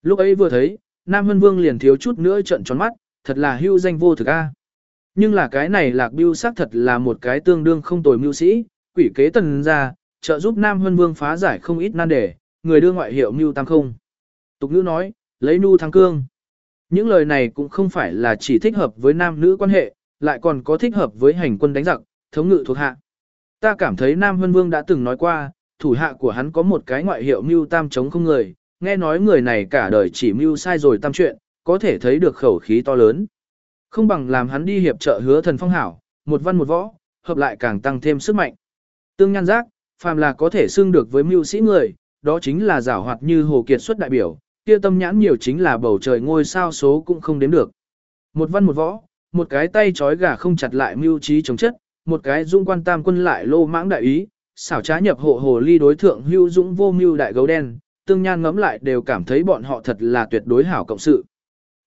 Lúc ấy vừa thấy, Nam Hân Vương liền thiếu chút nữa trận tròn mắt, thật là hưu danh vô thực a. Nhưng là cái này lạc biêu xác thật là một cái tương đương không tồi mưu sĩ, quỷ kế tần ra, trợ giúp Nam Hân Vương phá giải không ít nan đề, người đưa ngoại hiệu mưu tam không. Tục ngữ nói, lấy nu thắng cương. Những lời này cũng không phải là chỉ thích hợp với nam nữ quan hệ, lại còn có thích hợp với hành quân đánh giặc, thống ngự thuộc hạ. Ta cảm thấy Nam Hân Vương đã từng nói qua, thủ hạ của hắn có một cái ngoại hiệu mưu tam chống không người, nghe nói người này cả đời chỉ mưu sai rồi tam chuyện, có thể thấy được khẩu khí to lớn. Không bằng làm hắn đi hiệp trợ hứa thần phong hảo, một văn một võ, hợp lại càng tăng thêm sức mạnh. Tương nhan giác, phàm là có thể xưng được với mưu sĩ người, đó chính là giảo hoạt như Hồ Kiệt xuất đại biểu, kia tâm nhãn nhiều chính là bầu trời ngôi sao số cũng không đếm được. Một văn một võ, một cái tay trói gà không chặt lại mưu trí chống chất, một cái dung quan tam quân lại lô mãng đại ý, xảo trá nhập hộ hồ ly đối thượng hưu dũng vô mưu đại gấu đen, tương nhan ngẫm lại đều cảm thấy bọn họ thật là tuyệt đối hảo cộng sự.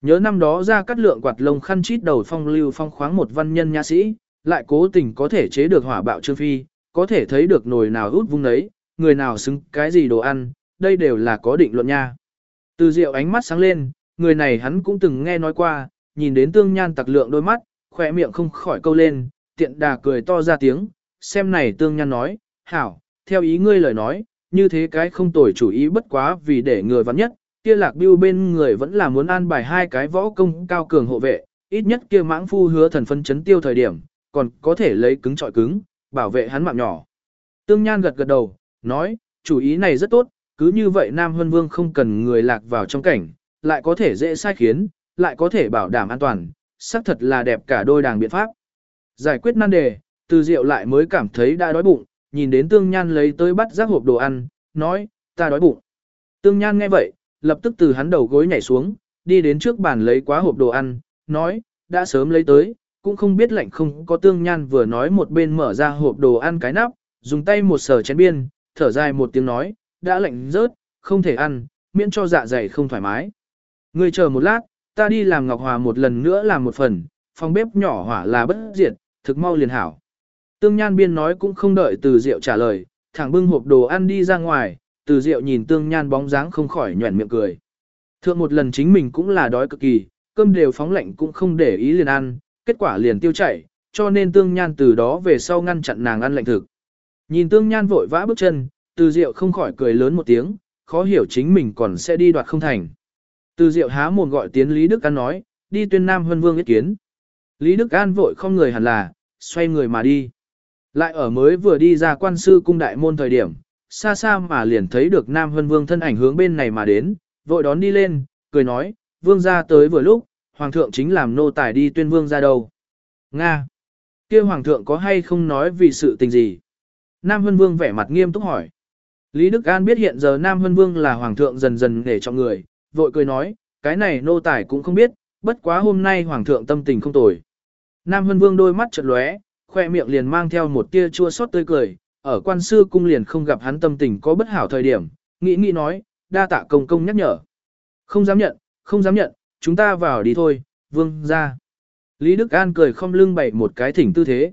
Nhớ năm đó ra cắt lượng quạt lông khăn chít đầu phong lưu phong khoáng một văn nhân nha sĩ, lại cố tình có thể chế được hỏa bạo trương phi, có thể thấy được nồi nào út vung đấy, người nào xứng cái gì đồ ăn, đây đều là có định luận nha. Từ Diệu ánh mắt sáng lên, người này hắn cũng từng nghe nói qua, nhìn đến tương nhan tặc lượng đôi mắt, khỏe miệng không khỏi câu lên, tiện đà cười to ra tiếng, xem này tương nhan nói, hảo, theo ý ngươi lời nói, như thế cái không tồi chủ ý bất quá vì để người vắn nhất, kia lạc biêu bên người vẫn là muốn an bài hai cái võ công cao cường hộ vệ, ít nhất kia mãng phu hứa thần phân chấn tiêu thời điểm, còn có thể lấy cứng trọi cứng, bảo vệ hắn mạng nhỏ. Tương Nhan gật gật đầu, nói, chủ ý này rất tốt, cứ như vậy Nam Hân Vương không cần người lạc vào trong cảnh, lại có thể dễ sai khiến, lại có thể bảo đảm an toàn, xác thật là đẹp cả đôi đàng biện pháp. Giải quyết nan đề, từ diệu lại mới cảm thấy đã đói bụng, nhìn đến Tương Nhan lấy tới bắt rác hộp đồ ăn, nói, ta đói bụng. Tương Nhan nghe vậy, lập tức từ hắn đầu gối nhảy xuống, đi đến trước bàn lấy quá hộp đồ ăn, nói, đã sớm lấy tới, cũng không biết lạnh không có Tương Nhan vừa nói một bên mở ra hộp đồ ăn cái nắp, dùng tay một sờ chén biên, thở dài một tiếng nói, đã lạnh rớt, không thể ăn, miễn cho dạ dày không thoải mái. Ngươi chờ một lát, ta đi làm Ngọc Hòa một lần nữa làm một phần, phòng bếp nhỏ hỏa là bất diệt, thực mau liền hảo. Tương Nhan biên nói cũng không đợi từ Diệu trả lời, thẳng bưng hộp đồ ăn đi ra ngoài, từ Diệu nhìn Tương Nhan bóng dáng không khỏi nhuẩn miệng cười. Thượng một lần chính mình cũng là đói cực kỳ, cơm đều phóng lạnh cũng không để ý liền ăn, kết quả liền tiêu chảy, cho nên Tương Nhan từ đó về sau ngăn chặn nàng ăn lạnh thực. Nhìn Tương Nhan vội vã bước chân, từ Diệu không khỏi cười lớn một tiếng, khó hiểu chính mình còn sẽ đi đoạt không thành. Từ Diệu há mồm gọi tiến Lý Đức An nói, đi tuyên Nam Hân Vương ý kiến. Lý Đức An vội không người hẳn là, xoay người mà đi. Lại ở mới vừa đi ra quan sư cung đại môn thời điểm, xa xa mà liền thấy được Nam Hân Vương thân ảnh hướng bên này mà đến, vội đón đi lên, cười nói, Vương ra tới vừa lúc, Hoàng thượng chính làm nô tài đi tuyên Vương ra đâu. Nga! kia Hoàng thượng có hay không nói vì sự tình gì? Nam Hân Vương vẻ mặt nghiêm túc hỏi. Lý Đức An biết hiện giờ Nam Hân Vương là Hoàng thượng dần dần để cho người, vội cười nói, cái này nô tài cũng không biết, bất quá hôm nay Hoàng thượng tâm tình không tồi. Nam Hân Vương đôi mắt chợt lóe, khoe miệng liền mang theo một tia chua xót tươi cười, ở quan sư cung liền không gặp hắn tâm tình có bất hảo thời điểm, nghĩ nghĩ nói, đa tạ công công nhắc nhở. Không dám nhận, không dám nhận, chúng ta vào đi thôi, vương ra. Lý Đức An cười không lưng bày một cái thỉnh tư thế.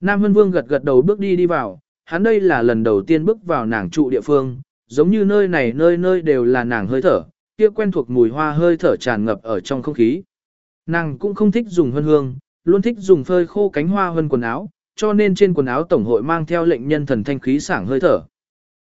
Nam Hân Vương gật gật đầu bước đi đi vào, hắn đây là lần đầu tiên bước vào nàng trụ địa phương, giống như nơi này nơi nơi đều là nàng hơi thở, kia quen thuộc mùi hoa hơi thở tràn ngập ở trong không khí. Nàng cũng không thích dùng hương hương, luôn thích dùng phơi khô cánh hoa hơn quần áo, cho nên trên quần áo tổng hội mang theo lệnh nhân thần thanh khí sảng hơi thở.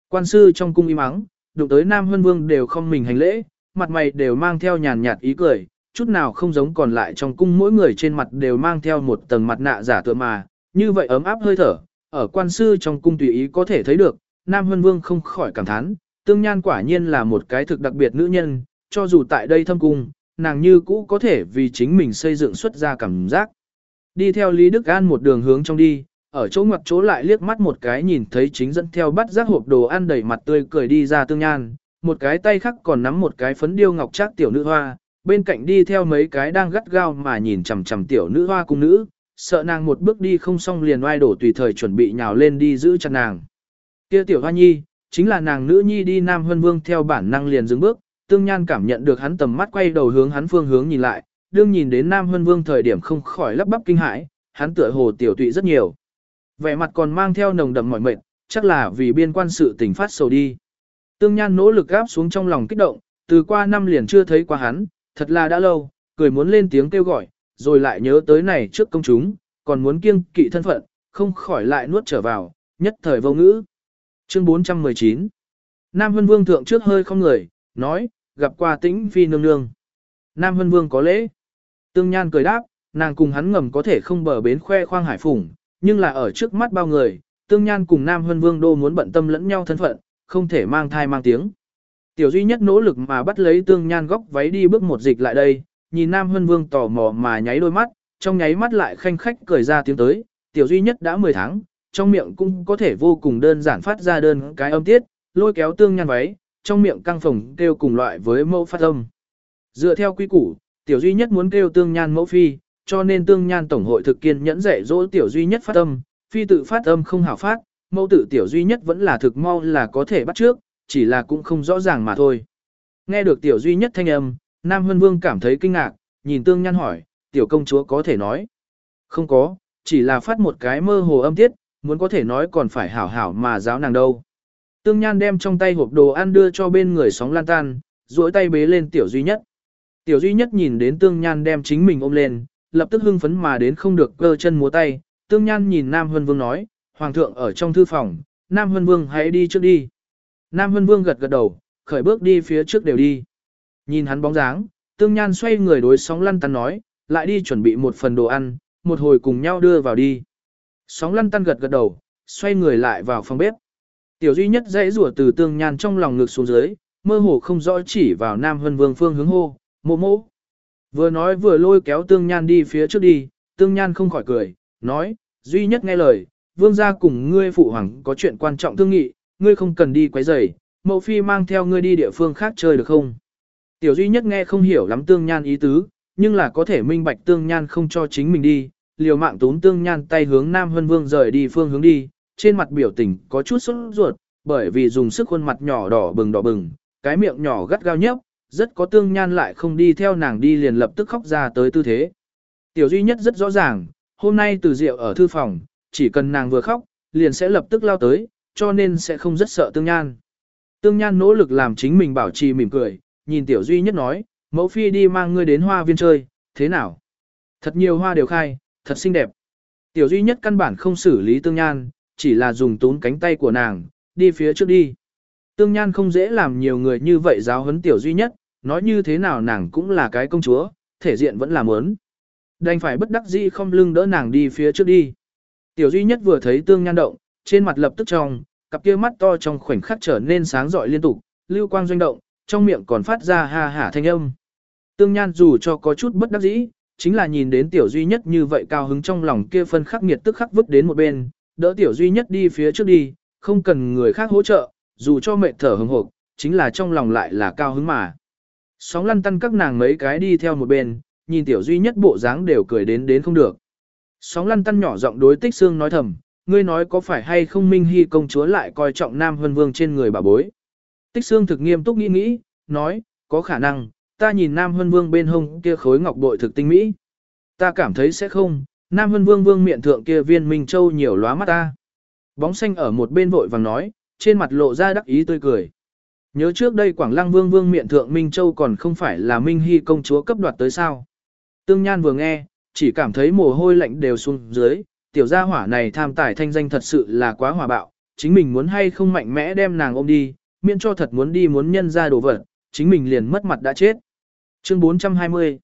Quan sư trong cung im mắng, đụng tới Nam Hân Vương đều không mình hành lễ, mặt mày đều mang theo nhàn nhạt ý cười, chút nào không giống còn lại trong cung mỗi người trên mặt đều mang theo một tầng mặt nạ giả tựa mà, như vậy ấm áp hơi thở, ở quan sư trong cung tùy ý có thể thấy được, Nam Hân Vương không khỏi cảm thán, tương nhan quả nhiên là một cái thực đặc biệt nữ nhân, cho dù tại đây thâm cung, nàng như cũ có thể vì chính mình xây dựng xuất ra cảm giác. Đi theo Lý Đức An một đường hướng trong đi, ở chỗ ngoặt chỗ lại liếc mắt một cái nhìn thấy chính dẫn theo bắt rác hộp đồ ăn đầy mặt tươi cười đi ra tương nhan, một cái tay khác còn nắm một cái phấn điêu ngọc trác tiểu nữ hoa, bên cạnh đi theo mấy cái đang gắt gao mà nhìn chằm chằm tiểu nữ hoa cung nữ, sợ nàng một bước đi không xong liền oai đổ tùy thời chuẩn bị nhào lên đi giữ chặt nàng. Kia tiểu hoa nhi, chính là nàng nữ nhi đi Nam Hân Vương theo bản năng liền dừng bước, tương nhan cảm nhận được hắn tầm mắt quay đầu hướng hắn phương hướng nhìn lại, đương nhìn đến Nam Hân Vương thời điểm không khỏi lắp bắp kinh hãi, hắn tựa hồ tiểu tụy rất nhiều. Vẻ mặt còn mang theo nồng đậm mỏi mệt, chắc là vì biên quan sự tình phát sầu đi. Tương Nhan nỗ lực gáp xuống trong lòng kích động, từ qua năm liền chưa thấy qua hắn, thật là đã lâu, cười muốn lên tiếng kêu gọi, rồi lại nhớ tới này trước công chúng, còn muốn kiêng kỵ thân phận, không khỏi lại nuốt trở vào, nhất thời vô ngữ. Chương 419 Nam Hân Vương thượng trước hơi không người, nói, gặp qua tĩnh phi nương nương. Nam Hân Vương có lễ. Tương Nhan cười đáp, nàng cùng hắn ngầm có thể không bờ bến khoe khoang hải phủng, nhưng là ở trước mắt bao người, Tương Nhan cùng Nam Hân Vương đô muốn bận tâm lẫn nhau thân phận, không thể mang thai mang tiếng. Tiểu duy nhất nỗ lực mà bắt lấy Tương Nhan góc váy đi bước một dịch lại đây, nhìn Nam Hân Vương tò mò mà nháy đôi mắt, trong nháy mắt lại khanh khách cười ra tiếng tới, tiểu duy nhất đã 10 tháng, trong miệng cũng có thể vô cùng đơn giản phát ra đơn cái âm tiết, lôi kéo Tương Nhan váy, trong miệng căng phồng kêu cùng loại với mẫu phát âm. Dựa theo quy củ, tiểu duy nhất muốn kêu tương nhan mẫu phi, cho nên tương nhan tổng hội thực kiên nhẫn dạy dỗ tiểu duy nhất phát âm, phi tự phát âm không hảo phát, mẫu tự tiểu duy nhất vẫn là thực mau là có thể bắt trước, chỉ là cũng không rõ ràng mà thôi. Nghe được tiểu duy nhất thanh âm, Nam Hân Vương cảm thấy kinh ngạc, nhìn tương nhan hỏi, tiểu công chúa có thể nói. Không có, chỉ là phát một cái mơ hồ âm tiết, muốn có thể nói còn phải hảo hảo mà giáo nàng đâu. Tương Nhan đem trong tay hộp đồ ăn đưa cho bên người sóng lan tan, duỗi tay bế lên tiểu duy nhất. Tiểu duy nhất nhìn đến Tương Nhan đem chính mình ôm lên, lập tức hưng phấn mà đến không được cơ chân múa tay. Tương Nhan nhìn Nam Hân Vương nói, Hoàng thượng ở trong thư phòng, Nam Hân Vương hãy đi trước đi. Nam Hân Vương gật gật đầu, khởi bước đi phía trước đều đi. Nhìn hắn bóng dáng, Tương Nhan xoay người đối sóng lăn tăn nói, lại đi chuẩn bị một phần đồ ăn, một hồi cùng nhau đưa vào đi. Sóng lăn tăn gật gật đầu, xoay người lại vào phòng bếp. Tiểu duy nhất dãy rủa từ Tương Nhan trong lòng ngực xuống dưới, mơ hồ không rõ chỉ vào Nam Hân Vương phương hướng hô, mộ mộ. Vừa nói vừa lôi kéo Tương Nhan đi phía trước đi, Tương Nhan không khỏi cười, nói, duy nhất nghe lời, vương gia cùng ngươi phụ hoàng có chuyện quan trọng thương nghị, ngươi không cần đi quấy rầy, mẫu phi mang theo ngươi đi địa phương khác chơi được không? Tiểu duy nhất nghe không hiểu lắm tương nhan ý tứ, nhưng là có thể minh bạch tương nhan không cho chính mình đi, liều mạng tốn tương nhan tay hướng Nam Hân Vương rời đi phương hướng đi, trên mặt biểu tình có chút sốt ruột, bởi vì dùng sức khuôn mặt nhỏ đỏ bừng đỏ bừng, cái miệng nhỏ gắt gao nhấp, rất có tương nhan lại không đi theo nàng đi liền lập tức khóc ra tới tư thế. Tiểu duy nhất rất rõ ràng, hôm nay từ rượu ở thư phòng, chỉ cần nàng vừa khóc, liền sẽ lập tức lao tới, cho nên sẽ không rất sợ tương nhan. Tương nhan nỗ lực làm chính mình bảo trì mỉm cười, nhìn tiểu duy nhất nói, mẫu phi đi mang ngươi đến hoa viên chơi, thế nào? Thật nhiều hoa đều khai, thật xinh đẹp. Tiểu duy nhất căn bản không xử lý tương nhan, chỉ là dùng tún cánh tay của nàng, đi phía trước đi. Tương nhan không dễ làm nhiều người như vậy giáo huấn tiểu duy nhất, nói như thế nào nàng cũng là cái công chúa, thể diện vẫn là mớn. Đành phải bất đắc dĩ không lưng đỡ nàng đi phía trước đi. Tiểu duy nhất vừa thấy tương nhan động, trên mặt lập tức trong, cặp kia mắt to trong khoảnh khắc trở nên sáng rọi liên tục, lưu quang doanh động, trong miệng còn phát ra ha hả thanh âm. Tương nhan dù cho có chút bất đắc dĩ, chính là nhìn đến tiểu duy nhất như vậy cao hứng trong lòng kia phân khắc nghiệt tức khắc vứt đến một bên, đỡ tiểu duy nhất đi phía trước đi, không cần người khác hỗ trợ, dù cho mệt thở hừng hộp, chính là trong lòng lại là cao hứng mà. Sóng lăn tăn các nàng mấy cái đi theo một bên, nhìn tiểu duy nhất bộ dáng đều cười đến đến không được. Sóng lăn tăn nhỏ giọng đối tích xương nói thầm, ngươi nói có phải hay không Minh Hy công chúa lại coi trọng Nam Hân Vương trên người bà bối. Tích xương thực nghiêm túc nghĩ nghĩ, nói, có khả năng, ta nhìn Nam Hân Vương bên hông kia khối ngọc bội thực tinh mỹ. Ta cảm thấy sẽ không, Nam Hân Vương vương miệng thượng kia viên Minh Châu nhiều lóa mắt ta. Bóng xanh ở một bên vội vàng nói, trên mặt lộ ra đắc ý tươi cười. Nhớ trước đây Quảng Lăng Vương vương miệng thượng Minh Châu còn không phải là Minh Hy công chúa cấp đoạt tới sao. Tương Nhan vừa nghe, chỉ cảm thấy mồ hôi lạnh đều xuống dưới, tiểu gia hỏa này tham tài thanh danh thật sự là quá hòa bạo, chính mình muốn hay không mạnh mẽ đem nàng ôm đi, miễn cho thật muốn đi muốn nhân ra đồ vật, chính mình liền mất mặt đã chết. Chương 420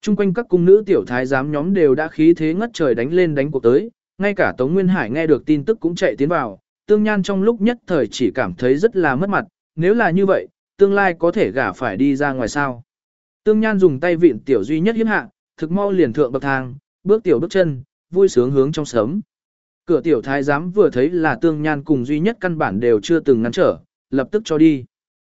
Trung quanh các cung nữ tiểu thái giám nhóm đều đã khí thế ngất trời đánh lên đánh cuộc tới, ngay cả Tống Nguyên Hải nghe được tin tức cũng chạy tiến vào, tương nhan trong lúc nhất thời chỉ cảm thấy rất là mất mặt, nếu là như vậy, tương lai có thể gả phải đi ra ngoài sao. Tương nhan dùng tay vịn tiểu duy nhất hiếp hạ, thực mau liền thượng bậc thang, bước tiểu bước chân, vui sướng hướng trong sớm. Cửa tiểu thái giám vừa thấy là tương nhan cùng duy nhất căn bản đều chưa từng ngăn trở, lập tức cho đi.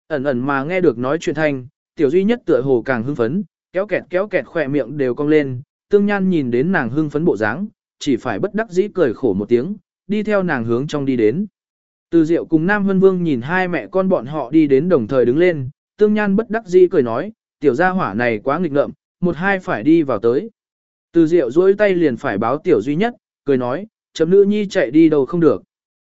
Ẩn ẩn mà nghe được nói chuyện thanh, tiểu duy nhất tựa hồ càng hưng phấn, kéo kẹt kéo kẹt khỏe miệng đều cong lên, tương nhan nhìn đến nàng hưng phấn bộ dáng, chỉ phải bất đắc dĩ cười khổ một tiếng, đi theo nàng hướng trong đi đến. Từ Diệu cùng Nam Hân Vương nhìn hai mẹ con bọn họ đi đến đồng thời đứng lên, tương nhan bất đắc dĩ cười nói, tiểu gia hỏa này quá nghịch ngợm, một hai phải đi vào tới. Từ Diệu duỗi tay liền phải báo tiểu duy nhất, cười nói, chấm nữ nhi chạy đi đâu không được.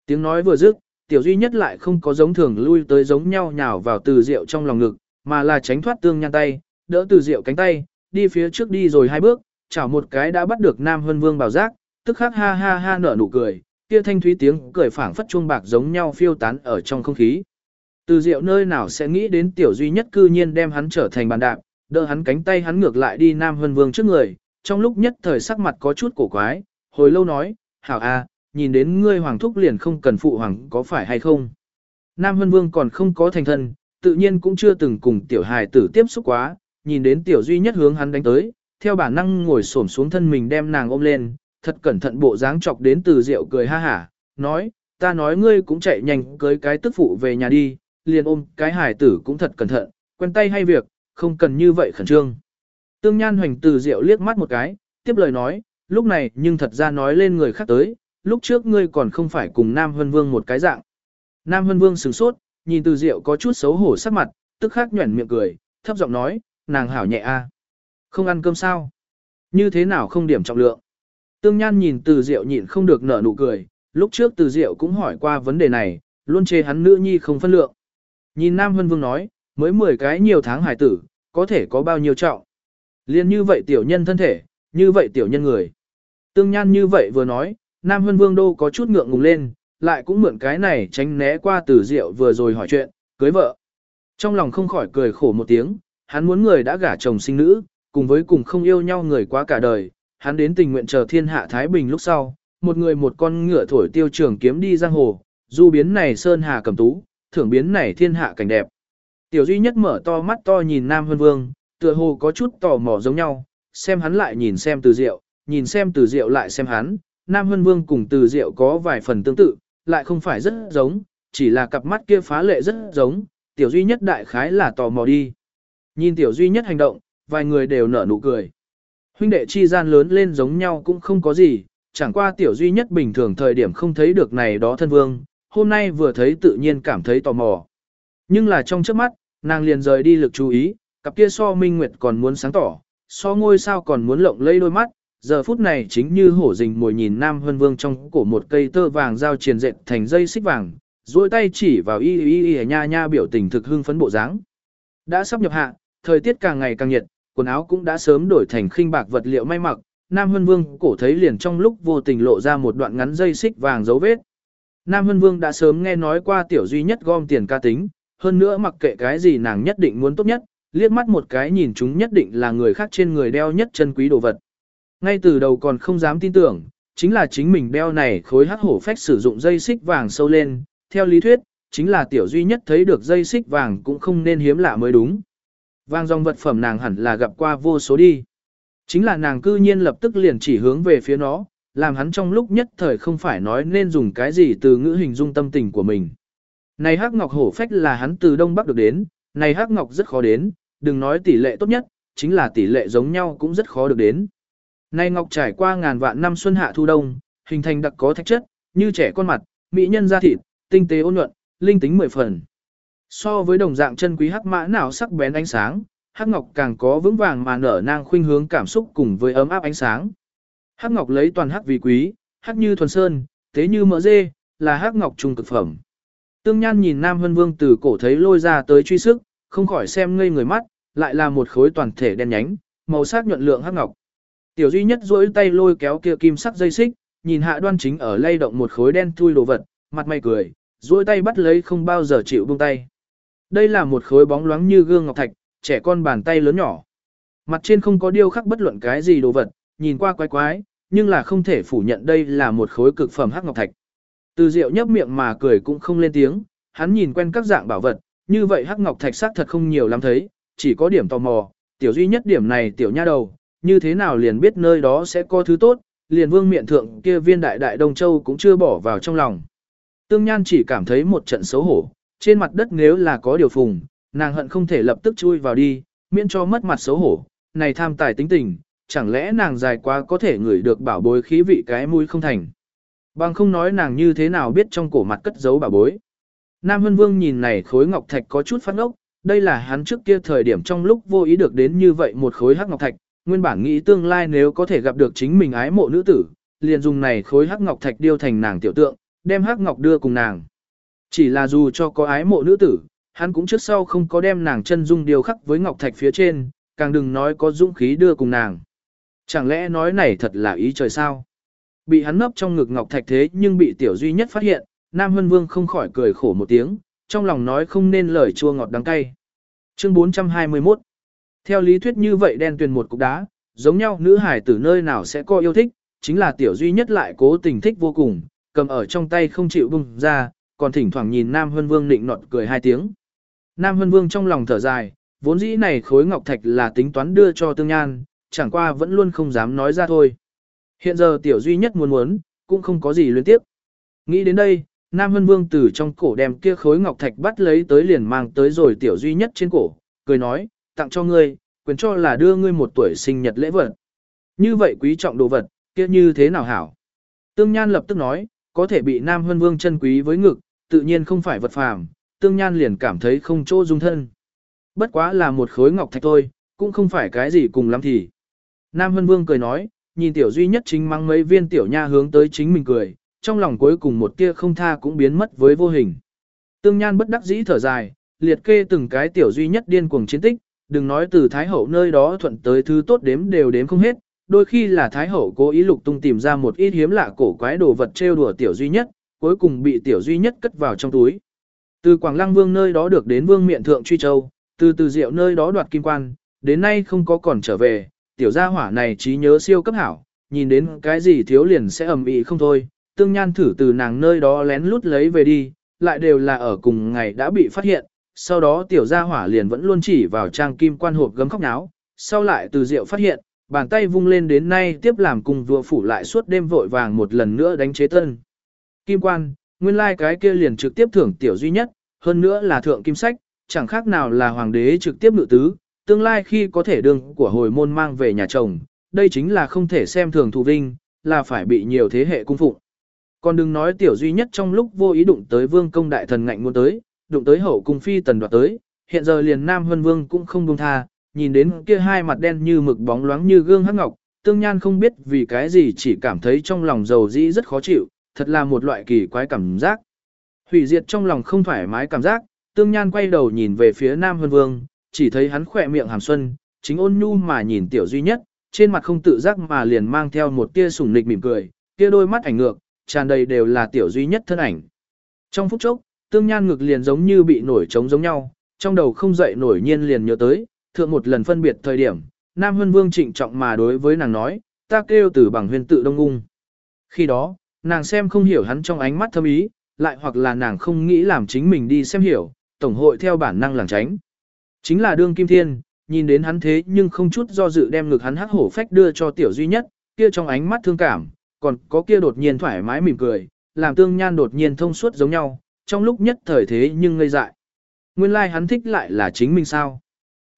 Tiếng nói vừa dứt, tiểu duy nhất lại không có giống thường lui tới giống nhau nhào vào từ Diệu trong lòng ngực, mà là tránh thoát tương nhan tay, đỡ từ Diệu cánh tay, đi phía trước đi rồi hai bước, chảo một cái đã bắt được Nam Hân Vương bảo giác, tức khắc ha ha ha nở nụ cười, kia thanh thúy tiếng cười phảng phất chuông bạc giống nhau phiêu tán ở trong không khí. Từ Diệu nơi nào sẽ nghĩ đến tiểu duy nhất cư nhiên đem hắn trở thành bàn đạp, đỡ hắn cánh tay hắn ngược lại đi Nam Hân Vương trước người, trong lúc nhất thời sắc mặt có chút cổ quái, hồi lâu nói, hảo a, nhìn đến ngươi hoàng thúc liền không cần phụ hoàng có phải hay không. Nam Hân Vương còn không có thành thân, tự nhiên cũng chưa từng cùng tiểu hài tử tiếp xúc quá, nhìn đến tiểu duy nhất hướng hắn đánh tới, theo bản năng ngồi xổm xuống thân mình đem nàng ôm lên, thật cẩn thận bộ dáng chọc đến từ rượu cười ha hả, nói, ta nói ngươi cũng chạy nhanh cưới cái tức phụ về nhà đi, liền ôm cái hài tử cũng thật cẩn thận, quen tay hay việc, không cần như vậy khẩn trương. Tương Nhan Hoành từ Diệu liếc mắt một cái, tiếp lời nói, lúc này nhưng thật ra nói lên người khác tới, lúc trước ngươi còn không phải cùng Nam Hân Vương một cái dạng. Nam Hân Vương sửng sốt, nhìn từ Diệu có chút xấu hổ sắc mặt, tức khắc nhuẩn miệng cười, thấp giọng nói, nàng hảo nhẹ a, Không ăn cơm sao? Như thế nào không điểm trọng lượng? Tương Nhan nhìn từ Diệu nhịn không được nở nụ cười, lúc trước từ Diệu cũng hỏi qua vấn đề này, luôn chê hắn nữ nhi không phân lượng. Nhìn Nam Hân Vương nói, mới 10 cái nhiều tháng hải tử, có thể có bao nhiêu trọng. Liên như vậy tiểu nhân thân thể, như vậy tiểu nhân người. Tương Nhan như vậy vừa nói, Nam Hân Vương đô có chút ngượng ngùng lên, lại cũng mượn cái này tránh né qua từ rượu vừa rồi hỏi chuyện, cưới vợ. Trong lòng không khỏi cười khổ một tiếng, hắn muốn người đã gả chồng sinh nữ, cùng với cùng không yêu nhau người quá cả đời, hắn đến tình nguyện chờ thiên hạ Thái Bình lúc sau, một người một con ngựa thổi tiêu trường kiếm đi giang hồ, du biến này sơn hà cầm tú, thưởng biến này thiên hạ cảnh đẹp. Tiểu duy nhất mở to mắt to nhìn Nam Hân Vương, tựa hồ có chút tò mò giống nhau, xem hắn lại nhìn xem từ diệu, nhìn xem từ diệu lại xem hắn, Nam Hân Vương cùng từ diệu có vài phần tương tự, lại không phải rất giống, chỉ là cặp mắt kia phá lệ rất giống, tiểu duy nhất đại khái là tò mò đi. Nhìn tiểu duy nhất hành động, vài người đều nở nụ cười. Huynh đệ chi gian lớn lên giống nhau cũng không có gì, chẳng qua tiểu duy nhất bình thường thời điểm không thấy được này đó thân vương, hôm nay vừa thấy tự nhiên cảm thấy tò mò. Nhưng là trong trước mắt, nàng liền rời đi lực chú ý, cặp kia so minh nguyệt còn muốn sáng tỏ, so ngôi sao còn muốn lộng lây đôi mắt, giờ phút này chính như hổ rình mồi nhìn Nam Hân Vương trong cổ một cây tơ vàng giao triền dệt thành dây xích vàng, duỗi tay chỉ vào y y y nha nha biểu tình thực hưng phấn bộ dáng. Đã sắp nhập hạ, thời tiết càng ngày càng nhiệt, quần áo cũng đã sớm đổi thành khinh bạc vật liệu may mặc, Nam Hân Vương cổ thấy liền trong lúc vô tình lộ ra một đoạn ngắn dây xích vàng dấu vết. Nam Hân Vương đã sớm nghe nói qua tiểu duy nhất gom tiền ca tính, hơn nữa mặc kệ cái gì nàng nhất định muốn tốt nhất, liếc mắt một cái nhìn chúng nhất định là người khác trên người đeo nhất chân quý đồ vật. Ngay từ đầu còn không dám tin tưởng, chính là chính mình đeo này khối hắc hổ phách sử dụng dây xích vàng sâu lên, theo lý thuyết, chính là tiểu duy nhất thấy được dây xích vàng cũng không nên hiếm lạ mới đúng. Vàng dòng vật phẩm nàng hẳn là gặp qua vô số đi. Chính là nàng cư nhiên lập tức liền chỉ hướng về phía nó, làm hắn trong lúc nhất thời không phải nói nên dùng cái gì từ ngữ hình dung tâm tình của mình. Này hắc ngọc hổ phách là hắn từ Đông Bắc được đến, này hắc ngọc rất khó đến, đừng nói tỷ lệ tốt nhất, chính là tỷ lệ giống nhau cũng rất khó được đến nay ngọc trải qua ngàn vạn năm xuân hạ thu đông, hình thành đặc có thạch chất, như trẻ con mặt, mỹ nhân da thịt, tinh tế ôn nhuận, linh tính mười phần. So với đồng dạng chân quý hắc mã nào sắc bén ánh sáng, hắc ngọc càng có vững vàng mà nở nang khuynh hướng cảm xúc cùng với ấm áp ánh sáng. Hắc ngọc lấy toàn hắc vì quý, hắc như thuần sơn, tế như mỡ dê, là hắc ngọc trung cực phẩm. Tương Nhan nhìn Nam Hân Vương từ cổ thấy lôi ra tới truy sức, không khỏi xem ngây người mắt, lại là một khối toàn thể đen nhánh, màu sắc nhuận lượng hắc ngọc. Tiểu duy nhất duỗi tay lôi kéo kia kim sắc dây xích, nhìn hạ đoan chính ở lay động một khối đen thui đồ vật, mặt mày cười, duỗi tay bắt lấy không bao giờ chịu buông tay. Đây là một khối bóng loáng như gương ngọc thạch, trẻ con bàn tay lớn nhỏ. Mặt trên không có điêu khắc bất luận cái gì đồ vật, nhìn qua quái quái, nhưng là không thể phủ nhận đây là một khối cực phẩm hắc ngọc thạch. Từ Diệu nhấp miệng mà cười cũng không lên tiếng, hắn nhìn quen các dạng bảo vật, như vậy hắc ngọc thạch sắc thật không nhiều lắm thấy, chỉ có điểm tò mò, tiểu duy nhất điểm này tiểu nha đầu, như thế nào liền biết nơi đó sẽ có thứ tốt, liền vương miện thượng kia viên đại đại Đông Châu cũng chưa bỏ vào trong lòng. Tương Nhan chỉ cảm thấy một trận xấu hổ, trên mặt đất nếu là có điều phùng, nàng hận không thể lập tức chui vào đi, miễn cho mất mặt xấu hổ, này tham tài tính tình, chẳng lẽ nàng dài quá có thể ngửi được bảo bối khí vị cái mũi không thành. Bằng không nói nàng như thế nào biết trong cổ mặt cất giấu bảo bối. Nam Hân Vương nhìn này khối ngọc thạch có chút phát ốc, đây là hắn trước kia thời điểm trong lúc vô ý được đến như vậy một khối hắc ngọc thạch, nguyên bản nghĩ tương lai nếu có thể gặp được chính mình ái mộ nữ tử, liền dùng này khối hắc ngọc thạch điêu thành nàng tiểu tượng, đem hắc ngọc đưa cùng nàng. Chỉ là dù cho có ái mộ nữ tử, hắn cũng trước sau không có đem nàng chân dung điều khắc với ngọc thạch phía trên, càng đừng nói có dũng khí đưa cùng nàng. Chẳng lẽ nói này thật là ý trời sao? Bị hắn nấp trong ngực ngọc thạch thế nhưng bị tiểu duy nhất phát hiện, Nam Hân Vương không khỏi cười khổ một tiếng, trong lòng nói không nên lời chua ngọt đắng cay. Chương 421 theo lý thuyết như vậy đen tuyền một cục đá, giống nhau nữ hải tử nơi nào sẽ có yêu thích, chính là tiểu duy nhất lại cố tình thích vô cùng, cầm ở trong tay không chịu bung ra, còn thỉnh thoảng nhìn Nam Hân Vương nịnh nọt cười hai tiếng. Nam Hân Vương trong lòng thở dài, vốn dĩ này khối ngọc thạch là tính toán đưa cho tương nhan, chẳng qua vẫn luôn không dám nói ra thôi. Hiện giờ tiểu duy nhất muốn muốn, cũng không có gì liên tiếp. Nghĩ đến đây, Nam Hân Vương từ trong cổ đem kia khối ngọc thạch bắt lấy tới liền mang tới rồi tiểu duy nhất trên cổ, cười nói, tặng cho ngươi, quyền cho là đưa ngươi một tuổi sinh nhật lễ vật. Như vậy quý trọng đồ vật, kia như thế nào hảo? Tương Nhan lập tức nói, có thể bị Nam Hân Vương chân quý với ngực, tự nhiên không phải vật phàm, Tương Nhan liền cảm thấy không chỗ dung thân. Bất quá là một khối ngọc thạch thôi, cũng không phải cái gì cùng lắm thì. Nam Hân Vương cười nói, nhìn tiểu duy nhất chính mang mấy viên tiểu nha hướng tới chính mình cười, trong lòng cuối cùng một tia không tha cũng biến mất với vô hình. Tương Nhan bất đắc dĩ thở dài, liệt kê từng cái tiểu duy nhất điên cuồng chiến tích, đừng nói từ Thái Hậu nơi đó thuận tới thứ tốt đếm đều đếm không hết, đôi khi là Thái Hậu cố ý lục tung tìm ra một ít hiếm lạ cổ quái đồ vật trêu đùa tiểu duy nhất, cuối cùng bị tiểu duy nhất cất vào trong túi. Từ Quảng Lăng Vương nơi đó được đến Vương Miện Thượng Truy Châu, từ từ diệu nơi đó đoạt kim quan, đến nay không có còn trở về, tiểu gia hỏa này trí nhớ siêu cấp hảo, nhìn đến cái gì thiếu liền sẽ ầm ĩ không thôi, tương nhan thử từ nàng nơi đó lén lút lấy về đi, lại đều là ở cùng ngày đã bị phát hiện, sau đó tiểu gia hỏa liền vẫn luôn chỉ vào trang kim quan hộp gấm khóc náo, sau lại từ diệu phát hiện, bàn tay vung lên đến nay tiếp làm cùng vua phủ lại suốt đêm vội vàng một lần nữa đánh chế tân. Kim quan, nguyên lai like cái kia liền trực tiếp thưởng tiểu duy nhất, hơn nữa là thượng kim sách, chẳng khác nào là hoàng đế trực tiếp ngự tứ, tương lai khi có thể đương của hồi môn mang về nhà chồng, đây chính là không thể xem thường thù vinh, là phải bị nhiều thế hệ cung phụng. Còn đừng nói tiểu duy nhất trong lúc vô ý đụng tới vương công đại thần ngạnh muốn tới, đụng tới hậu cung phi tần đoạt tới, hiện giờ liền nam huân vương cũng không buông tha, nhìn đến kia hai mặt đen như mực bóng loáng như gương hắc ngọc, tương nhan không biết vì cái gì chỉ cảm thấy trong lòng dầu dĩ rất khó chịu, thật là một loại kỳ quái cảm giác. Hủy diệt trong lòng không thoải mái cảm giác, tương nhan quay đầu nhìn về phía nam huân vương, chỉ thấy hắn khỏe miệng hàm xuân, chính ôn nhu mà nhìn tiểu duy nhất, trên mặt không tự giác mà liền mang theo một tia sủng nịch mỉm cười, kia đôi mắt ảnh ngược, tràn đầy đều là tiểu duy nhất thân ảnh. Trong phút chốc, tương nhan ngực liền giống như bị nổi trống giống nhau, trong đầu không dậy nổi nhiên liền nhớ tới, thượng một lần phân biệt thời điểm, Nam Hân Vương trịnh trọng mà đối với nàng nói, ta kêu từ bằng huyền tự đông ung. Khi đó, nàng xem không hiểu hắn trong ánh mắt thâm ý, lại hoặc là nàng không nghĩ làm chính mình đi xem hiểu, tổng hội theo bản năng làng tránh. Chính là đương kim thiên, nhìn đến hắn thế nhưng không chút do dự đem ngực hắn hắc hổ phách đưa cho tiểu duy nhất, kia trong ánh mắt thương cảm, còn có kia đột nhiên thoải mái mỉm cười, làm tương nhan đột nhiên thông suốt giống nhau, trong lúc nhất thời thế nhưng ngây dại. Nguyên lai like hắn thích lại là chính mình sao.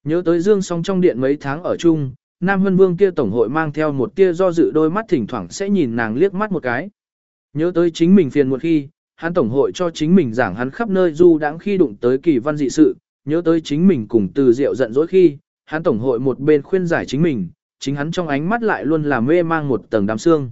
Nhớ tới dương song trong điện mấy tháng ở chung, Nam Hân Vương kia tổng hội mang theo một tia do dự đôi mắt thỉnh thoảng sẽ nhìn nàng liếc mắt một cái. Nhớ tới chính mình phiền một khi, hắn tổng hội cho chính mình giảng hắn khắp nơi du đãng khi đụng tới kỳ văn dị sự, nhớ tới chính mình cùng từ rượu giận dỗi khi, hắn tổng hội một bên khuyên giải chính mình, chính hắn trong ánh mắt lại luôn là mê mang một tầng đám xương.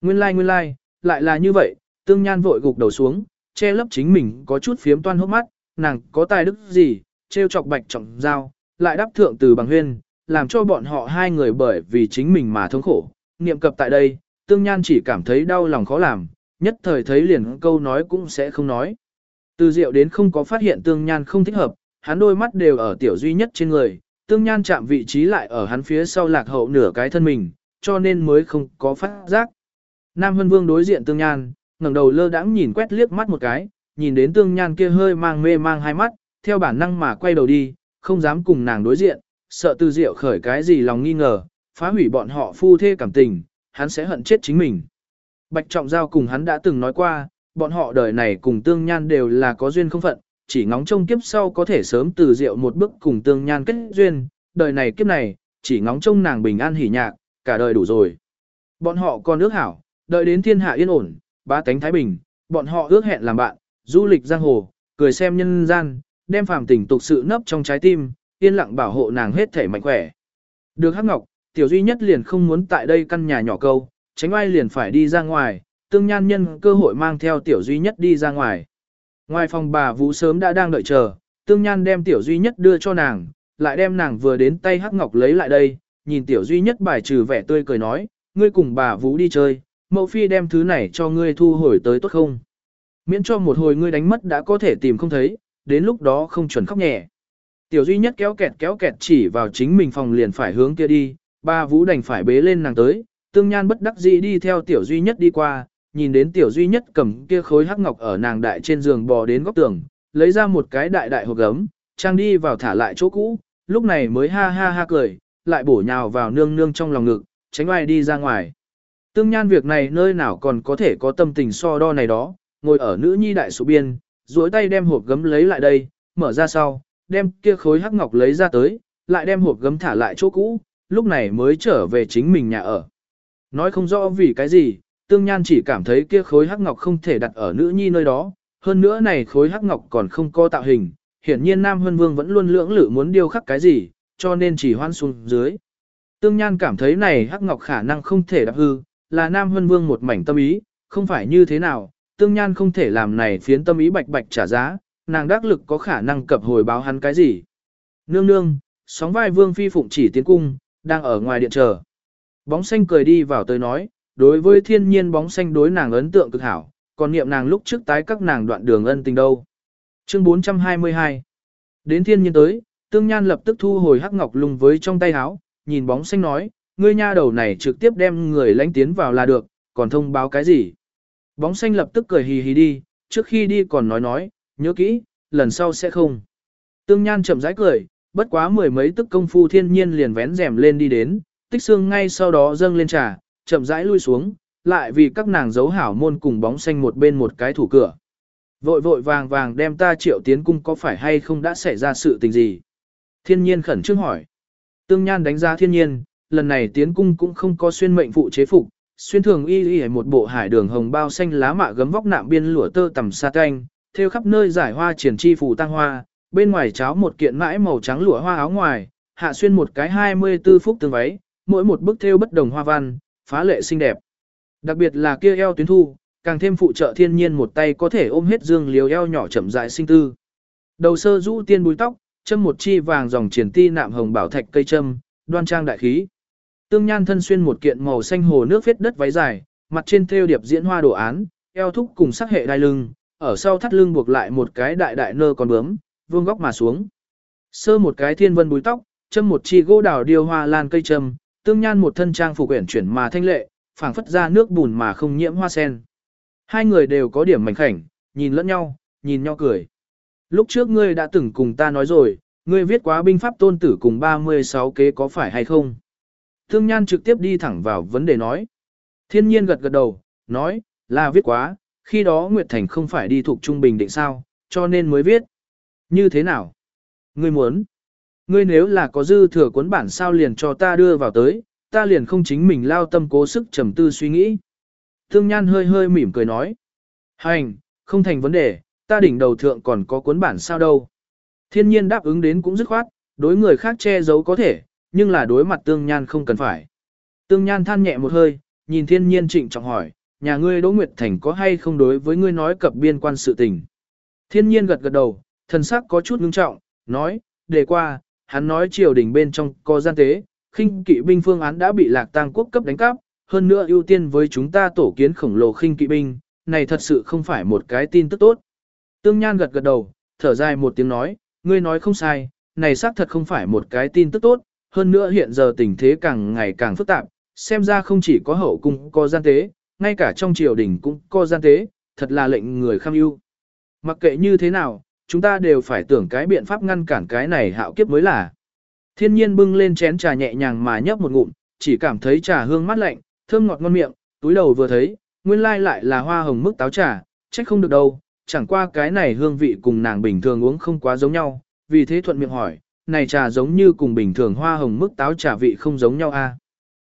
Nguyên lai like, nguyên lai, like, lại là như vậy, tương nhan vội gục đầu xuống, che lấp chính mình có chút phiếm toan hốc mắt, nàng có tài đức gì, treo chọc bạch trọng giao, lại đáp thượng từ bằng huyên, làm cho bọn họ hai người bởi vì chính mình mà thống khổ. Niệm cập tại đây, tương nhan chỉ cảm thấy đau lòng khó làm, nhất thời thấy liền câu nói cũng sẽ không nói. Từ diệu đến không có phát hiện tương nhan không thích hợp, hắn đôi mắt đều ở tiểu duy nhất trên người, tương nhan chạm vị trí lại ở hắn phía sau lạc hậu nửa cái thân mình, cho nên mới không có phát giác. Nam Hân Vương đối diện tương nhan, ngẩng đầu lơ đãng nhìn quét liếc mắt một cái, nhìn đến tương nhan kia hơi mang mê mang hai mắt, theo bản năng mà quay đầu đi, không dám cùng nàng đối diện, sợ từ diệu khởi cái gì lòng nghi ngờ, phá hủy bọn họ phu thê cảm tình, hắn sẽ hận chết chính mình. Bạch Trọng Giao cùng hắn đã từng nói qua, bọn họ đời này cùng tương nhan đều là có duyên không phận, chỉ ngóng trông kiếp sau có thể sớm từ diệu một bước cùng tương nhan kết duyên, đời này kiếp này, chỉ ngóng trông nàng bình an hỉ nhạc, cả đời đủ rồi. Bọn họ còn ước hảo, đợi đến thiên hạ yên ổn, ba tánh thái bình, bọn họ ước hẹn làm bạn, du lịch giang hồ, cười xem nhân gian, đem phàm tình tục sự nấp trong trái tim, yên lặng bảo hộ nàng hết thể mạnh khỏe. Được Hắc Ngọc, tiểu duy nhất liền không muốn tại đây căn nhà nhỏ câu, tránh ai liền phải đi ra ngoài, tương nhan nhân cơ hội mang theo tiểu duy nhất đi ra ngoài. Ngoài phòng bà Vũ sớm đã đang đợi chờ, tương nhan đem tiểu duy nhất đưa cho nàng, lại đem nàng vừa đến tay Hắc Ngọc lấy lại đây, nhìn tiểu duy nhất bài trừ vẻ tươi cười nói, ngươi cùng bà Vũ đi chơi, mẫu phi đem thứ này cho ngươi thu hồi tới tốt không? Miễn cho một hồi ngươi đánh mất đã có thể tìm không thấy, đến lúc đó không chuẩn khóc nhẹ. Tiểu duy nhất kéo kẹt kéo kẹt chỉ vào chính mình phòng liền phải hướng kia đi, ba vũ đành phải bế lên nàng tới, tương nhan bất đắc dĩ đi theo tiểu duy nhất đi qua, nhìn đến tiểu duy nhất cầm kia khối hắc ngọc ở nàng đại trên giường bò đến góc tường, lấy ra một cái đại đại hộp gấm, trang đi vào thả lại chỗ cũ, lúc này mới ha ha ha cười, lại bổ nhào vào nương nương trong lòng ngực, tránh ai đi ra ngoài. Tương nhan việc này nơi nào còn có thể có tâm tình so đo này đó, ngồi ở nữ nhi đại số biên, duỗi tay đem hộp gấm lấy lại đây, mở ra sau, đem kia khối hắc ngọc lấy ra tới, lại đem hộp gấm thả lại chỗ cũ, lúc này mới trở về chính mình nhà ở. Nói không rõ vì cái gì, tương nhan chỉ cảm thấy kia khối hắc ngọc không thể đặt ở nữ nhi nơi đó, hơn nữa này khối hắc ngọc còn không có tạo hình, hiển nhiên Nam Hân Vương vẫn luôn lưỡng lự muốn điêu khắc cái gì, cho nên chỉ hoan xuống dưới. Tương Nhan cảm thấy này hắc ngọc khả năng không thể đạp hư, là Nam Hân Vương một mảnh tâm ý, không phải như thế nào, Tương Nhan không thể làm này phiến tâm ý bạch bạch trả giá, nàng đắc lực có khả năng cập hồi báo hắn cái gì. Nương nương, sóng vai vương phi phụng chỉ tiến cung, đang ở ngoài điện chờ. Bóng xanh cười đi vào tới nói, đối với thiên nhiên bóng xanh đối nàng ấn tượng cực hảo, còn niệm nàng lúc trước tái các nàng đoạn đường ân tình đâu. Chương 422 Đến thiên nhiên tới, tương nhan lập tức thu hồi hắc ngọc lùng với trong tay áo, nhìn bóng xanh nói, ngươi nha đầu này trực tiếp đem người lánh tiến vào là được, còn thông báo cái gì. Bóng xanh lập tức cười hì hì đi, trước khi đi còn nói nói, nhớ kỹ, lần sau sẽ không. Tương nhan chậm rãi cười, bất quá mười mấy tức công phu thiên nhiên liền vén rèm lên đi đến, tích xương ngay sau đó dâng lên trà, chậm rãi lui xuống, lại vì các nàng giấu hảo môn cùng bóng xanh một bên một cái thủ cửa. Vội vội vàng vàng đem ta triệu tiến cung có phải hay không đã xảy ra sự tình gì? Thiên nhiên khẩn trương hỏi. Tương Nhan đánh giá thiên nhiên, lần này tiến cung cũng không có xuyên mệnh phụ chế phục, xuyên thường y y một bộ hải đường hồng bao xanh lá mạ gấm vóc nạm biên lụa tơ tầm sa canh, theo khắp nơi giải hoa triển chi phủ tăng hoa, bên ngoài cháo một kiện mãi màu trắng lụa hoa áo ngoài, hạ xuyên một cái 24 phút tương váy, mỗi một bức thêu bất đồng hoa văn, phá lệ xinh đẹp. Đặc biệt là kia eo tuyến thu, càng thêm phụ trợ thiên nhiên một tay có thể ôm hết dương liều eo nhỏ chậm rãi sinh tư. Đầu sơ rũ tiên búi tóc, châm một chi vàng dòng triển ti nạm hồng bảo thạch cây châm, đoan trang đại khí. Tương Nhan thân xuyên một kiện màu xanh hồ nước phết đất váy dài, mặt trên thêu điệp diễn hoa đồ án, eo thúc cùng sắc hệ đai lưng, ở sau thắt lưng buộc lại một cái đại đại nơ con bướm, vương góc mà xuống. Sơ một cái thiên vân búi tóc, châm một chi gỗ đào điêu hoa lan cây châm, Tương Nhan một thân trang phục quyển chuyển mà thanh lệ, phảng phất ra nước bùn mà không nhiễm hoa sen. Hai người đều có điểm mảnh khảnh, nhìn lẫn nhau, nhìn nhau cười. Lúc trước ngươi đã từng cùng ta nói rồi, ngươi viết quá binh pháp tôn tử cùng 36 kế có phải hay không? Thương Nhan trực tiếp đi thẳng vào vấn đề nói. Thiên nhiên gật gật đầu, nói, là viết quá, khi đó Nguyệt Thành không phải đi thuộc trung bình định sao, cho nên mới viết. Như thế nào? Ngươi muốn? Ngươi nếu là có dư thừa cuốn bản sao liền cho ta đưa vào tới, ta liền không chính mình lao tâm cố sức trầm tư suy nghĩ. Thương Nhan hơi hơi mỉm cười nói. Hành, không thành vấn đề, ta đỉnh đầu thượng còn có cuốn bản sao đâu. Thiên nhiên đáp ứng đến cũng dứt khoát, đối người khác che giấu có thể, nhưng là đối mặt tương nhan không cần phải. Tương nhan than nhẹ một hơi, nhìn thiên nhiên trịnh trọng hỏi, nhà ngươi Đỗ Nguyệt Thành có hay không đối với ngươi nói cập biên quan sự tình. Thiên nhiên gật gật đầu, thần sắc có chút ngưng trọng, nói, đề qua, hắn nói triều đình bên trong có gian tế, khinh kỵ binh phương án đã bị lạc tang quốc cấp đánh cắp, hơn nữa ưu tiên với chúng ta tổ kiến khổng lồ khinh kỵ binh, này thật sự không phải một cái tin tức tốt. Tương Nhan gật gật đầu, thở dài một tiếng nói, ngươi nói không sai, này xác thật không phải một cái tin tức tốt, hơn nữa hiện giờ tình thế càng ngày càng phức tạp, xem ra không chỉ có hậu cung có gian tế, ngay cả trong triều đình cũng có gian tế, thật là lệnh người kham ưu. Mặc kệ như thế nào, chúng ta đều phải tưởng cái biện pháp ngăn cản cái này hạo kiếp mới là. Thiên nhiên bưng lên chén trà nhẹ nhàng mà nhấp một ngụm, chỉ cảm thấy trà hương mát lạnh, thơm ngọt ngon miệng, túi đầu vừa thấy, nguyên lai lại là hoa hồng mức táo trà, trách không được đâu, chẳng qua cái này hương vị cùng nàng bình thường uống không quá giống nhau, vì thế thuận miệng hỏi, này trà giống như cùng bình thường hoa hồng mức táo trà vị không giống nhau a. À?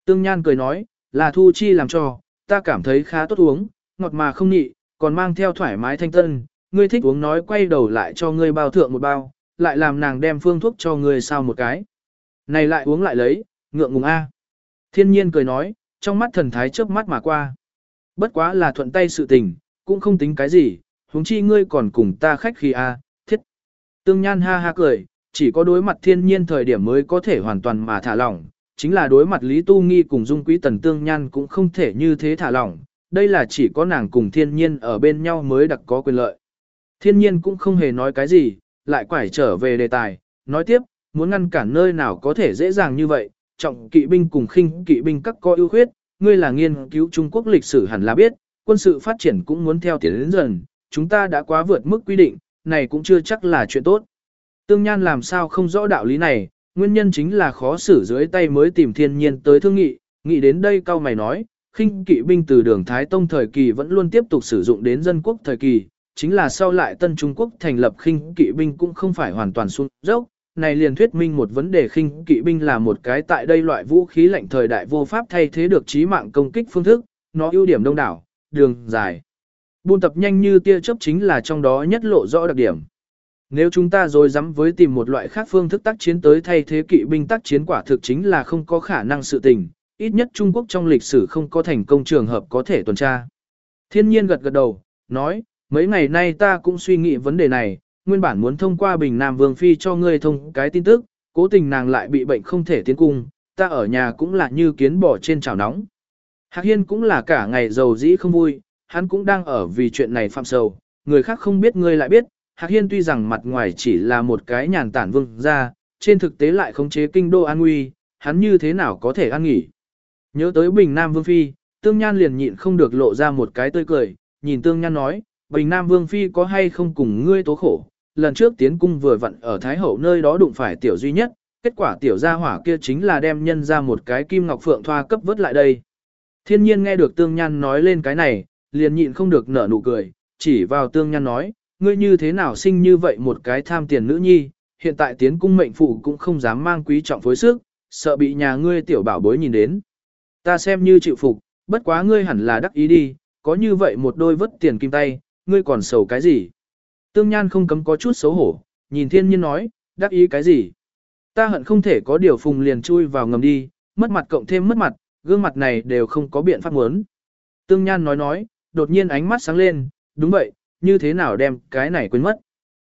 Tương Nhan cười nói, là Thu Chi làm cho, ta cảm thấy khá tốt uống, ngọt mà không nhị, còn mang theo thoải mái thanh tân, ngươi thích uống nói quay đầu lại cho ngươi bao thượng một bao, lại làm nàng đem phương thuốc cho ngươi sao một cái. Này lại uống lại lấy, ngượng ngùng a. Thiên nhiên cười nói, trong mắt thần thái chớp mắt mà qua. Bất quá là thuận tay sự tình, cũng không tính cái gì, huống chi ngươi còn cùng ta khách khi a, thiết. Tương Nhan ha ha cười, chỉ có đối mặt thiên nhiên thời điểm mới có thể hoàn toàn mà thả lỏng, chính là đối mặt Lý Tu Nghi cùng Dung Quý Tần Tương Nhan cũng không thể như thế thả lỏng, đây là chỉ có nàng cùng thiên nhiên ở bên nhau mới đặc có quyền lợi. Thiên nhiên cũng không hề nói cái gì, lại quải trở về đề tài, nói tiếp, muốn ngăn cản nơi nào có thể dễ dàng như vậy, trọng kỵ binh cùng khinh kỵ binh các có ưu khuyết, ngươi là nghiên cứu Trung Quốc lịch sử hẳn là biết, quân sự phát triển cũng muốn theo tiến đến dần, chúng ta đã quá vượt mức quy định, này cũng chưa chắc là chuyện tốt. Tương Nhan làm sao không rõ đạo lý này, nguyên nhân chính là khó xử dưới tay mới tìm thiên nhiên tới thương nghị, nghĩ đến đây cao mày nói, khinh kỵ binh từ đường Thái Tông thời kỳ vẫn luôn tiếp tục sử dụng đến dân quốc thời kỳ, chính là sau lại Tân Trung Quốc thành lập khinh kỵ binh cũng không phải hoàn toàn xuống dốc, này liền thuyết minh một vấn đề khinh kỵ binh là một cái tại đây loại vũ khí lạnh thời đại vô pháp thay thế được trí mạng công kích phương thức, nó ưu điểm đông đảo, đường dài. Buôn tập nhanh như tia chớp chính là trong đó nhất lộ rõ đặc điểm. Nếu chúng ta rồi dám với tìm một loại khác phương thức tác chiến tới thay thế kỵ binh tác chiến quả thực chính là không có khả năng sự tình, ít nhất Trung Quốc trong lịch sử không có thành công trường hợp có thể tuần tra. Thiên nhiên gật gật đầu, nói, mấy ngày nay ta cũng suy nghĩ vấn đề này, nguyên bản muốn thông qua Bình Nam Vương Phi cho ngươi thông cái tin tức, cố tình nàng lại bị bệnh không thể tiến cung, ta ở nhà cũng là như kiến bỏ trên chảo nóng. Hạc Hiên cũng là cả ngày giàu dĩ không vui, hắn cũng đang ở vì chuyện này phạm sầu, người khác không biết ngươi lại biết, Hạc Hiên tuy rằng mặt ngoài chỉ là một cái nhàn tản vương ra, trên thực tế lại khống chế kinh đô an nguy, hắn như thế nào có thể an nghỉ. Nhớ tới Bình Nam Vương Phi, Tương Nhan liền nhịn không được lộ ra một cái tươi cười, nhìn Tương Nhan nói, Bình Nam Vương Phi có hay không cùng ngươi tố khổ, lần trước tiến cung vừa vặn ở Thái Hậu nơi đó đụng phải tiểu duy nhất, kết quả tiểu gia hỏa kia chính là đem nhân ra một cái kim ngọc phượng thoa cấp vớt lại đây. Thiên nhiên nghe được Tương Nhan nói lên cái này, liền nhịn không được nở nụ cười, chỉ vào Tương Nhan nói, ngươi như thế nào sinh như vậy một cái tham tiền nữ nhi, hiện tại tiến cung mệnh phụ cũng không dám mang quý trọng phối sức, sợ bị nhà ngươi tiểu bảo bối nhìn đến. Ta xem như chịu phục, bất quá ngươi hẳn là đắc ý đi, có như vậy một đôi vất tiền kim tay, ngươi còn sầu cái gì? Tương Nhan không cấm có chút xấu hổ, nhìn thiên nhiên nói, đắc ý cái gì? Ta hận không thể có điều phùng liền chui vào ngầm đi, mất mặt cộng thêm mất mặt, gương mặt này đều không có biện pháp muốn. Tương Nhan nói nói, đột nhiên ánh mắt sáng lên, đúng vậy, như thế nào đem cái này quên mất.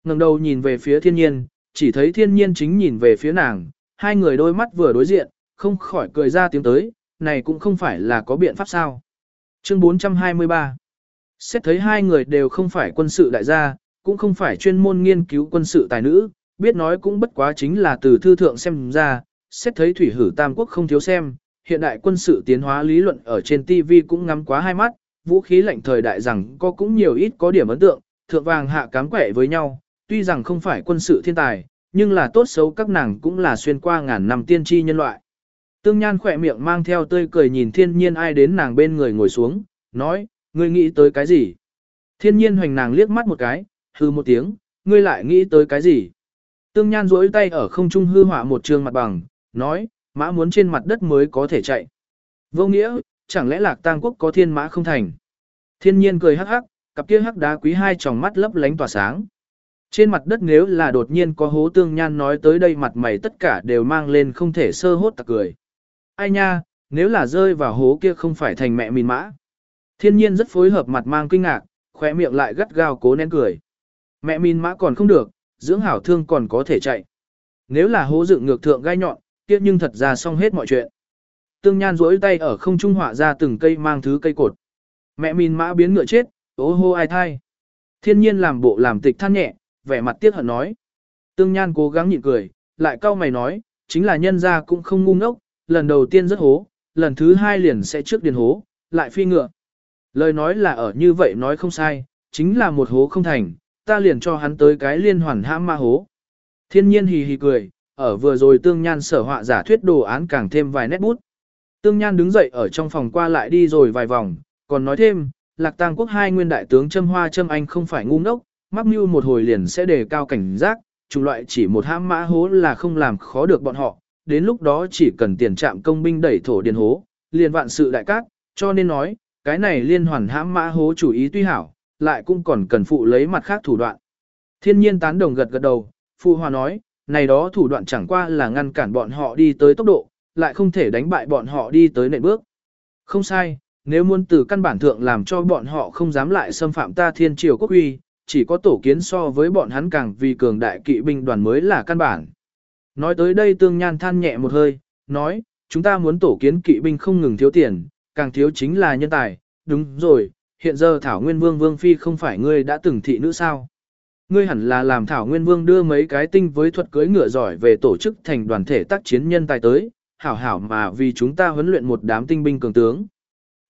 ngẩng đầu nhìn về phía thiên nhiên, chỉ thấy thiên nhiên chính nhìn về phía nàng, hai người đôi mắt vừa đối diện, không khỏi cười ra tiếng tới, này cũng không phải là có biện pháp sao. Chương 423 Xét thấy hai người đều không phải quân sự đại gia, cũng không phải chuyên môn nghiên cứu quân sự tài nữ, biết nói cũng bất quá chính là từ thư thượng xem ra, xét thấy thủy hử tam quốc không thiếu xem, hiện đại quân sự tiến hóa lý luận ở trên TV cũng ngắm quá hai mắt, vũ khí lạnh thời đại rằng có cũng nhiều ít có điểm ấn tượng, thượng vàng hạ cám quẻ với nhau, tuy rằng không phải quân sự thiên tài, nhưng là tốt xấu các nàng cũng là xuyên qua ngàn năm tiên tri nhân loại. Tương Nhan khỏe miệng mang theo tươi cười nhìn thiên nhiên ai đến nàng bên người ngồi xuống, nói, ngươi nghĩ tới cái gì? Thiên nhiên hoành nàng liếc mắt một cái, hư một tiếng, ngươi lại nghĩ tới cái gì? Tương Nhan duỗi tay ở không trung hư họa một trường mặt bằng, nói, mã muốn trên mặt đất mới có thể chạy. Vô nghĩa, chẳng lẽ lạc tang quốc có thiên mã không thành? Thiên nhiên cười hắc hắc, cặp kia hắc đá quý hai tròng mắt lấp lánh tỏa sáng. Trên mặt đất nếu là đột nhiên có hố tương nhan nói tới đây mặt mày tất cả đều mang lên không thể sơ hốt tặc cười. Ai nha, nếu là rơi vào hố kia không phải thành mẹ mìn mã. Thiên nhiên rất phối hợp mặt mang kinh ngạc, khỏe miệng lại gắt gao cố nén cười. Mẹ mìn mã còn không được, dưỡng hảo thương còn có thể chạy. Nếu là hố dựng ngược thượng gai nhọn, kia nhưng thật ra xong hết mọi chuyện. Tương Nhan rỗi tay ở không trung họa ra từng cây mang thứ cây cột. Mẹ mìn mã biến ngựa chết, ô hô ai thai. Thiên nhiên làm bộ làm tịch than nhẹ, vẻ mặt tiếc hận nói. Tương Nhan cố gắng nhịn cười, lại cau mày nói, chính là nhân gia cũng không ngu ngốc, lần đầu tiên rất hố, lần thứ hai liền sẽ trước điền hố, lại phi ngựa. Lời nói là ở như vậy nói không sai, chính là một hố không thành, ta liền cho hắn tới cái liên hoàn hãm ma hố. Thiên nhiên hì hì cười, ở vừa rồi tương nhan sở họa giả thuyết đồ án càng thêm vài nét bút. Tương nhan đứng dậy ở trong phòng qua lại đi rồi vài vòng, còn nói thêm, lạc tang quốc hai nguyên đại tướng châm hoa châm anh không phải ngu ngốc, mắc mưu một hồi liền sẽ đề cao cảnh giác, chủng loại chỉ một hãm mã hố là không làm khó được bọn họ, đến lúc đó chỉ cần tiền trạm công binh đẩy thổ điền hố, liền vạn sự đại cát, cho nên nói, cái này liên hoàn hãm mã hố chủ ý tuy hảo, lại cũng còn cần phụ lấy mặt khác thủ đoạn. Thiên nhiên tán đồng gật gật đầu, phụ hòa nói, này đó thủ đoạn chẳng qua là ngăn cản bọn họ đi tới tốc độ, lại không thể đánh bại bọn họ đi tới nệm bước. Không sai, nếu muốn từ căn bản thượng làm cho bọn họ không dám lại xâm phạm ta thiên triều quốc uy, chỉ có tổ kiến so với bọn hắn càng vì cường đại kỵ binh đoàn mới là căn bản. Nói tới đây tương nhan than nhẹ một hơi, nói, chúng ta muốn tổ kiến kỵ binh không ngừng thiếu tiền, càng thiếu chính là nhân tài, đúng rồi, hiện giờ Thảo Nguyên Vương Vương Phi không phải ngươi đã từng thị nữ sao. Ngươi hẳn là làm Thảo Nguyên Vương đưa mấy cái tinh với thuật cưới ngựa giỏi về tổ chức thành đoàn thể tác chiến nhân tài tới, hảo hảo mà vì chúng ta huấn luyện một đám tinh binh cường tướng.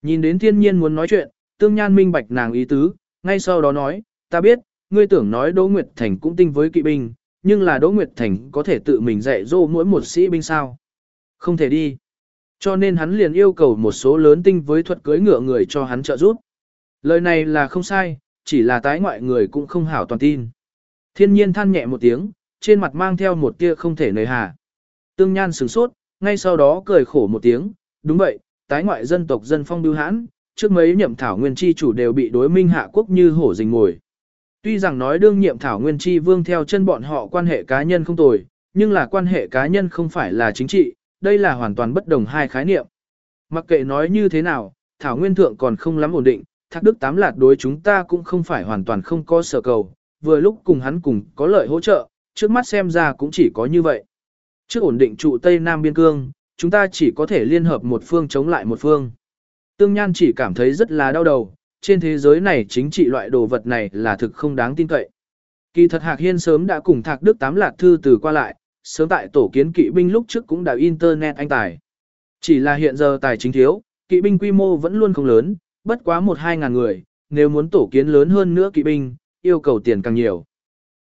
Nhìn đến thiên nhiên muốn nói chuyện, tương nhan minh bạch nàng ý tứ, ngay sau đó nói, ta biết, ngươi tưởng nói Đỗ Nguyệt Thành cũng tinh với kỵ binh, nhưng là Đỗ Nguyệt Thành có thể tự mình dạy dỗ mỗi một sĩ binh sao. Không thể đi. Cho nên hắn liền yêu cầu một số lớn tinh với thuật cưới ngựa người cho hắn trợ giúp. Lời này là không sai, chỉ là tái ngoại người cũng không hảo toàn tin. Thiên nhiên than nhẹ một tiếng, trên mặt mang theo một tia không thể nời hà. Tương Nhan sửng sốt, ngay sau đó cười khổ một tiếng, đúng vậy, tái ngoại dân tộc dân phong bưu hãn, trước mấy nhậm thảo nguyên chi chủ đều bị đối minh hạ quốc như hổ rình ngồi. Tuy rằng nói đương nhiệm thảo nguyên chi vương theo chân bọn họ quan hệ cá nhân không tồi, nhưng là quan hệ cá nhân không phải là chính trị, đây là hoàn toàn bất đồng hai khái niệm. Mặc kệ nói như thế nào, thảo nguyên thượng còn không lắm ổn định, thác đức tám lạt đối chúng ta cũng không phải hoàn toàn không có sở cầu, vừa lúc cùng hắn cùng có lợi hỗ trợ, trước mắt xem ra cũng chỉ có như vậy. Trước ổn định trụ Tây Nam Biên Cương, chúng ta chỉ có thể liên hợp một phương chống lại một phương. Tương Nhan chỉ cảm thấy rất là đau đầu, trên thế giới này chính trị loại đồ vật này là thực không đáng tin cậy. Kỳ thật Hạc Hiên sớm đã cùng Thạc Đức Tám Lạc Thư từ qua lại, sớm tại tổ kiến kỵ binh lúc trước cũng đã Internet anh tài. Chỉ là hiện giờ tài chính thiếu, kỵ binh quy mô vẫn luôn không lớn, bất quá một hai ngàn người, nếu muốn tổ kiến lớn hơn nữa kỵ binh, yêu cầu tiền càng nhiều.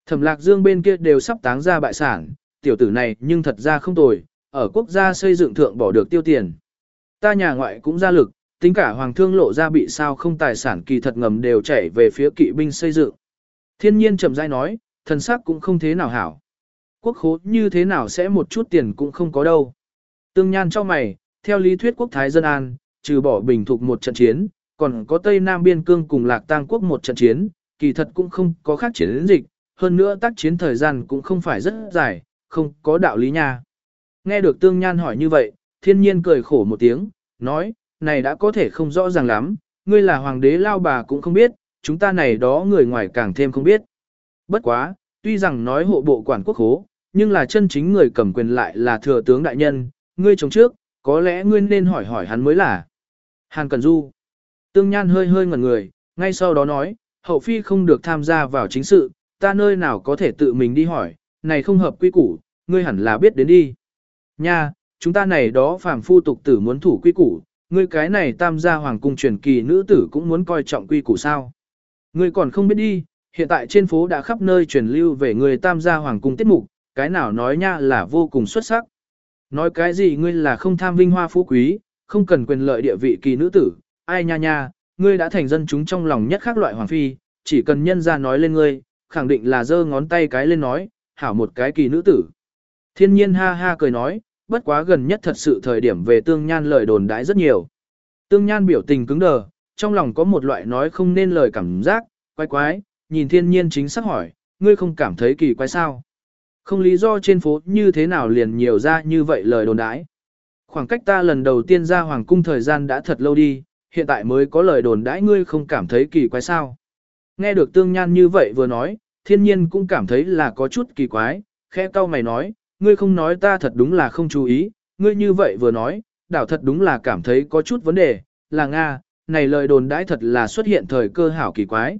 Thẩm Lạc Dương bên kia đều sắp táng ra bại sản, tiểu tử này nhưng thật ra không tồi, ở quốc gia xây dựng thượng bỏ được tiêu tiền. Ta nhà ngoại cũng ra lực, tính cả hoàng thương lộ ra bị sao không tài sản kỳ thật ngầm đều chảy về phía kỵ binh xây dựng. Thiên nhiên chậm rãi nói, thần sắc cũng không thế nào hảo. Quốc khố như thế nào sẽ một chút tiền cũng không có đâu. Tương nhan cho mày, theo lý thuyết quốc thái dân an, trừ bỏ bình thuộc một trận chiến, còn có Tây Nam Biên Cương cùng Lạc Tang quốc một trận chiến, kỳ thật cũng không có khác chiến dịch, hơn nữa tác chiến thời gian cũng không phải rất dài, không có đạo lý nha. Nghe được Tương Nhan hỏi như vậy, thiên nhiên cười khổ một tiếng, nói, này đã có thể không rõ ràng lắm, ngươi là hoàng đế lao bà cũng không biết, chúng ta này đó người ngoài càng thêm không biết. Bất quá, tuy rằng nói hộ bộ quản quốc hố, nhưng là chân chính người cầm quyền lại là thừa tướng đại nhân, ngươi chống trước, có lẽ ngươi nên hỏi hỏi hắn mới là. Hàn Cần Du. Tương Nhan hơi hơi ngẩn người, ngay sau đó nói, hậu phi không được tham gia vào chính sự, ta nơi nào có thể tự mình đi hỏi, này không hợp quy củ, ngươi hẳn là biết đến đi. Nha, chúng ta này đó phàm phu tục tử muốn thủ quy củ, ngươi cái này tam gia hoàng cung truyền kỳ nữ tử cũng muốn coi trọng quy củ sao. Ngươi còn không biết đi, hiện tại trên phố đã khắp nơi truyền lưu về người tam gia hoàng cung tiết mục, cái nào nói nha là vô cùng xuất sắc. Nói cái gì ngươi là không tham vinh hoa phú quý, không cần quyền lợi địa vị kỳ nữ tử, ai nha nha, ngươi đã thành dân chúng trong lòng nhất khác loại hoàng phi, chỉ cần nhân ra nói lên ngươi, khẳng định là giơ ngón tay cái lên nói, hảo một cái kỳ nữ tử. Thiên nhiên ha ha cười nói, bất quá gần nhất thật sự thời điểm về tương nhan lời đồn đãi rất nhiều. Tương nhan biểu tình cứng đờ, trong lòng có một loại nói không nên lời cảm giác, quái quái, nhìn thiên nhiên chính xác hỏi, ngươi không cảm thấy kỳ quái sao? Không lý do trên phố như thế nào liền nhiều ra như vậy lời đồn đãi. Khoảng cách ta lần đầu tiên ra hoàng cung thời gian đã thật lâu đi, hiện tại mới có lời đồn đãi ngươi không cảm thấy kỳ quái sao. Nghe được tương nhan như vậy vừa nói, thiên nhiên cũng cảm thấy là có chút kỳ quái, khẽ cau mày nói, ngươi không nói ta thật đúng là không chú ý, ngươi như vậy vừa nói, đảo thật đúng là cảm thấy có chút vấn đề, là Nga, này lời đồn đãi thật là xuất hiện thời cơ hảo kỳ quái.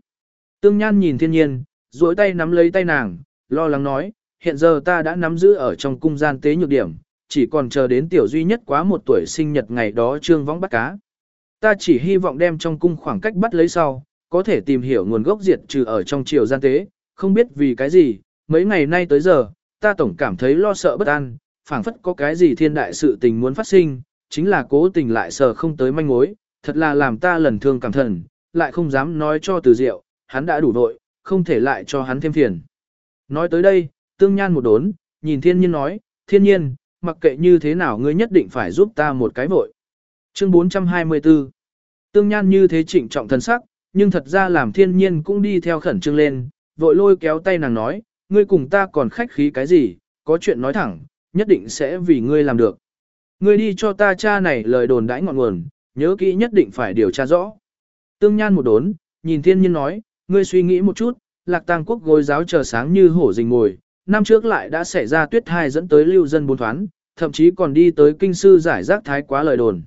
Tương Nhan nhìn thiên nhiên, duỗi tay nắm lấy tay nàng, lo lắng nói, hiện giờ ta đã nắm giữ ở trong cung gian tế nhược điểm, chỉ còn chờ đến tiểu duy nhất quá một tuổi sinh nhật ngày đó trương võng bắt cá. Ta chỉ hy vọng đem trong cung khoảng cách bắt lấy sau, có thể tìm hiểu nguồn gốc diệt trừ ở trong triều gian tế, không biết vì cái gì, mấy ngày nay tới giờ, ta tổng cảm thấy lo sợ bất an, phảng phất có cái gì thiên đại sự tình muốn phát sinh, chính là cố tình lại sợ không tới manh mối, thật là làm ta lần thương cảm thần, lại không dám nói cho từ diệu, hắn đã đủ vội, không thể lại cho hắn thêm phiền. Nói tới đây, tương nhan một đốn, nhìn thiên nhiên nói, thiên nhiên, mặc kệ như thế nào ngươi nhất định phải giúp ta một cái vội. Chương 424 Tương nhan như thế trịnh trọng thân sắc, nhưng thật ra làm thiên nhiên cũng đi theo khẩn trương lên, vội lôi kéo tay nàng nói, ngươi cùng ta còn khách khí cái gì, có chuyện nói thẳng, nhất định sẽ vì ngươi làm được. Ngươi đi cho ta cha này lời đồn đãi ngọn nguồn, nhớ kỹ nhất định phải điều tra rõ. Tương Nhan một đốn, nhìn thiên nhiên nói, ngươi suy nghĩ một chút, lạc tàng quốc gối giáo chờ sáng như hổ rình ngồi, năm trước lại đã xảy ra tuyết hai dẫn tới lưu dân bốn thoán, thậm chí còn đi tới kinh sư giải rác thái quá lời đồn.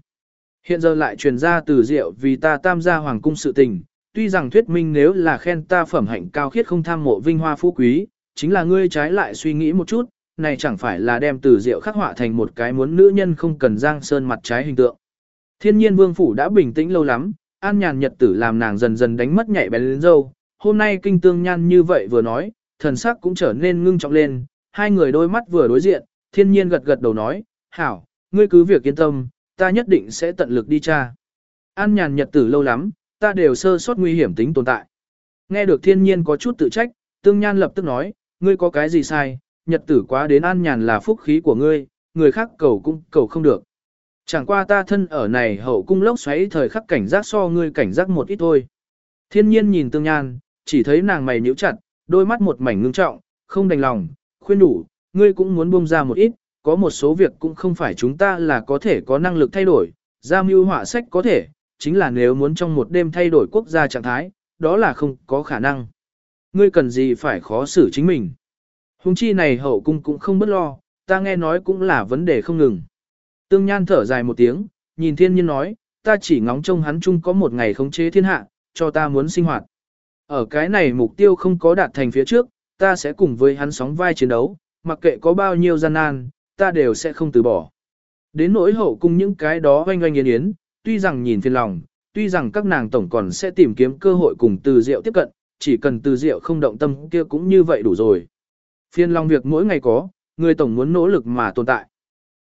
Hiện giờ lại truyền ra từ diệu vì ta tam gia hoàng cung sự tình, tuy rằng thuyết minh nếu là khen ta phẩm hạnh cao khiết không tham mộ vinh hoa phú quý, chính là ngươi trái lại suy nghĩ một chút, này chẳng phải là đem từ diệu khắc họa thành một cái muốn nữ nhân không cần giang sơn mặt trái hình tượng. Thiên nhiên vương phủ đã bình tĩnh lâu lắm, an nhàn nhật tử làm nàng dần dần đánh mất nhạy bén lên dâu, hôm nay kinh tương nhan như vậy vừa nói, thần sắc cũng trở nên ngưng trọng lên, hai người đôi mắt vừa đối diện, thiên nhiên gật gật đầu nói, hảo, ngươi cứ việc yên tâm, ta nhất định sẽ tận lực đi tra. An nhàn nhật tử lâu lắm, ta đều sơ sót nguy hiểm tính tồn tại. Nghe được thiên nhiên có chút tự trách, tương nhan lập tức nói, ngươi có cái gì sai, nhật tử quá đến an nhàn là phúc khí của ngươi, người khác cầu cũng cầu không được. Chẳng qua ta thân ở này hậu cung lốc xoáy thời khắc cảnh giác so ngươi cảnh giác một ít thôi. Thiên nhiên nhìn tương nhan, chỉ thấy nàng mày nhíu chặt, đôi mắt một mảnh ngưng trọng, không đành lòng, khuyên đủ, ngươi cũng muốn buông ra một ít, có một số việc cũng không phải chúng ta là có thể có năng lực thay đổi, ra mưu họa sách có thể, chính là nếu muốn trong một đêm thay đổi quốc gia trạng thái, đó là không có khả năng. ngươi cần gì phải khó xử chính mình. Hùng chi này hậu cung cũng không bất lo, ta nghe nói cũng là vấn đề không ngừng. Tương Nhan thở dài một tiếng, nhìn thiên nhiên nói, ta chỉ ngóng trông hắn chung có một ngày khống chế thiên hạ, cho ta muốn sinh hoạt. Ở cái này mục tiêu không có đạt thành phía trước, ta sẽ cùng với hắn sóng vai chiến đấu, mặc kệ có bao nhiêu gian nan, ta đều sẽ không từ bỏ. Đến nỗi hậu cung những cái đó oanh oanh yến yến, tuy rằng nhìn phiền lòng, tuy rằng các nàng tổng còn sẽ tìm kiếm cơ hội cùng từ diệu tiếp cận, chỉ cần từ diệu không động tâm kia cũng như vậy đủ rồi. Phiền lòng việc mỗi ngày có, người tổng muốn nỗ lực mà tồn tại.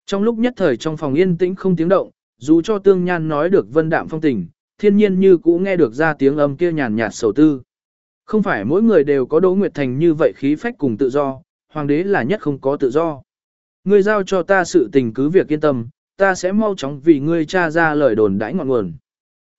Trong lúc nhất thời trong phòng yên tĩnh không tiếng động, dù cho tương nhan nói được vân đạm phong tình, thiên nhiên như cũ nghe được ra tiếng âm kia nhàn nhạt sầu tư. Không phải mỗi người đều có Đỗ Nguyệt Thành như vậy khí phách cùng tự do, hoàng đế là nhất không có tự do. Ngươi giao cho ta sự tình cứ việc yên tâm, ta sẽ mau chóng vì ngươi tra ra lời đồn đãi ngọn nguồn.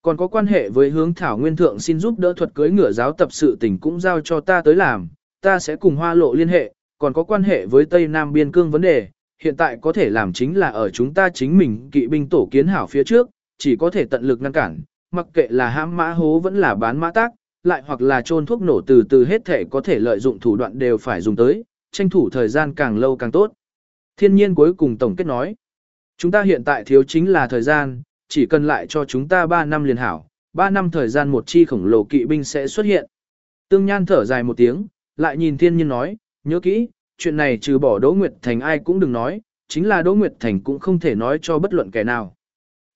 Còn có quan hệ với hướng thảo nguyên thượng xin giúp đỡ thuật cưới ngựa giáo tập sự tình cũng giao cho ta tới làm, ta sẽ cùng hoa lộ liên hệ, còn có quan hệ với Tây Nam Biên Cương vấn đề, hiện tại có thể làm chính là ở chúng ta chính mình kỵ binh tổ kiến hảo phía trước, chỉ có thể tận lực ngăn cản, mặc kệ là hãm mã hố vẫn là bán mã tác, lại hoặc là trôn thuốc nổ từ từ hết thể có thể lợi dụng thủ đoạn đều phải dùng tới, tranh thủ thời gian càng lâu càng tốt. Thiên nhiên cuối cùng tổng kết nói, chúng ta hiện tại thiếu chính là thời gian, chỉ cần lại cho chúng ta 3 năm liền hảo, 3 năm thời gian một chi khổng lồ kỵ binh sẽ xuất hiện. Tương Nhan thở dài một tiếng, lại nhìn thiên nhiên nói, nhớ kỹ, chuyện này trừ bỏ Đỗ Nguyệt Thành ai cũng đừng nói, chính là Đỗ Nguyệt Thành cũng không thể nói cho bất luận kẻ nào.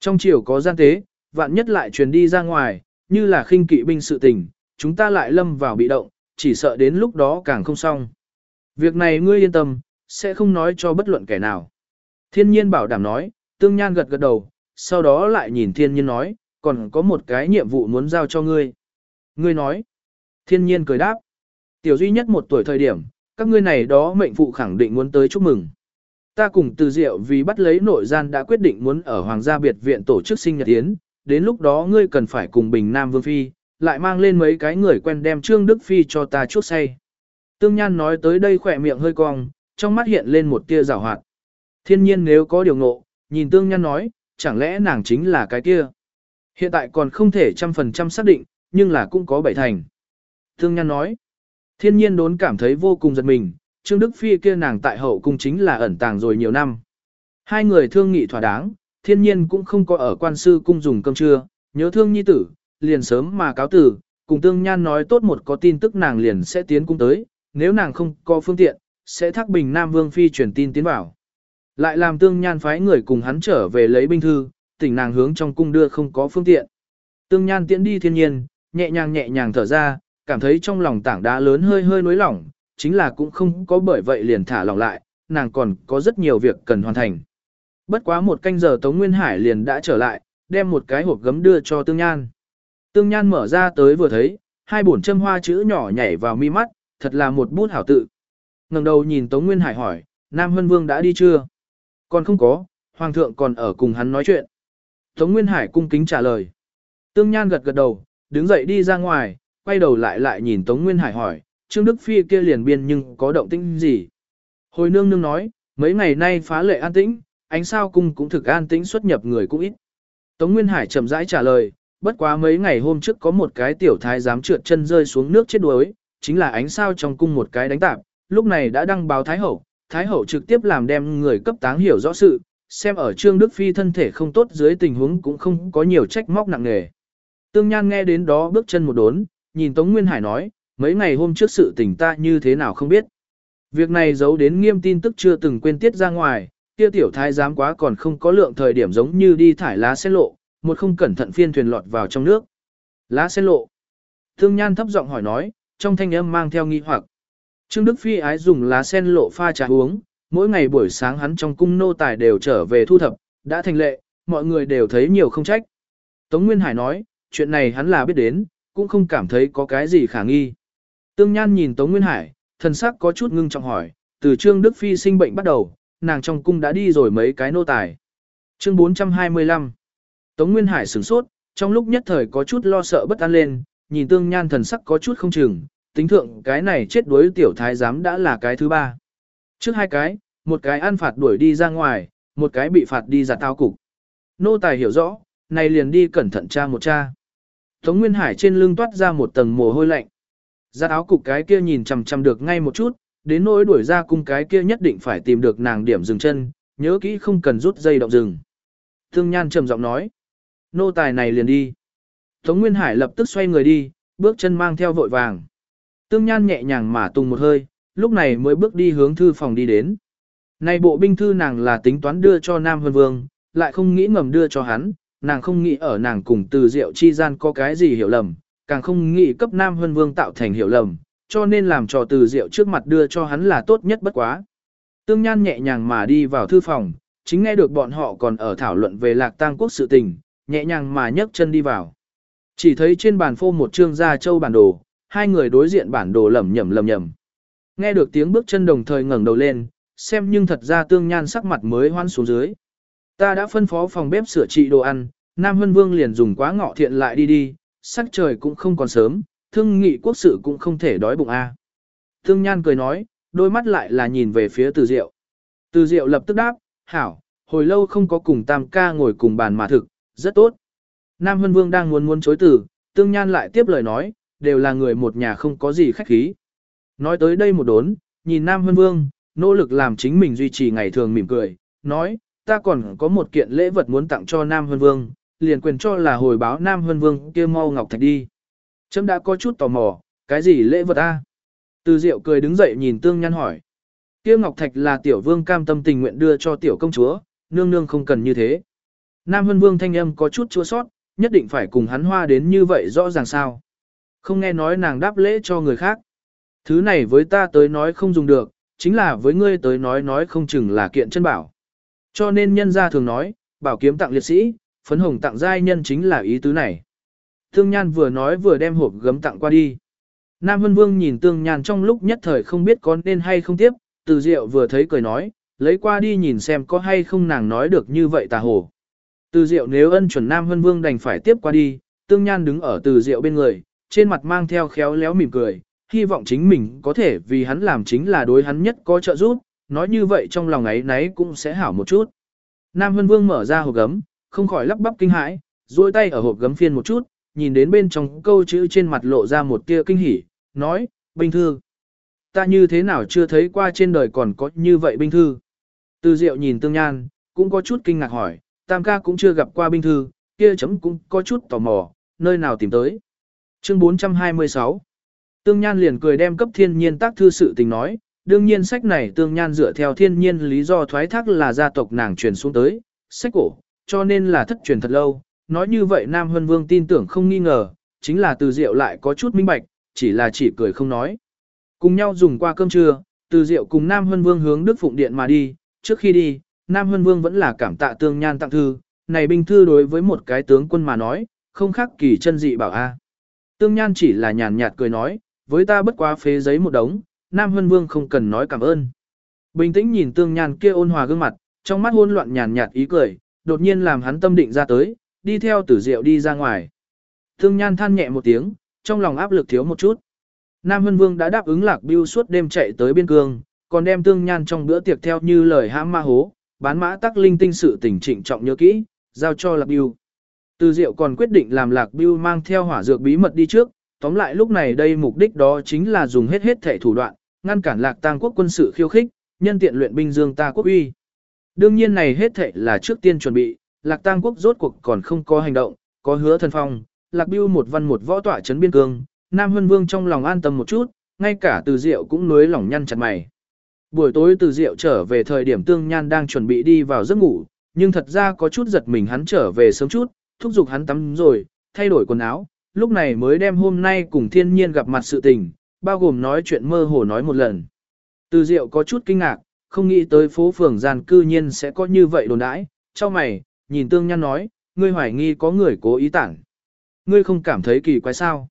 Trong chiều có gian tế, vạn nhất lại truyền đi ra ngoài, như là khinh kỵ binh sự tình, chúng ta lại lâm vào bị động, chỉ sợ đến lúc đó càng không xong. Việc này ngươi yên tâm, sẽ không nói cho bất luận kẻ nào. Thiên nhiên bảo đảm nói, tương nhan gật gật đầu, sau đó lại nhìn thiên nhiên nói, còn có một cái nhiệm vụ muốn giao cho ngươi. Ngươi nói, thiên nhiên cười đáp, tiểu duy nhất một tuổi thời điểm, các ngươi này đó mệnh phụ khẳng định muốn tới chúc mừng. Ta cùng từ diệu vì bắt lấy nội gian đã quyết định muốn ở Hoàng gia biệt viện tổ chức sinh nhật tiến, đến lúc đó ngươi cần phải cùng Bình Nam Vương Phi, lại mang lên mấy cái người quen đem Trương Đức Phi cho ta chút say. Tương Nhan nói tới đây khỏe miệng hơi cong, trong mắt hiện lên một tia rào hoạt. Thiên nhiên nếu có điều ngộ, nhìn Tương Nhan nói, chẳng lẽ nàng chính là cái kia. Hiện tại còn không thể trăm phần trăm xác định, nhưng là cũng có bảy thành. Tương Nhan nói, thiên nhiên đốn cảm thấy vô cùng giật mình, Trương Đức Phi kia nàng tại hậu cung chính là ẩn tàng rồi nhiều năm. Hai người thương nghị thỏa đáng, thiên nhiên cũng không có ở quan sư cung dùng cơm trưa, nhớ thương nhi tử, liền sớm mà cáo tử, cùng tương nhan nói tốt một có tin tức nàng liền sẽ tiến cung tới, nếu nàng không có phương tiện, sẽ thác bình Nam Vương Phi truyền tin tiến vào. Lại làm tương nhan phái người cùng hắn trở về lấy binh thư, tỉnh nàng hướng trong cung đưa không có phương tiện. Tương nhan tiễn đi thiên nhiên, nhẹ nhàng nhẹ nhàng thở ra, cảm thấy trong lòng tảng đá lớn hơi hơi nối lỏng, chính là cũng không có bởi vậy liền thả lòng lại, nàng còn có rất nhiều việc cần hoàn thành. Bất quá một canh giờ Tống Nguyên Hải liền đã trở lại, đem một cái hộp gấm đưa cho Tương Nhan. Tương Nhan mở ra tới vừa thấy, hai bổn châm hoa chữ nhỏ nhảy vào mi mắt, thật là một bút hảo tự. ngẩng đầu nhìn Tống Nguyên Hải hỏi, Nam Hân Vương đã đi chưa? Còn không có, Hoàng thượng còn ở cùng hắn nói chuyện. Tống Nguyên Hải cung kính trả lời. Tương Nhan gật gật đầu, đứng dậy đi ra ngoài, quay đầu lại lại nhìn Tống Nguyên Hải hỏi, Trương Đức Phi kia liền biên nhưng có động tĩnh gì? Hồi nương nương nói, mấy ngày nay phá lệ an tĩnh, ánh sao cung cũng thực an tĩnh xuất nhập người cũng ít. Tống Nguyên Hải chậm rãi trả lời, bất quá mấy ngày hôm trước có một cái tiểu thái dám trượt chân rơi xuống nước chết đuối, chính là ánh sao trong cung một cái đánh tạp, lúc này đã đăng báo Thái Hậu, Thái Hậu trực tiếp làm đem người cấp táng hiểu rõ sự, xem ở Trương Đức Phi thân thể không tốt dưới tình huống cũng không có nhiều trách móc nặng nề. Tương Nhan nghe đến đó bước chân một đốn, nhìn Tống Nguyên Hải nói, mấy ngày hôm trước sự tình ta như thế nào không biết. Việc này giấu đến nghiêm tin tức chưa từng quên tiết ra ngoài, kia tiểu thái giám quá còn không có lượng thời điểm giống như đi thải lá sen lộ, một không cẩn thận phiên thuyền lọt vào trong nước. Lá sen lộ. Thương Nhan thấp giọng hỏi nói, trong thanh âm mang theo nghi hoặc. Trương Đức Phi ái dùng lá sen lộ pha trà uống, mỗi ngày buổi sáng hắn trong cung nô tài đều trở về thu thập, đã thành lệ, mọi người đều thấy nhiều không trách. Tống Nguyên Hải nói, chuyện này hắn là biết đến, cũng không cảm thấy có cái gì khả nghi. Tương Nhan nhìn Tống Nguyên Hải, thần sắc có chút ngưng trọng hỏi, từ Trương Đức Phi sinh bệnh bắt đầu, nàng trong cung đã đi rồi mấy cái nô tài. Chương 425 Tống Nguyên Hải sửng sốt, trong lúc nhất thời có chút lo sợ bất an lên, nhìn tương nhan thần sắc có chút không chừng, tính thượng cái này chết đuối tiểu thái giám đã là cái thứ ba. Trước hai cái, một cái ăn phạt đuổi đi ra ngoài, một cái bị phạt đi ra tao cục. Nô tài hiểu rõ, này liền đi cẩn thận tra một tra. Tống Nguyên Hải trên lưng toát ra một tầng mồ hôi lạnh. Giặt áo cục cái kia nhìn chằm chằm được ngay một chút, đến nỗi đuổi ra cung cái kia nhất định phải tìm được nàng điểm dừng chân, nhớ kỹ không cần rút dây động dừng. Thương Nhan trầm giọng nói, nô tài này liền đi. Tống Nguyên Hải lập tức xoay người đi, bước chân mang theo vội vàng. Tương Nhan nhẹ nhàng mà tung một hơi, lúc này mới bước đi hướng thư phòng đi đến. Này bộ binh thư nàng là tính toán đưa cho Nam Hân Vương, lại không nghĩ ngầm đưa cho hắn, nàng không nghĩ ở nàng cùng từ diệu chi gian có cái gì hiểu lầm, càng không nghĩ cấp Nam Hân Vương tạo thành hiểu lầm, cho nên làm trò từ diệu trước mặt đưa cho hắn là tốt nhất bất quá. Tương Nhan nhẹ nhàng mà đi vào thư phòng, chính nghe được bọn họ còn ở thảo luận về lạc tang quốc sự tình, nhẹ nhàng mà nhấc chân đi vào. Chỉ thấy trên bàn phô một trương gia châu bản đồ, hai người đối diện bản đồ lẩm nhẩm lẩm nhẩm Nghe được tiếng bước chân đồng thời ngẩng đầu lên, xem nhưng thật ra tương nhan sắc mặt mới hoan xuống dưới. Ta đã phân phó phòng bếp sửa trị đồ ăn, Nam Hân Vương liền dùng quá ngọ thiện lại đi đi, sắc trời cũng không còn sớm, thương nghị quốc sự cũng không thể đói bụng a. Tương Nhan cười nói, đôi mắt lại là nhìn về phía Từ Diệu. Từ Diệu lập tức đáp, hảo, hồi lâu không có cùng Tam ca ngồi cùng bàn mà thực, rất tốt. Nam Hân Vương đang muốn muốn chối từ, Tương Nhan lại tiếp lời nói, đều là người một nhà không có gì khách khí. Nói tới đây một đốn, nhìn Nam Hân Vương, nỗ lực làm chính mình duy trì ngày thường mỉm cười, nói, ta còn có một kiện lễ vật muốn tặng cho Nam Hân Vương, liền quyền cho là hồi báo Nam Hân Vương kia mau ngọc thạch đi. Chấm đã có chút tò mò, cái gì lễ vật a? Từ Diệu cười đứng dậy nhìn Tương Nhan hỏi. Kia ngọc thạch là tiểu vương cam tâm tình nguyện đưa cho tiểu công chúa, nương nương không cần như thế. Nam Hân Vương thanh âm có chút chua sót, nhất định phải cùng hắn hoa đến như vậy rõ ràng sao. Không nghe nói nàng đáp lễ cho người khác. Thứ này với ta tới nói không dùng được, chính là với ngươi tới nói nói không chừng là kiện chân bảo. Cho nên nhân gia thường nói, bảo kiếm tặng liệt sĩ, phấn hồng tặng giai nhân chính là ý tứ này. Tương Nhan vừa nói vừa đem hộp gấm tặng qua đi. Nam Vân Vương nhìn Tương Nhan trong lúc nhất thời không biết có nên hay không tiếp, từ diệu vừa thấy cười nói, lấy qua đi nhìn xem có hay không nàng nói được như vậy tà hồ. Từ diệu nếu ân chuẩn Nam Vân Vương đành phải tiếp qua đi, Tương Nhan đứng ở từ diệu bên người, trên mặt mang theo khéo léo mỉm cười, hy vọng chính mình có thể vì hắn làm chính là đối hắn nhất có trợ giúp, nói như vậy trong lòng ấy nấy cũng sẽ hảo một chút. Nam Hân Vương mở ra hộp gấm, không khỏi lắp bắp kinh hãi, duỗi tay ở hộp gấm phiên một chút, nhìn đến bên trong câu chữ trên mặt lộ ra một tia kinh hỉ, nói, binh thư. Ta như thế nào chưa thấy qua trên đời còn có như vậy binh thư. Từ diệu nhìn tương nhan, cũng có chút kinh ngạc hỏi, tam ca cũng chưa gặp qua binh thư, kia chấm cũng có chút tò mò, nơi nào tìm tới. Chương 426 Tương Nhan liền cười đem cấp thiên nhiên tác thư sự tình nói, đương nhiên sách này Tương Nhan dựa theo thiên nhiên lý do thoái thác là gia tộc nàng truyền xuống tới, sách cổ, cho nên là thất truyền thật lâu, nói như vậy Nam Hân Vương tin tưởng không nghi ngờ, chính là từ diệu lại có chút minh bạch, chỉ là chỉ cười không nói. Cùng nhau dùng qua cơm trưa, từ diệu cùng Nam Hân Vương hướng Đức Phụng Điện mà đi, trước khi đi, Nam Hân Vương vẫn là cảm tạ Tương Nhan tặng thư, này binh thư đối với một cái tướng quân mà nói, không khác kỳ chân dị bảo a. Tương Nhan chỉ là nhàn nhạt cười nói, với ta bất quá phế giấy một đống, Nam Hân Vương không cần nói cảm ơn. Bình tĩnh nhìn Tương Nhan kia ôn hòa gương mặt, trong mắt hỗn loạn nhàn nhạt ý cười, đột nhiên làm hắn tâm định ra tới, đi theo tử diệu đi ra ngoài. Tương Nhan than nhẹ một tiếng, trong lòng áp lực thiếu một chút. Nam Hân Vương đã đáp ứng lạc biêu suốt đêm chạy tới biên cương, còn đem Tương Nhan trong bữa tiệc theo như lời hãm ma hố, bán mã tắc linh tinh sự tỉnh trịnh trọng nhớ kỹ, giao cho lạc biêu. Từ diệu còn quyết định làm lạc biêu mang theo hỏa dược bí mật đi trước, tóm lại lúc này đây mục đích đó chính là dùng hết hết thể thủ đoạn, ngăn cản lạc tang quốc quân sự khiêu khích, nhân tiện luyện binh dương ta quốc uy. Đương nhiên này hết thể là trước tiên chuẩn bị, lạc tang quốc rốt cuộc còn không có hành động, có hứa thần phong, lạc biêu một văn một võ tỏa chấn biên cương, Nam Hân Vương trong lòng an tâm một chút, ngay cả từ diệu cũng nuối lòng nhăn chặt mày. Buổi tối từ diệu trở về thời điểm tương nhan đang chuẩn bị đi vào giấc ngủ, nhưng thật ra có chút giật mình hắn trở về sớm chút, thúc giục hắn tắm rồi, thay đổi quần áo, lúc này mới đem hôm nay cùng thiên nhiên gặp mặt sự tình, bao gồm nói chuyện mơ hồ nói một lần. Từ Diệu có chút kinh ngạc, không nghĩ tới phố phường gian cư nhiên sẽ có như vậy đồn đãi, cho mày, nhìn tương nhăn nói, ngươi hoài nghi có người cố ý tản. Ngươi không cảm thấy kỳ quái sao?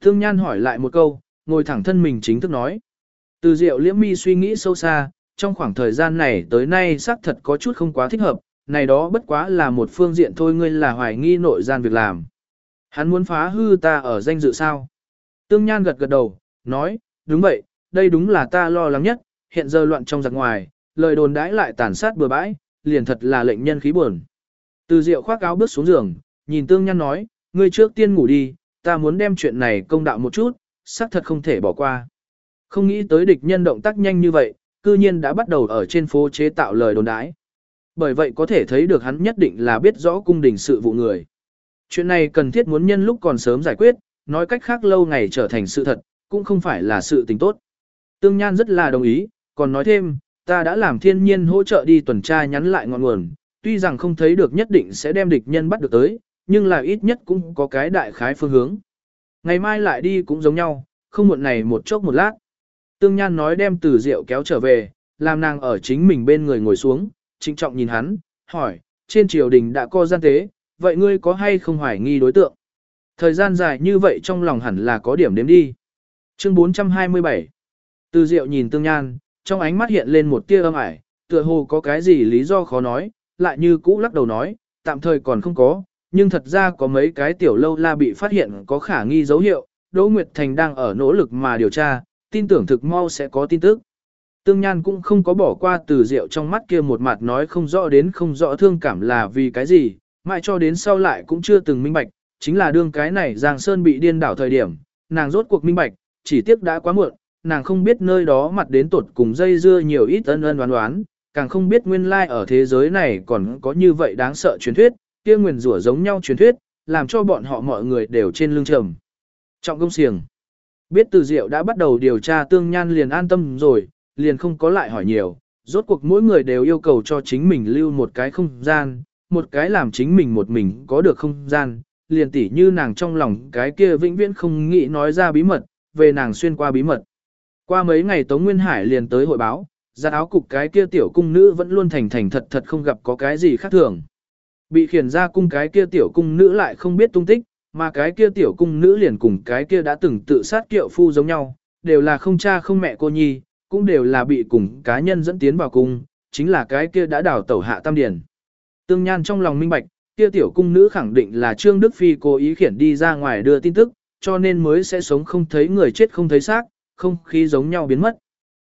Tương nhan hỏi lại một câu, ngồi thẳng thân mình chính thức nói. Từ Diệu liễm mi suy nghĩ sâu xa, trong khoảng thời gian này tới nay xác thật có chút không quá thích hợp, này đó bất quá là một phương diện thôi ngươi là hoài nghi nội gian việc làm. Hắn muốn phá hư ta ở danh dự sao? Tương Nhan gật gật đầu, nói, đúng vậy, đây đúng là ta lo lắng nhất, hiện giờ loạn trong giặc ngoài, lời đồn đãi lại tàn sát bừa bãi, liền thật là lệnh nhân khí buồn. Từ Diệu khoác áo bước xuống giường, nhìn Tương Nhan nói, ngươi trước tiên ngủ đi, ta muốn đem chuyện này công đạo một chút, xác thật không thể bỏ qua. Không nghĩ tới địch nhân động tác nhanh như vậy, cư nhiên đã bắt đầu ở trên phố chế tạo lời đồn đãi. Bởi vậy có thể thấy được hắn nhất định là biết rõ cung đình sự vụ người. Chuyện này cần thiết muốn nhân lúc còn sớm giải quyết, nói cách khác lâu ngày trở thành sự thật, cũng không phải là sự tình tốt. Tương Nhan rất là đồng ý, còn nói thêm, ta đã làm thiên nhiên hỗ trợ đi tuần tra nhắn lại ngọn nguồn, tuy rằng không thấy được nhất định sẽ đem địch nhân bắt được tới, nhưng là ít nhất cũng có cái đại khái phương hướng. Ngày mai lại đi cũng giống nhau, không muộn này một chốc một lát. Tương Nhan nói đem từ rượu kéo trở về, làm nàng ở chính mình bên người ngồi xuống, trịnh trọng nhìn hắn, hỏi, trên triều đình đã có gian tế, vậy ngươi có hay không hoài nghi đối tượng? Thời gian dài như vậy trong lòng hẳn là có điểm đếm đi. Chương 427 Từ diệu nhìn Tương Nhan, trong ánh mắt hiện lên một tia âm ải, tựa hồ có cái gì lý do khó nói, lại như cũ lắc đầu nói, tạm thời còn không có, nhưng thật ra có mấy cái tiểu lâu la bị phát hiện có khả nghi dấu hiệu, Đỗ Nguyệt Thành đang ở nỗ lực mà điều tra, tin tưởng thực mau sẽ có tin tức. Tương Nhan cũng không có bỏ qua từ rượu trong mắt kia một mặt nói không rõ đến không rõ thương cảm là vì cái gì, mãi cho đến sau lại cũng chưa từng minh bạch, chính là đương cái này Giang Sơn bị điên đảo thời điểm, nàng rốt cuộc minh bạch, chỉ tiếc đã quá muộn, nàng không biết nơi đó mặt đến tột cùng dây dưa nhiều ít ân ân đoán đoán, càng không biết nguyên lai ở thế giới này còn có như vậy đáng sợ truyền thuyết, kia nguyền rủa giống nhau truyền thuyết, làm cho bọn họ mọi người đều trên lưng trầm. Trọng công siềng. Biết từ diệu đã bắt đầu điều tra tương nhan liền an tâm rồi, liền không có lại hỏi nhiều, rốt cuộc mỗi người đều yêu cầu cho chính mình lưu một cái không gian, một cái làm chính mình một mình có được không gian, liền tỉ như nàng trong lòng cái kia vĩnh viễn không nghĩ nói ra bí mật, về nàng xuyên qua bí mật. Qua mấy ngày Tống Nguyên Hải liền tới hội báo, giặt áo cục cái kia tiểu cung nữ vẫn luôn thành thành thật thật không gặp có cái gì khác thường. Bị khiển ra cung cái kia tiểu cung nữ lại không biết tung tích, mà cái kia tiểu cung nữ liền cùng cái kia đã từng tự sát kiệu phu giống nhau, đều là không cha không mẹ cô nhi, cũng đều là bị cùng cá nhân dẫn tiến vào cung, chính là cái kia đã đào tẩu hạ tam điển. Tương Nhan trong lòng minh bạch, kia tiểu cung nữ khẳng định là Trương Đức Phi cố ý khiển đi ra ngoài đưa tin tức, cho nên mới sẽ sống không thấy người chết không thấy xác, không khí giống nhau biến mất.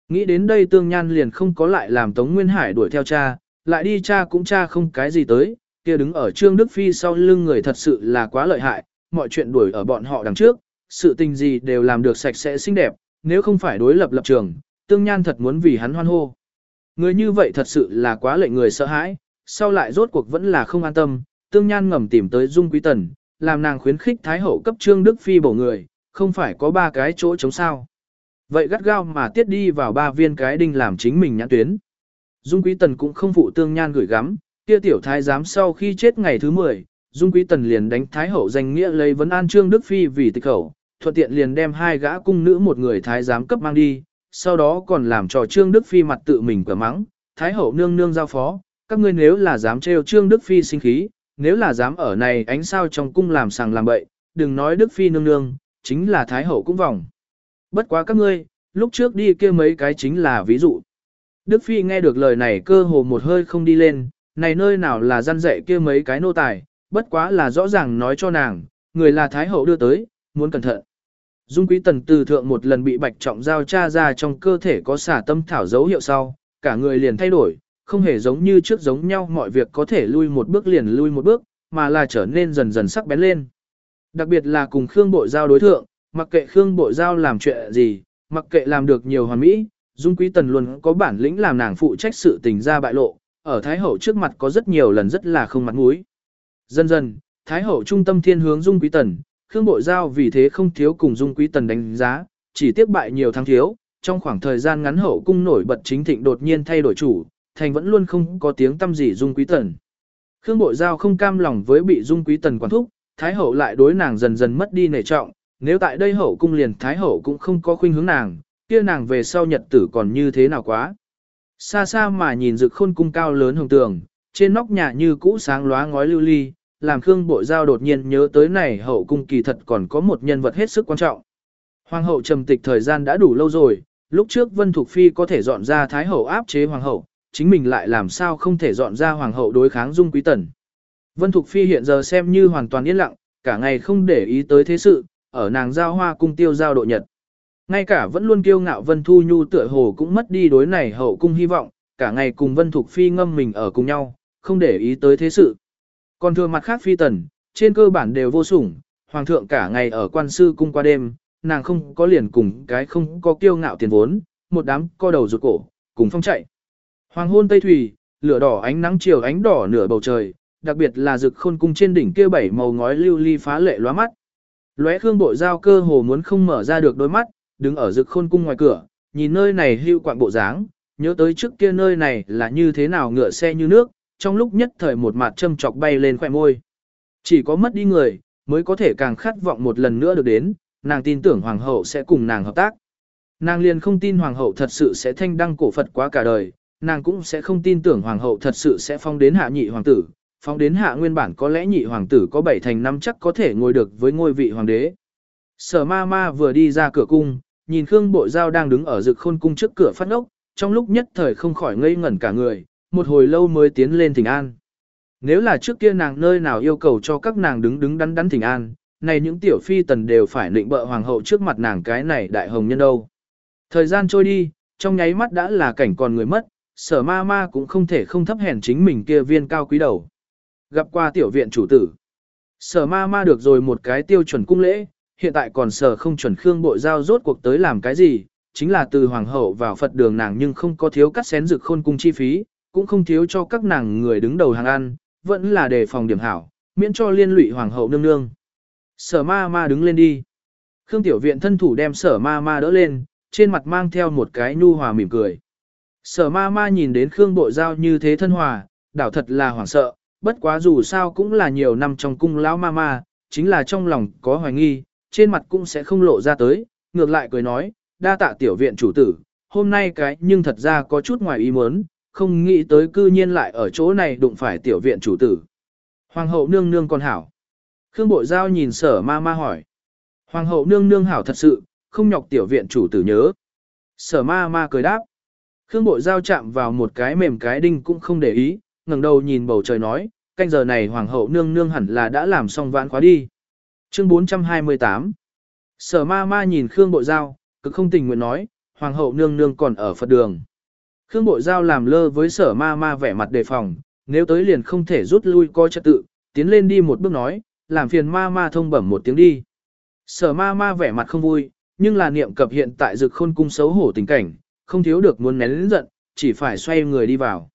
Nghĩ đến đây Tương Nhan liền không có lại làm Tống Nguyên Hải đuổi theo cha, lại đi cha cũng cha không cái gì tới, kia đứng ở Trương Đức Phi sau lưng người thật sự là quá lợi hại, mọi chuyện đuổi ở bọn họ đằng trước, sự tình gì đều làm được sạch sẽ xinh đẹp, nếu không phải đối lập lập trường, Tương Nhan thật muốn vì hắn hoan hô. Người như vậy thật sự là quá lệnh người sợ hãi, sau lại rốt cuộc vẫn là không an tâm, Tương Nhan ngầm tìm tới Dung Quý Tần, làm nàng khuyến khích Thái Hậu cấp Trương Đức Phi bổ người, không phải có ba cái chỗ chống sao. Vậy gắt gao mà tiết đi vào ba viên cái đinh làm chính mình nhãn tuyến. Dung Quý Tần cũng không phụ Tương Nhan gửi gắm, kia tiểu thái giám sau khi chết ngày thứ 10, Dung Quý Tần liền đánh Thái Hậu danh nghĩa lấy vấn an Trương Đức Phi vì tịch khẩu, thuận tiện liền đem hai gã cung nữ một người thái giám cấp mang đi, sau đó còn làm trò Trương Đức Phi mặt tự mình quả mắng, Thái Hậu nương nương giao phó, các ngươi nếu là dám trêu Trương Đức Phi sinh khí, nếu là dám ở này ánh sao trong cung làm sàng làm bậy, đừng nói Đức Phi nương nương, chính là Thái Hậu cũng vòng. Bất quá các ngươi, lúc trước đi kia mấy cái chính là ví dụ. Đức Phi nghe được lời này cơ hồ một hơi không đi lên, này nơi nào là gian dạy kia mấy cái nô tài, bất quá là rõ ràng nói cho nàng, người là Thái Hậu đưa tới, muốn cẩn thận. Dung Quý Tần từ thượng một lần bị bạch trọng giao tra ra trong cơ thể có xả tâm thảo dấu hiệu sau, cả người liền thay đổi, không hề giống như trước giống nhau mọi việc có thể lui một bước liền lui một bước, mà là trở nên dần dần sắc bén lên. Đặc biệt là cùng Khương Bội Giao đối thượng, mặc kệ Khương Bội Giao làm chuyện gì, mặc kệ làm được nhiều hoàn mỹ, Dung Quý Tần luôn có bản lĩnh làm nàng phụ trách sự tình ra bại lộ, ở Thái Hậu trước mặt có rất nhiều lần rất là không mặt mũi. Dần dần, Thái Hậu trung tâm thiên hướng Dung Quý Tần, Khương Bội Giao vì thế không thiếu cùng Dung Quý Tần đánh giá, chỉ tiếp bại nhiều tháng thiếu, trong khoảng thời gian ngắn hậu cung nổi bật chính thịnh đột nhiên thay đổi chủ, thành vẫn luôn không có tiếng tâm gì Dung Quý Tần. Khương Bội Giao không cam lòng với bị Dung Quý Tần quản thúc, Thái Hậu lại đối nàng dần dần mất đi nể trọng, nếu tại đây hậu cung liền Thái Hậu cũng không có khuynh hướng nàng, kia nàng về sau nhật tử còn như thế nào quá. Xa xa mà nhìn rực khôn cung cao lớn hồng tường, trên nóc nhà như cũ sáng lóa ngói lưu ly, làm Khương Bội Giao đột nhiên nhớ tới này hậu cung kỳ thật còn có một nhân vật hết sức quan trọng. Hoàng hậu trầm tịch thời gian đã đủ lâu rồi, lúc trước Vân Thục Phi có thể dọn ra Thái hậu áp chế hoàng hậu, chính mình lại làm sao không thể dọn ra hoàng hậu đối kháng Dung Quý Tần. Vân Thục Phi hiện giờ xem như hoàn toàn yên lặng, cả ngày không để ý tới thế sự, ở nàng giao hoa cung tiêu giao độ nhật. Ngay cả vẫn luôn kiêu ngạo Vân Thu Nhu tựa hồ cũng mất đi đối này hậu cung hy vọng, cả ngày cùng Vân Thục Phi ngâm mình ở cùng nhau, không để ý tới thế sự. Còn thừa mặt khác Phi Tần, trên cơ bản đều vô sủng, Hoàng thượng cả ngày ở quan sư cung qua đêm, nàng không có liền cùng cái không có kiêu ngạo tiền vốn, một đám co đầu rụt cổ, cùng phong chạy. Hoàng hôn tây thủy, lửa đỏ ánh nắng chiều ánh đỏ nửa bầu trời, đặc biệt là rực khôn cung trên đỉnh kia bảy màu ngói lưu ly phá lệ lóa mắt. Lóe Khương bộ Giao cơ hồ muốn không mở ra được đôi mắt, đứng ở rực khôn cung ngoài cửa, nhìn nơi này hưu quạng bộ dáng, nhớ tới trước kia nơi này là như thế nào ngựa xe như nước, trong lúc nhất thời một mặt châm chọc bay lên khỏe môi. Chỉ có mất đi người, mới có thể càng khát vọng một lần nữa được đến, nàng tin tưởng hoàng hậu sẽ cùng nàng hợp tác. Nàng liền không tin hoàng hậu thật sự sẽ thanh đăng cổ Phật quá cả đời, nàng cũng sẽ không tin tưởng hoàng hậu thật sự sẽ phong đến hạ nhị hoàng tử, phong đến hạ nguyên bản có lẽ nhị hoàng tử có bảy thành năm chắc có thể ngồi được với ngôi vị hoàng đế. Sở ma ma vừa đi ra cửa cung, nhìn Khương Bộ Giao đang đứng ở rực khôn cung trước cửa phát ốc, trong lúc nhất thời không khỏi ngây ngẩn cả người, một hồi lâu mới tiến lên thỉnh an. Nếu là trước kia nàng nơi nào yêu cầu cho các nàng đứng đứng đắn đắn thỉnh an, này những tiểu phi tần đều phải nịnh bợ hoàng hậu trước mặt nàng cái này đại hồng nhân đâu. Thời gian trôi đi, trong nháy mắt đã là cảnh còn người mất, sở ma ma cũng không thể không thấp hèn chính mình kia viên cao quý đầu. Gặp qua tiểu viện chủ tử. Sở ma ma được rồi một cái tiêu chuẩn cung lễ, hiện tại còn sở không chuẩn khương bộ giao rốt cuộc tới làm cái gì, chính là từ hoàng hậu vào Phật đường nàng nhưng không có thiếu cắt xén rực khôn cung chi phí, cũng không thiếu cho các nàng người đứng đầu hàng ăn, vẫn là đề phòng điểm hảo, miễn cho liên lụy hoàng hậu nương nương. Sở ma ma đứng lên đi. Khương tiểu viện thân thủ đem sở ma ma đỡ lên, trên mặt mang theo một cái nhu hòa mỉm cười. Sở ma ma nhìn đến Khương bộ giao như thế thân hòa, đảo thật là hoảng sợ, bất quá dù sao cũng là nhiều năm trong cung lão ma ma, chính là trong lòng có hoài nghi, trên mặt cũng sẽ không lộ ra tới, ngược lại cười nói, đa tạ tiểu viện chủ tử, hôm nay cái nhưng thật ra có chút ngoài ý muốn, không nghĩ tới cư nhiên lại ở chỗ này đụng phải tiểu viện chủ tử. Hoàng hậu nương nương còn hảo. Khương Bội Giao nhìn sở ma ma hỏi. Hoàng hậu nương nương hảo thật sự, không nhọc tiểu viện chủ tử nhớ. Sở ma ma cười đáp. Khương Bội Giao chạm vào một cái mềm cái đinh cũng không để ý, ngẩng đầu nhìn bầu trời nói, canh giờ này hoàng hậu nương nương hẳn là đã làm xong vãn khóa đi. Chương 428 Sở ma ma nhìn Khương Bội Giao, cực không tình nguyện nói, hoàng hậu nương nương còn ở Phật đường. Khương Bội Giao làm lơ với sở ma ma vẻ mặt đề phòng, nếu tới liền không thể rút lui coi trật tự, tiến lên đi một bước nói, làm phiền ma ma thông bẩm một tiếng đi. Sở ma ma vẻ mặt không vui, nhưng là niệm cập hiện tại dực khôn cung xấu hổ tình cảnh, không thiếu được muốn nén lĩnh giận, chỉ phải xoay người đi vào.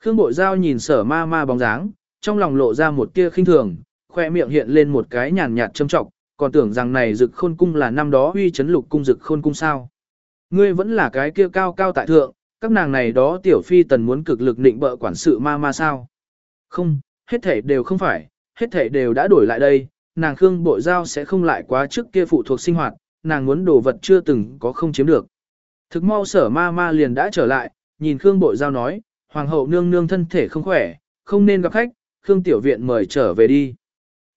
Khương Bội Giao nhìn sở ma ma bóng dáng, trong lòng lộ ra một tia khinh thường, khoe miệng hiện lên một cái nhàn nhạt châm trọng, còn tưởng rằng này dực khôn cung là năm đó uy chấn lục cung dực khôn cung sao. Ngươi vẫn là cái kia cao cao tại thượng, các nàng này đó tiểu phi tần muốn cực lực định bợ quản sự ma ma sao. Không, hết thể đều không phải, hết thể đều đã đổi lại đây, nàng Khương Bội Giao sẽ không lại quá trước kia phụ thuộc sinh hoạt, nàng muốn đồ vật chưa từng có không chiếm được. Thực mau sở ma ma liền đã trở lại, nhìn Khương Bội Giao nói, Hoàng hậu nương nương thân thể không khỏe, không nên gặp khách, Khương Tiểu Viện mời trở về đi.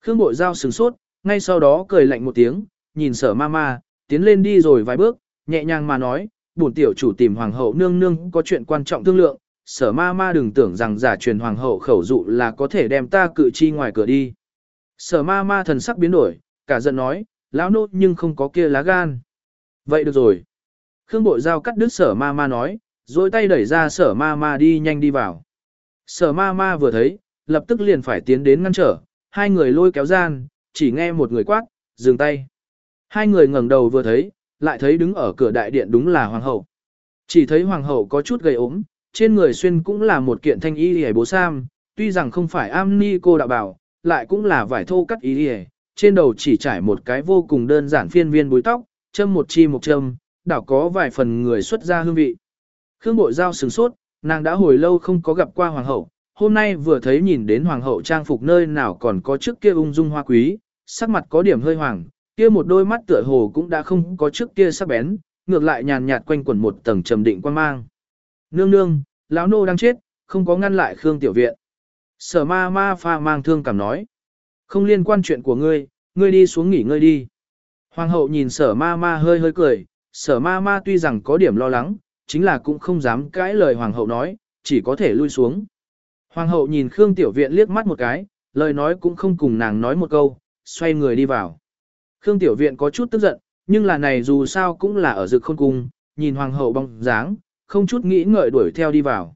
Khương Bội Giao sừng sốt, ngay sau đó cười lạnh một tiếng, nhìn sở ma ma, tiến lên đi rồi vài bước, nhẹ nhàng mà nói, bổn tiểu chủ tìm Hoàng hậu nương nương có chuyện quan trọng thương lượng, sở ma ma đừng tưởng rằng giả truyền Hoàng hậu khẩu dụ là có thể đem ta cự chi ngoài cửa đi. Sở ma ma thần sắc biến đổi, cả giận nói, lão nốt nhưng không có kia lá gan. Vậy được rồi. Khương Bội Giao cắt đứt sở ma ma nói, rồi tay đẩy ra sở ma ma đi nhanh đi vào. Sở ma ma vừa thấy, lập tức liền phải tiến đến ngăn trở, hai người lôi kéo gian, chỉ nghe một người quát, dừng tay. Hai người ngẩng đầu vừa thấy, lại thấy đứng ở cửa đại điện đúng là hoàng hậu. Chỉ thấy hoàng hậu có chút gầy ốm, trên người xuyên cũng là một kiện thanh y hề bố sam, tuy rằng không phải am ni cô đạo bảo, lại cũng là vải thô cắt y hề, trên đầu chỉ trải một cái vô cùng đơn giản phiên viên búi tóc, châm một chi một châm, đảo có vài phần người xuất ra hương vị. Khương Bội Giao sừng sốt, nàng đã hồi lâu không có gặp qua hoàng hậu, hôm nay vừa thấy nhìn đến hoàng hậu trang phục nơi nào còn có trước kia ung dung hoa quý, sắc mặt có điểm hơi hoàng, kia một đôi mắt tựa hồ cũng đã không có trước kia sắc bén, ngược lại nhàn nhạt quanh quẩn một tầng trầm định quan mang. Nương nương, lão nô đang chết, không có ngăn lại Khương tiểu viện. Sở ma ma pha mang thương cảm nói. Không liên quan chuyện của ngươi, ngươi đi xuống nghỉ ngơi đi. Hoàng hậu nhìn sở ma ma hơi hơi cười, sở ma ma tuy rằng có điểm lo lắng, chính là cũng không dám cãi lời hoàng hậu nói, chỉ có thể lui xuống. Hoàng hậu nhìn Khương Tiểu Viện liếc mắt một cái, lời nói cũng không cùng nàng nói một câu, xoay người đi vào. Khương Tiểu Viện có chút tức giận, nhưng là này dù sao cũng là ở Dực khôn cung, nhìn hoàng hậu bóng dáng, không chút nghĩ ngợi đuổi theo đi vào.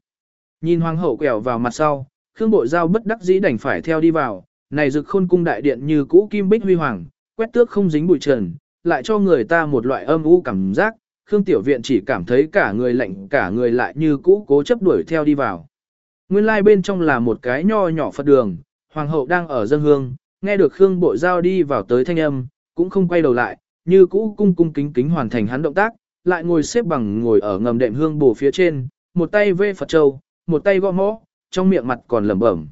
Nhìn hoàng hậu quẹo vào mặt sau, Khương Bội Giao bất đắc dĩ đành phải theo đi vào, này Dực khôn cung đại điện như cũ kim bích huy hoàng, quét tước không dính bụi trần, lại cho người ta một loại âm u cảm giác, Khương Tiểu Viện chỉ cảm thấy cả người lạnh cả người lại như cũ cố chấp đuổi theo đi vào. Nguyên lai like bên trong là một cái nho nhỏ Phật đường, Hoàng hậu đang ở dân hương, nghe được Khương Bộ Giao đi vào tới thanh âm, cũng không quay đầu lại, như cũ cung cung kính kính hoàn thành hắn động tác, lại ngồi xếp bằng ngồi ở ngầm đệm hương bổ phía trên, một tay vê Phật Châu, một tay gõ mõ, trong miệng mặt còn lẩm bẩm.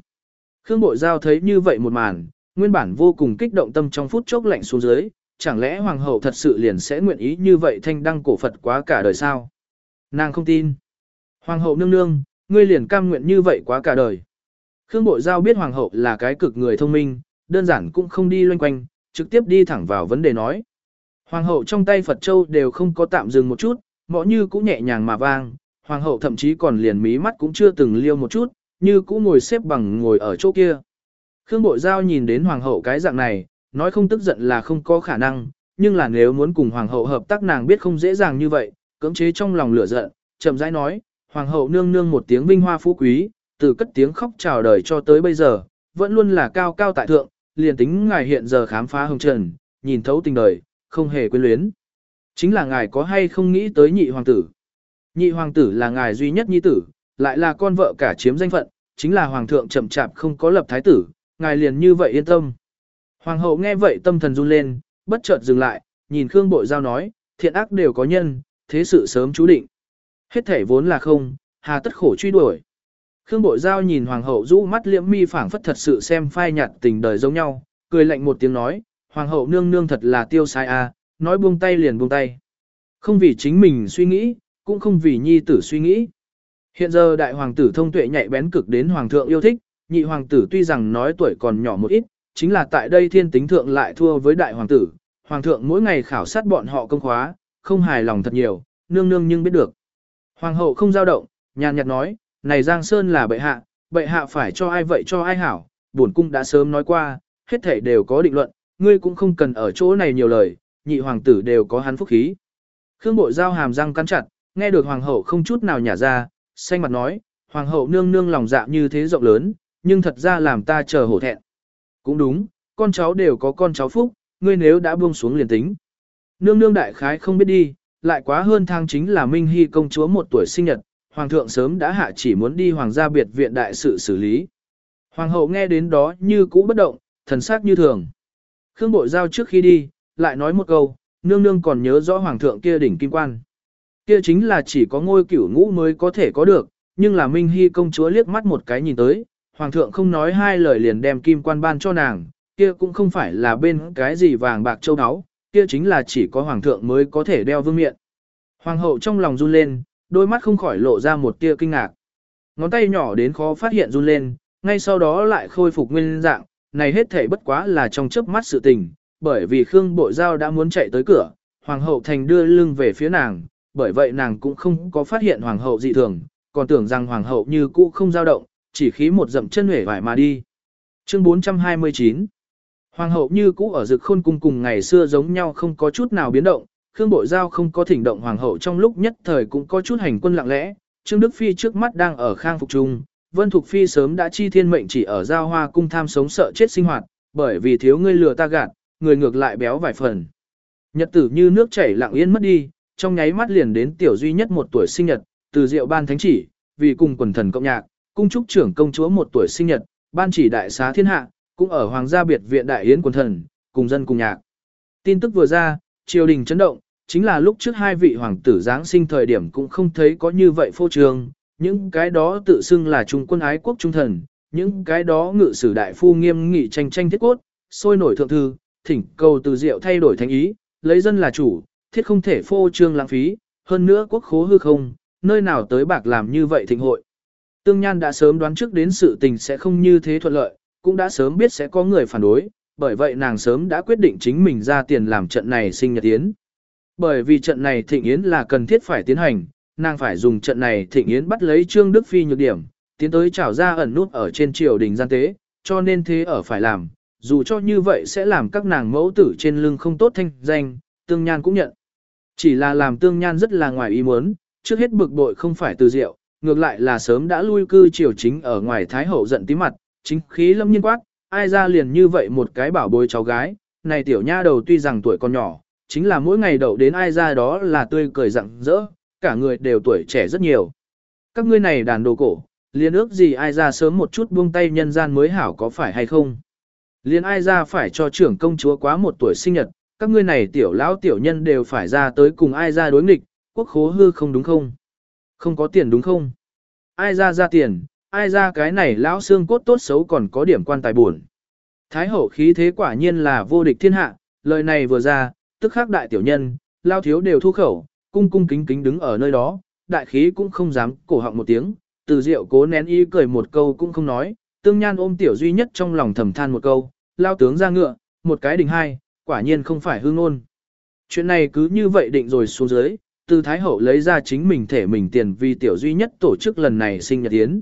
Khương Bộ Giao thấy như vậy một màn, nguyên bản vô cùng kích động tâm trong phút chốc lạnh xuống dưới, chẳng lẽ hoàng hậu thật sự liền sẽ nguyện ý như vậy thanh đăng cổ Phật quá cả đời sao? Nàng không tin. Hoàng hậu nương nương, ngươi liền cam nguyện như vậy quá cả đời. Khương Bộ Giao biết hoàng hậu là cái cực người thông minh, đơn giản cũng không đi loanh quanh, trực tiếp đi thẳng vào vấn đề nói. Hoàng hậu trong tay Phật Châu đều không có tạm dừng một chút, mõ như cũng nhẹ nhàng mà vang, hoàng hậu thậm chí còn liền mí mắt cũng chưa từng liêu một chút, như cũng ngồi xếp bằng ngồi ở chỗ kia. Khương Bội Giao nhìn đến hoàng hậu cái dạng này, nói không tức giận là không có khả năng, nhưng là nếu muốn cùng hoàng hậu hợp tác nàng biết không dễ dàng như vậy, cưỡng chế trong lòng lửa giận, chậm rãi nói, hoàng hậu nương nương một tiếng vinh hoa phú quý, từ cất tiếng khóc chào đời cho tới bây giờ, vẫn luôn là cao cao tại thượng, liền tính ngài hiện giờ khám phá hồng trần, nhìn thấu tình đời, không hề quyến luyến. Chính là ngài có hay không nghĩ tới nhị hoàng tử. Nhị hoàng tử là ngài duy nhất nhi tử, lại là con vợ cả chiếm danh phận, chính là hoàng thượng chậm chạp không có lập thái tử, ngài liền như vậy yên tâm. Hoàng hậu nghe vậy tâm thần run lên, bất chợt dừng lại, nhìn Khương Bội Giao nói, thiện ác đều có nhân, thế sự sớm chú định. Hết thể vốn là không, hà tất khổ truy đuổi. Khương Bội Giao nhìn Hoàng hậu rũ mắt liễm mi phảng phất thật sự xem phai nhạt tình đời giống nhau, cười lạnh một tiếng nói, Hoàng hậu nương nương thật là tiêu sai a, à, nói buông tay liền buông tay. Không vì chính mình suy nghĩ, cũng không vì nhi tử suy nghĩ. Hiện giờ đại hoàng tử thông tuệ nhạy bén cực đến hoàng thượng yêu thích, nhị hoàng tử tuy rằng nói tuổi còn nhỏ một ít, chính là tại đây thiên tính thượng lại thua với đại hoàng tử. Hoàng thượng mỗi ngày khảo sát bọn họ công khóa, không hài lòng thật nhiều, nương nương nhưng biết được. Hoàng hậu không dao động, nhàn nhạt nói, này Giang Sơn là bệ hạ, bệ hạ phải cho ai vậy cho ai hảo, bổn cung đã sớm nói qua, hết thể đều có định luận, ngươi cũng không cần ở chỗ này nhiều lời, nhị hoàng tử đều có hắn phúc khí. Khương Bội giao hàm răng cắn chặt, nghe được hoàng hậu không chút nào nhả ra, xanh mặt nói, hoàng hậu nương nương lòng dạ như thế rộng lớn, nhưng thật ra làm ta chờ hổ thẹn. Cũng đúng, con cháu đều có con cháu phúc, ngươi nếu đã buông xuống liền tính. Nương nương đại khái không biết đi, lại quá hơn thang chính là Minh Hy công chúa một tuổi sinh nhật, hoàng thượng sớm đã hạ chỉ muốn đi hoàng gia biệt viện đại sự xử lý. Hoàng hậu nghe đến đó như cũ bất động, thần sắc như thường. Khương Bội Giao trước khi đi, lại nói một câu, nương nương còn nhớ rõ hoàng thượng kia đỉnh kim quan. Kia chính là chỉ có ngôi cửu ngũ mới có thể có được, nhưng là Minh Hy công chúa liếc mắt một cái nhìn tới, hoàng thượng không nói hai lời liền đem kim quan ban cho nàng, kia cũng không phải là bên cái gì vàng bạc châu áo, kia chính là chỉ có hoàng thượng mới có thể đeo vương miện. Hoàng hậu trong lòng run lên, đôi mắt không khỏi lộ ra một tia kinh ngạc. Ngón tay nhỏ đến khó phát hiện run lên, ngay sau đó lại khôi phục nguyên dạng, này hết thể bất quá là trong chớp mắt sự tình, bởi vì Khương Bộ Giao đã muốn chạy tới cửa, Hoàng hậu thành đưa lưng về phía nàng, bởi vậy nàng cũng không có phát hiện Hoàng hậu dị thường, còn tưởng rằng Hoàng hậu như cũ không dao động, chỉ khí một dậm chân hể vải mà đi. Chương 429 Hoàng hậu như cũ ở rực khôn cung cùng ngày xưa giống nhau không có chút nào biến động, Khương Bộ Giao không có thỉnh động Hoàng hậu trong lúc nhất thời cũng có chút hành quân lặng lẽ, Trương Đức Phi trước mắt đang ở khang phục trung, Vân Thục Phi sớm đã chi thiên mệnh chỉ ở giao hoa cung tham sống sợ chết sinh hoạt, bởi vì thiếu ngươi lừa ta gạt, người ngược lại béo vài phần. Nhật tử như nước chảy lặng yên mất đi, trong nháy mắt liền đến tiểu duy nhất một tuổi sinh nhật, từ diệu ban thánh chỉ, vì cùng quần thần cộng nhạc, cung trúc trưởng công chúa một tuổi sinh nhật, ban chỉ đại xá thiên hạ, cũng ở hoàng gia biệt viện đại yến quần thần, cùng dân cùng nhạc. Tin tức vừa ra, triều đình chấn động, chính là lúc trước hai vị hoàng tử giáng sinh thời điểm cũng không thấy có như vậy phô trương, những cái đó tự xưng là trung quân ái quốc trung thần, những cái đó ngự sử đại phu nghiêm nghị tranh tranh thiết cốt, sôi nổi thượng thư, thỉnh cầu từ diệu thay đổi thành ý, lấy dân là chủ, thiết không thể phô trương lãng phí, hơn nữa quốc khố hư không, nơi nào tới bạc làm như vậy thịnh hội. Tương Nhan đã sớm đoán trước đến sự tình sẽ không như thế thuận lợi, cũng đã sớm biết sẽ có người phản đối, bởi vậy nàng sớm đã quyết định chính mình ra tiền làm trận này sinh nhật yến. Bởi vì trận này thịnh yến là cần thiết phải tiến hành, nàng phải dùng trận này thịnh yến bắt lấy Trương Đức Phi nhược điểm, tiến tới trảo ra ẩn nút ở trên triều đình gian tế, cho nên thế ở phải làm, dù cho như vậy sẽ làm các nàng mẫu tử trên lưng không tốt thanh danh, tương nhan cũng nhận. Chỉ là làm tương nhan rất là ngoài ý muốn, trước hết bực bội không phải từ diệu, ngược lại là sớm đã lui cư triều chính ở ngoài Thái Hậu giận tí mặt, chính khí lâm nhiên quát, ai ra liền như vậy một cái bảo bối cháu gái, này tiểu nha đầu tuy rằng tuổi còn nhỏ, chính là mỗi ngày đậu đến ai ra đó là tươi cười rặng rỡ, cả người đều tuổi trẻ rất nhiều. Các ngươi này đàn đồ cổ, liền ước gì ai ra sớm một chút buông tay nhân gian mới hảo có phải hay không? Liên ai ra phải cho trưởng công chúa quá một tuổi sinh nhật, các ngươi này tiểu lão tiểu nhân đều phải ra tới cùng ai ra đối nghịch, quốc khố hư không đúng không? Không có tiền đúng không? Ai ra ra tiền, ai ra cái này lão xương cốt tốt xấu còn có điểm quan tài buồn. Thái hậu khí thế quả nhiên là vô địch thiên hạ, lời này vừa ra, tức khắc đại tiểu nhân, lao thiếu đều thu khẩu, cung cung kính kính đứng ở nơi đó, đại khí cũng không dám cổ họng một tiếng, từ diệu cố nén y cười một câu cũng không nói, tương nhan ôm tiểu duy nhất trong lòng thầm than một câu, lao tướng ra ngựa, một cái đỉnh hai, quả nhiên không phải hương ngôn. Chuyện này cứ như vậy định rồi xuống dưới, từ Thái Hậu lấy ra chính mình thể mình tiền vì tiểu duy nhất tổ chức lần này sinh nhật yến.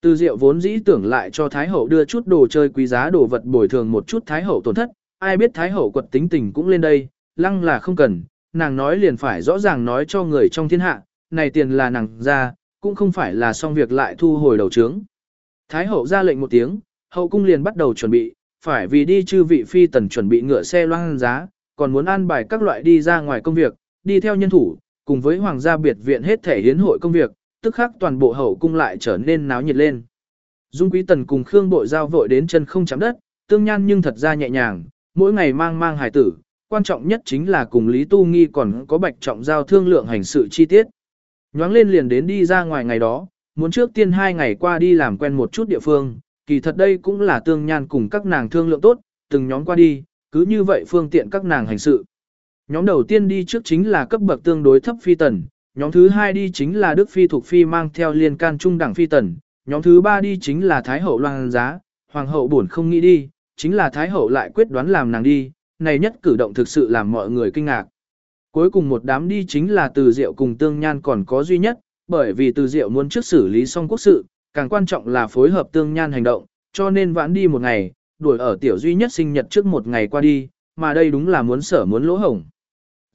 Từ Diệu vốn dĩ tưởng lại cho Thái Hậu đưa chút đồ chơi quý giá đồ vật bồi thường một chút Thái Hậu tổn thất, ai biết Thái Hậu quật tính tình cũng lên đây, lăng là không cần, nàng nói liền phải rõ ràng nói cho người trong thiên hạ, này tiền là nàng ra, cũng không phải là xong việc lại thu hồi đầu trướng. Thái Hậu ra lệnh một tiếng, hậu cung liền bắt đầu chuẩn bị, phải vì đi chư vị phi tần chuẩn bị ngựa xe loan giá, còn muốn an bài các loại đi ra ngoài công việc, đi theo nhân thủ, cùng với hoàng gia biệt viện hết thể hiến hội công việc, tức khắc toàn bộ hậu cung lại trở nên náo nhiệt lên. Dung Quý Tần cùng Khương Bội Giao vội đến chân không chạm đất, tương nhan nhưng thật ra nhẹ nhàng, mỗi ngày mang mang hài tử, quan trọng nhất chính là cùng Lý Tu Nghi còn có bạch trọng giao thương lượng hành sự chi tiết. Nhoáng lên liền đến đi ra ngoài ngày đó, muốn trước tiên hai ngày qua đi làm quen một chút địa phương, kỳ thật đây cũng là tương nhan cùng các nàng thương lượng tốt, từng nhóm qua đi, cứ như vậy phương tiện các nàng hành sự. Nhóm đầu tiên đi trước chính là cấp bậc tương đối thấp phi tần, nhóm thứ hai đi chính là Đức Phi thuộc Phi mang theo liên can trung đẳng phi tần, nhóm thứ ba đi chính là Thái hậu loan giá, Hoàng hậu buồn không nghĩ đi, chính là Thái hậu lại quyết đoán làm nàng đi, này nhất cử động thực sự làm mọi người kinh ngạc. Cuối cùng một đám đi chính là Từ Diệu cùng Tương Nhan còn có duy nhất, bởi vì Từ Diệu muốn trước xử lý xong quốc sự, càng quan trọng là phối hợp Tương Nhan hành động, cho nên vãn đi một ngày, đuổi ở tiểu duy nhất sinh nhật trước một ngày qua đi, mà đây đúng là muốn sở muốn lỗ hổng.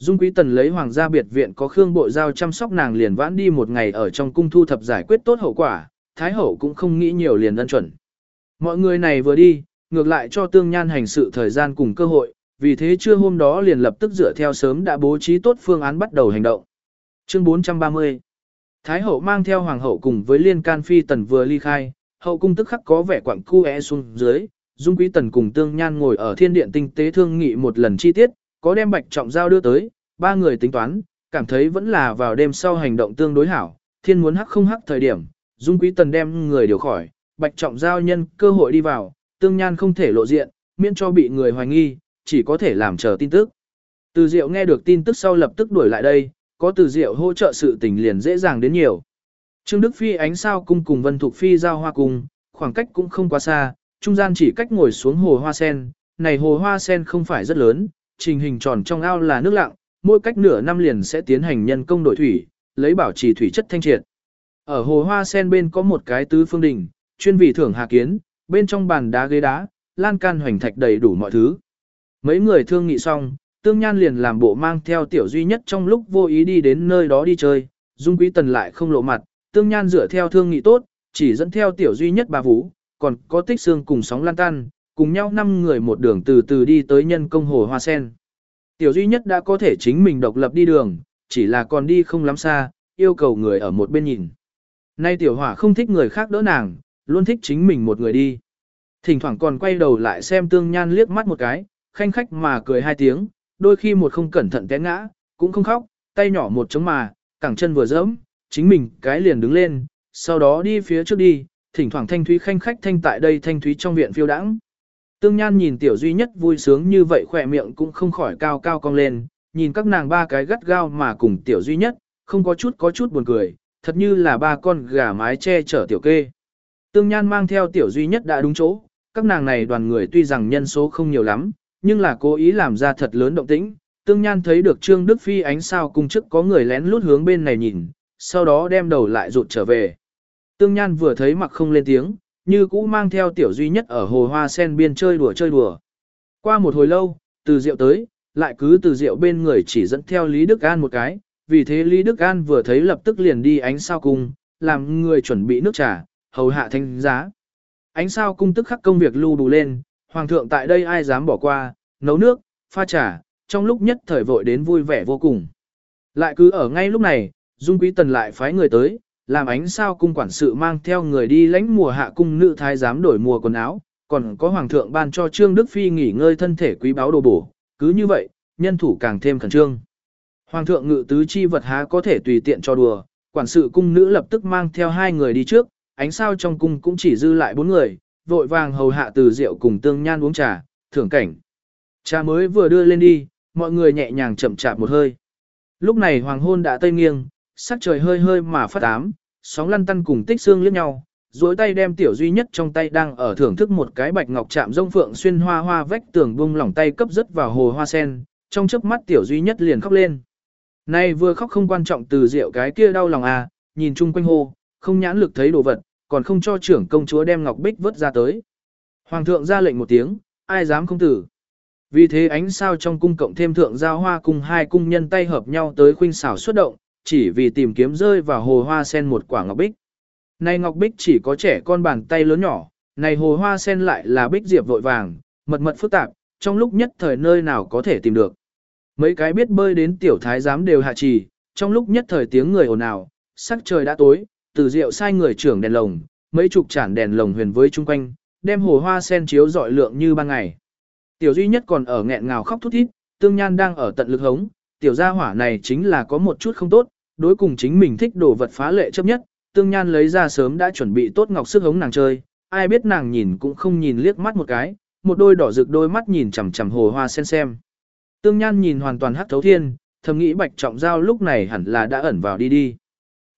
Dung Quý Tần lấy hoàng gia biệt viện có Khương Bội Giao chăm sóc nàng liền vãn đi một ngày ở trong cung thu thập giải quyết tốt hậu quả, Thái Hậu cũng không nghĩ nhiều liền ân chuẩn. Mọi người này vừa đi, ngược lại cho Tương Nhan hành sự thời gian cùng cơ hội, vì thế trưa hôm đó liền lập tức dựa theo sớm đã bố trí tốt phương án bắt đầu hành động. Chương 430 Thái Hậu mang theo Hoàng hậu cùng với Liên Can Phi Tần vừa ly khai, hậu cung tức khắc có vẻ quặng cu e xuống dưới, Dung Quý Tần cùng Tương Nhan ngồi ở thiên điện tinh tế thương nghị một lần chi tiết, có đem bạch trọng giao đưa tới, ba người tính toán, cảm thấy vẫn là vào đêm sau hành động tương đối hảo, thiên muốn hắc không hắc thời điểm, dung quý tần đem người điều khỏi, bạch trọng giao nhân cơ hội đi vào, tương nhan không thể lộ diện, miễn cho bị người hoài nghi, chỉ có thể làm chờ tin tức. Từ diệu nghe được tin tức sau lập tức đuổi lại đây, có từ diệu hỗ trợ sự tình liền dễ dàng đến nhiều. Trương Đức Phi ánh sao cung cùng Vân Thục Phi giao hoa cung, khoảng cách cũng không quá xa, trung gian chỉ cách ngồi xuống hồ hoa sen, này hồ hoa sen không phải rất lớn, trình hình tròn trong ao là nước lặng, mỗi cách nửa năm liền sẽ tiến hành nhân công đổi thủy, lấy bảo trì thủy chất thanh triệt. Ở hồ hoa sen bên có một cái tứ phương đỉnh, chuyên vị thưởng hạ kiến, bên trong bàn đá ghế đá, lan can hoành thạch đầy đủ mọi thứ. Mấy người thương nghị xong, tương nhan liền làm bộ mang theo tiểu duy nhất trong lúc vô ý đi đến nơi đó đi chơi, dung quý tần lại không lộ mặt, tương nhan dựa theo thương nghị tốt, chỉ dẫn theo tiểu duy nhất bà vũ, còn có tích xương cùng sóng lan can, cùng nhau năm người một đường từ từ đi tới nhân công hồ hoa sen. Tiểu duy nhất đã có thể chính mình độc lập đi đường, chỉ là còn đi không lắm xa, yêu cầu người ở một bên nhìn. Nay tiểu hỏa không thích người khác đỡ nàng, luôn thích chính mình một người đi. Thỉnh thoảng còn quay đầu lại xem tương nhan liếc mắt một cái, khanh khách mà cười hai tiếng, đôi khi một không cẩn thận té ngã, cũng không khóc, tay nhỏ một chống mà, cẳng chân vừa dẫm, chính mình cái liền đứng lên, sau đó đi phía trước đi, thỉnh thoảng thanh thúy khanh khách thanh tại đây thanh thúy trong viện phiêu đãng. Tương Nhan nhìn tiểu duy nhất vui sướng như vậy khỏe miệng cũng không khỏi cao cao cong lên, nhìn các nàng ba cái gắt gao mà cùng tiểu duy nhất, không có chút có chút buồn cười, thật như là ba con gà mái che chở tiểu kê. Tương Nhan mang theo tiểu duy nhất đã đúng chỗ, các nàng này đoàn người tuy rằng nhân số không nhiều lắm, nhưng là cố ý làm ra thật lớn động tĩnh. Tương Nhan thấy được Trương Đức Phi ánh sao cung chức có người lén lút hướng bên này nhìn, sau đó đem đầu lại rụt trở về. Tương Nhan vừa thấy mặc không lên tiếng, như cũ mang theo tiểu duy nhất ở hồ hoa sen biên chơi đùa chơi đùa. Qua một hồi lâu, từ rượu tới, lại cứ từ rượu bên người chỉ dẫn theo Lý Đức An một cái, vì thế Lý Đức An vừa thấy lập tức liền đi ánh sao cung, làm người chuẩn bị nước trà, hầu hạ thanh giá. Ánh sao cung tức khắc công việc lưu đủ lên, hoàng thượng tại đây ai dám bỏ qua, nấu nước, pha trà, trong lúc nhất thời vội đến vui vẻ vô cùng. Lại cứ ở ngay lúc này, Dung Quý Tần lại phái người tới, làm ánh sao cung quản sự mang theo người đi lãnh mùa hạ cung nữ thái giám đổi mùa quần áo, còn có hoàng thượng ban cho Trương Đức Phi nghỉ ngơi thân thể quý báo đồ bổ, cứ như vậy, nhân thủ càng thêm khẩn trương. Hoàng thượng ngự tứ chi vật há có thể tùy tiện cho đùa, quản sự cung nữ lập tức mang theo hai người đi trước, ánh sao trong cung cũng chỉ dư lại bốn người, vội vàng hầu hạ từ rượu cùng tương nhan uống trà, thưởng cảnh. Trà mới vừa đưa lên đi, mọi người nhẹ nhàng chậm chạp một hơi. Lúc này hoàng hôn đã tây nghiêng, sắc trời hơi hơi mà phát ám, sóng lăn tăn cùng tích xương liếc nhau, duỗi tay đem tiểu duy nhất trong tay đang ở thưởng thức một cái bạch ngọc chạm rông phượng xuyên hoa hoa vách tường bung lỏng tay cấp rất vào hồ hoa sen, trong chớp mắt tiểu duy nhất liền khóc lên. Này vừa khóc không quan trọng từ rượu cái kia đau lòng à, nhìn chung quanh hồ, không nhãn lực thấy đồ vật, còn không cho trưởng công chúa đem ngọc bích vớt ra tới. Hoàng thượng ra lệnh một tiếng, ai dám không tử. Vì thế ánh sao trong cung cộng thêm thượng giao hoa cùng hai cung nhân tay hợp nhau tới khuynh xảo xuất động, chỉ vì tìm kiếm rơi vào hồ hoa sen một quả ngọc bích. Này ngọc bích chỉ có trẻ con bàn tay lớn nhỏ, này hồ hoa sen lại là bích diệp vội vàng, mật mật phức tạp, trong lúc nhất thời nơi nào có thể tìm được. Mấy cái biết bơi đến tiểu thái giám đều hạ trì, trong lúc nhất thời tiếng người ồn ào, sắc trời đã tối, từ rượu sai người trưởng đèn lồng, mấy chục chản đèn lồng huyền với chung quanh, đem hồ hoa sen chiếu dọi lượng như ban ngày. Tiểu duy nhất còn ở nghẹn ngào khóc thút thít, tương nhan đang ở tận lực hống, tiểu gia hỏa này chính là có một chút không tốt, đối cùng chính mình thích đồ vật phá lệ chấp nhất, tương nhan lấy ra sớm đã chuẩn bị tốt ngọc sức hống nàng chơi, ai biết nàng nhìn cũng không nhìn liếc mắt một cái, một đôi đỏ rực đôi mắt nhìn chằm chằm hồ hoa sen xem. Tương nhan nhìn hoàn toàn hắc thấu thiên, thầm nghĩ bạch trọng giao lúc này hẳn là đã ẩn vào đi đi.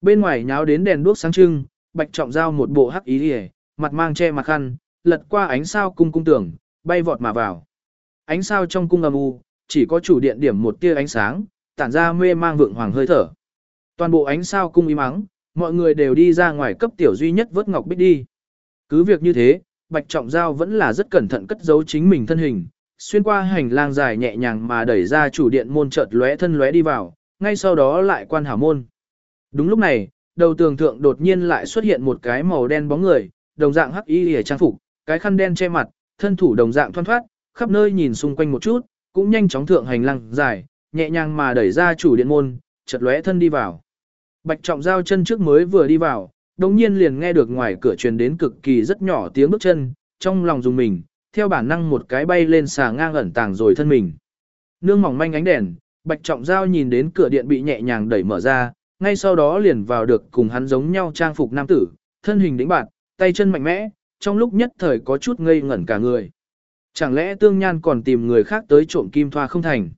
Bên ngoài nháo đến đèn đuốc sáng trưng, bạch trọng giao một bộ hắc ý hề, mặt mang che mặt khăn, lật qua ánh sao cung cung tưởng, bay vọt mà vào. Ánh sao trong cung âm u, chỉ có chủ điện điểm một tia ánh sáng, tản ra mê mang vượng hoàng hơi thở. Toàn bộ ánh sao cung im mắng, mọi người đều đi ra ngoài cấp tiểu duy nhất vớt ngọc bích đi. Cứ việc như thế, Bạch Trọng Giao vẫn là rất cẩn thận cất giấu chính mình thân hình, xuyên qua hành lang dài nhẹ nhàng mà đẩy ra chủ điện môn chợt lóe thân lóe đi vào, ngay sau đó lại quan hảo môn. Đúng lúc này, đầu tường thượng đột nhiên lại xuất hiện một cái màu đen bóng người, đồng dạng hắc y hề trang phục, cái khăn đen che mặt, thân thủ đồng dạng thoăn thoát, khắp nơi nhìn xung quanh một chút, cũng nhanh chóng thượng hành lang dài, nhẹ nhàng mà đẩy ra chủ điện môn, chợt lóe thân đi vào. Bạch Trọng Giao chân trước mới vừa đi vào, đồng nhiên liền nghe được ngoài cửa truyền đến cực kỳ rất nhỏ tiếng bước chân, trong lòng dùng mình, theo bản năng một cái bay lên xà ngang ẩn tàng rồi thân mình. Nương mỏng manh ánh đèn, Bạch Trọng Giao nhìn đến cửa điện bị nhẹ nhàng đẩy mở ra, ngay sau đó liền vào được cùng hắn giống nhau trang phục nam tử, thân hình đĩnh bạc, tay chân mạnh mẽ, trong lúc nhất thời có chút ngây ngẩn cả người. Chẳng lẽ tương nhan còn tìm người khác tới trộm kim thoa không thành?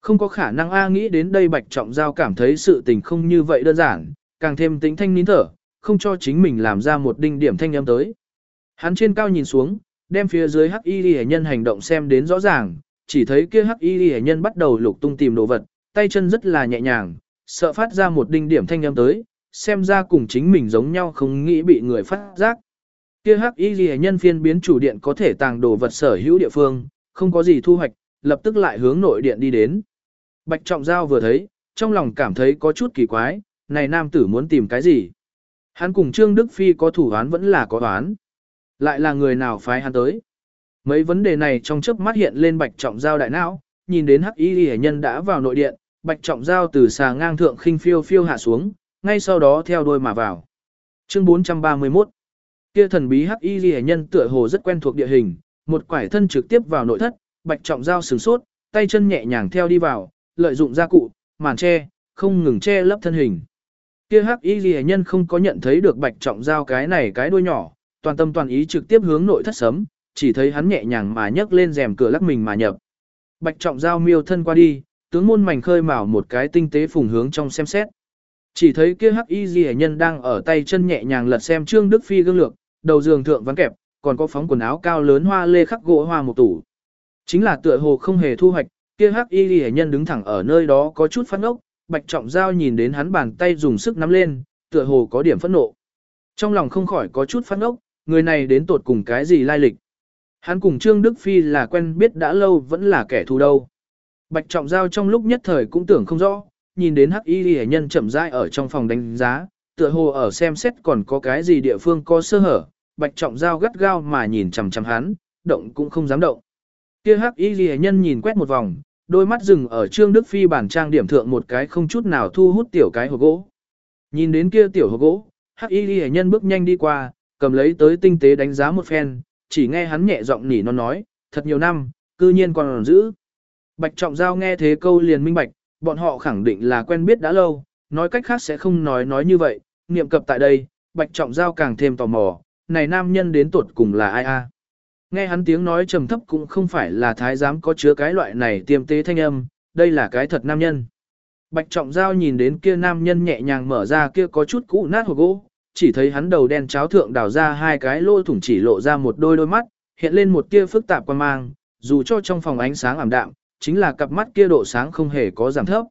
Không có khả năng A nghĩ đến đây Bạch Trọng Giao cảm thấy sự tình không như vậy đơn giản, càng thêm tính thanh nín thở, không cho chính mình làm ra một đinh điểm thanh âm tới. Hắn trên cao nhìn xuống, đem phía dưới hắc y ghi nhân hành động xem đến rõ ràng, chỉ thấy kia hắc y ghi nhân bắt đầu lục tung tìm đồ vật, tay chân rất là nhẹ nhàng, sợ phát ra một đinh điểm thanh âm tới, xem ra cùng chính mình giống nhau không nghĩ bị người phát giác. Kia hắc y ghi nhân phiên biến chủ điện có thể tàng đồ vật sở hữu địa phương, không có gì thu hoạch, lập tức lại hướng nội điện đi đến. Bạch Trọng Giao vừa thấy, trong lòng cảm thấy có chút kỳ quái, này nam tử muốn tìm cái gì? Hắn cùng Trương Đức Phi có thủ án vẫn là có án. Lại là người nào phái hắn tới? Mấy vấn đề này trong chớp mắt hiện lên Bạch Trọng Giao đại não, nhìn đến Hắc Y ghi Nhân đã vào nội điện, Bạch Trọng Giao từ xà ngang thượng khinh phiêu phiêu hạ xuống, ngay sau đó theo đuôi mà vào. Chương 431 Kia thần bí Hắc Y Hệ Nhân tựa hồ rất quen thuộc địa hình, một quải thân trực tiếp vào nội thất, Bạch Trọng Giao sửng sốt, tay chân nhẹ nhàng theo đi vào, lợi dụng gia cụ, màn che, không ngừng che lấp thân hình. Kia hắc y ghi nhân không có nhận thấy được bạch trọng giao cái này cái đuôi nhỏ, toàn tâm toàn ý trực tiếp hướng nội thất sấm, chỉ thấy hắn nhẹ nhàng mà nhấc lên rèm cửa lắc mình mà nhập. Bạch trọng giao miêu thân qua đi, tướng môn mảnh khơi mào một cái tinh tế phùng hướng trong xem xét. Chỉ thấy kia hắc y ghi nhân đang ở tay chân nhẹ nhàng lật xem trương đức phi gương lược, đầu giường thượng vắng kẹp, còn có phóng quần áo cao lớn hoa lê khắc gỗ hoa một tủ. Chính là tựa hồ không hề thu hoạch, kia hắc y ghi nhân đứng thẳng ở nơi đó có chút phát ngốc. bạch trọng giao nhìn đến hắn bàn tay dùng sức nắm lên, tựa hồ có điểm phẫn nộ. Trong lòng không khỏi có chút phát ngốc, người này đến tột cùng cái gì lai lịch. Hắn cùng Trương Đức Phi là quen biết đã lâu vẫn là kẻ thù đâu. Bạch trọng giao trong lúc nhất thời cũng tưởng không rõ, nhìn đến hắc y ghi nhân chậm rãi ở trong phòng đánh giá, tựa hồ ở xem xét còn có cái gì địa phương có sơ hở, bạch trọng giao gắt gao mà nhìn chằm chằm hắn, động cũng không dám động. Kia hắc y ghi nhân nhìn quét một vòng, đôi mắt dừng ở Trương Đức Phi bản trang điểm thượng một cái không chút nào thu hút tiểu cái hộp gỗ. Nhìn đến kia tiểu hộp gỗ, Hắc Y Ghi nhân bước nhanh đi qua, cầm lấy tới tinh tế đánh giá một phen, chỉ nghe hắn nhẹ giọng nỉ nó nói, thật nhiều năm, cư nhiên còn giữ. Bạch Trọng Giao nghe thế câu liền minh bạch, bọn họ khẳng định là quen biết đã lâu, nói cách khác sẽ không nói nói như vậy, niệm cập tại đây, Bạch Trọng Giao càng thêm tò mò, này nam nhân đến tuột cùng là ai a? Nghe hắn tiếng nói trầm thấp cũng không phải là thái giám có chứa cái loại này tiêm tế thanh âm, đây là cái thật nam nhân. Bạch Trọng Giao nhìn đến kia nam nhân nhẹ nhàng mở ra kia có chút cũ nát hộp gỗ, chỉ thấy hắn đầu đen cháo thượng đào ra hai cái lỗ thủng chỉ lộ ra một đôi đôi mắt, hiện lên một tia phức tạp quan mang, dù cho trong phòng ánh sáng ảm đạm, chính là cặp mắt kia độ sáng không hề có giảm thấp.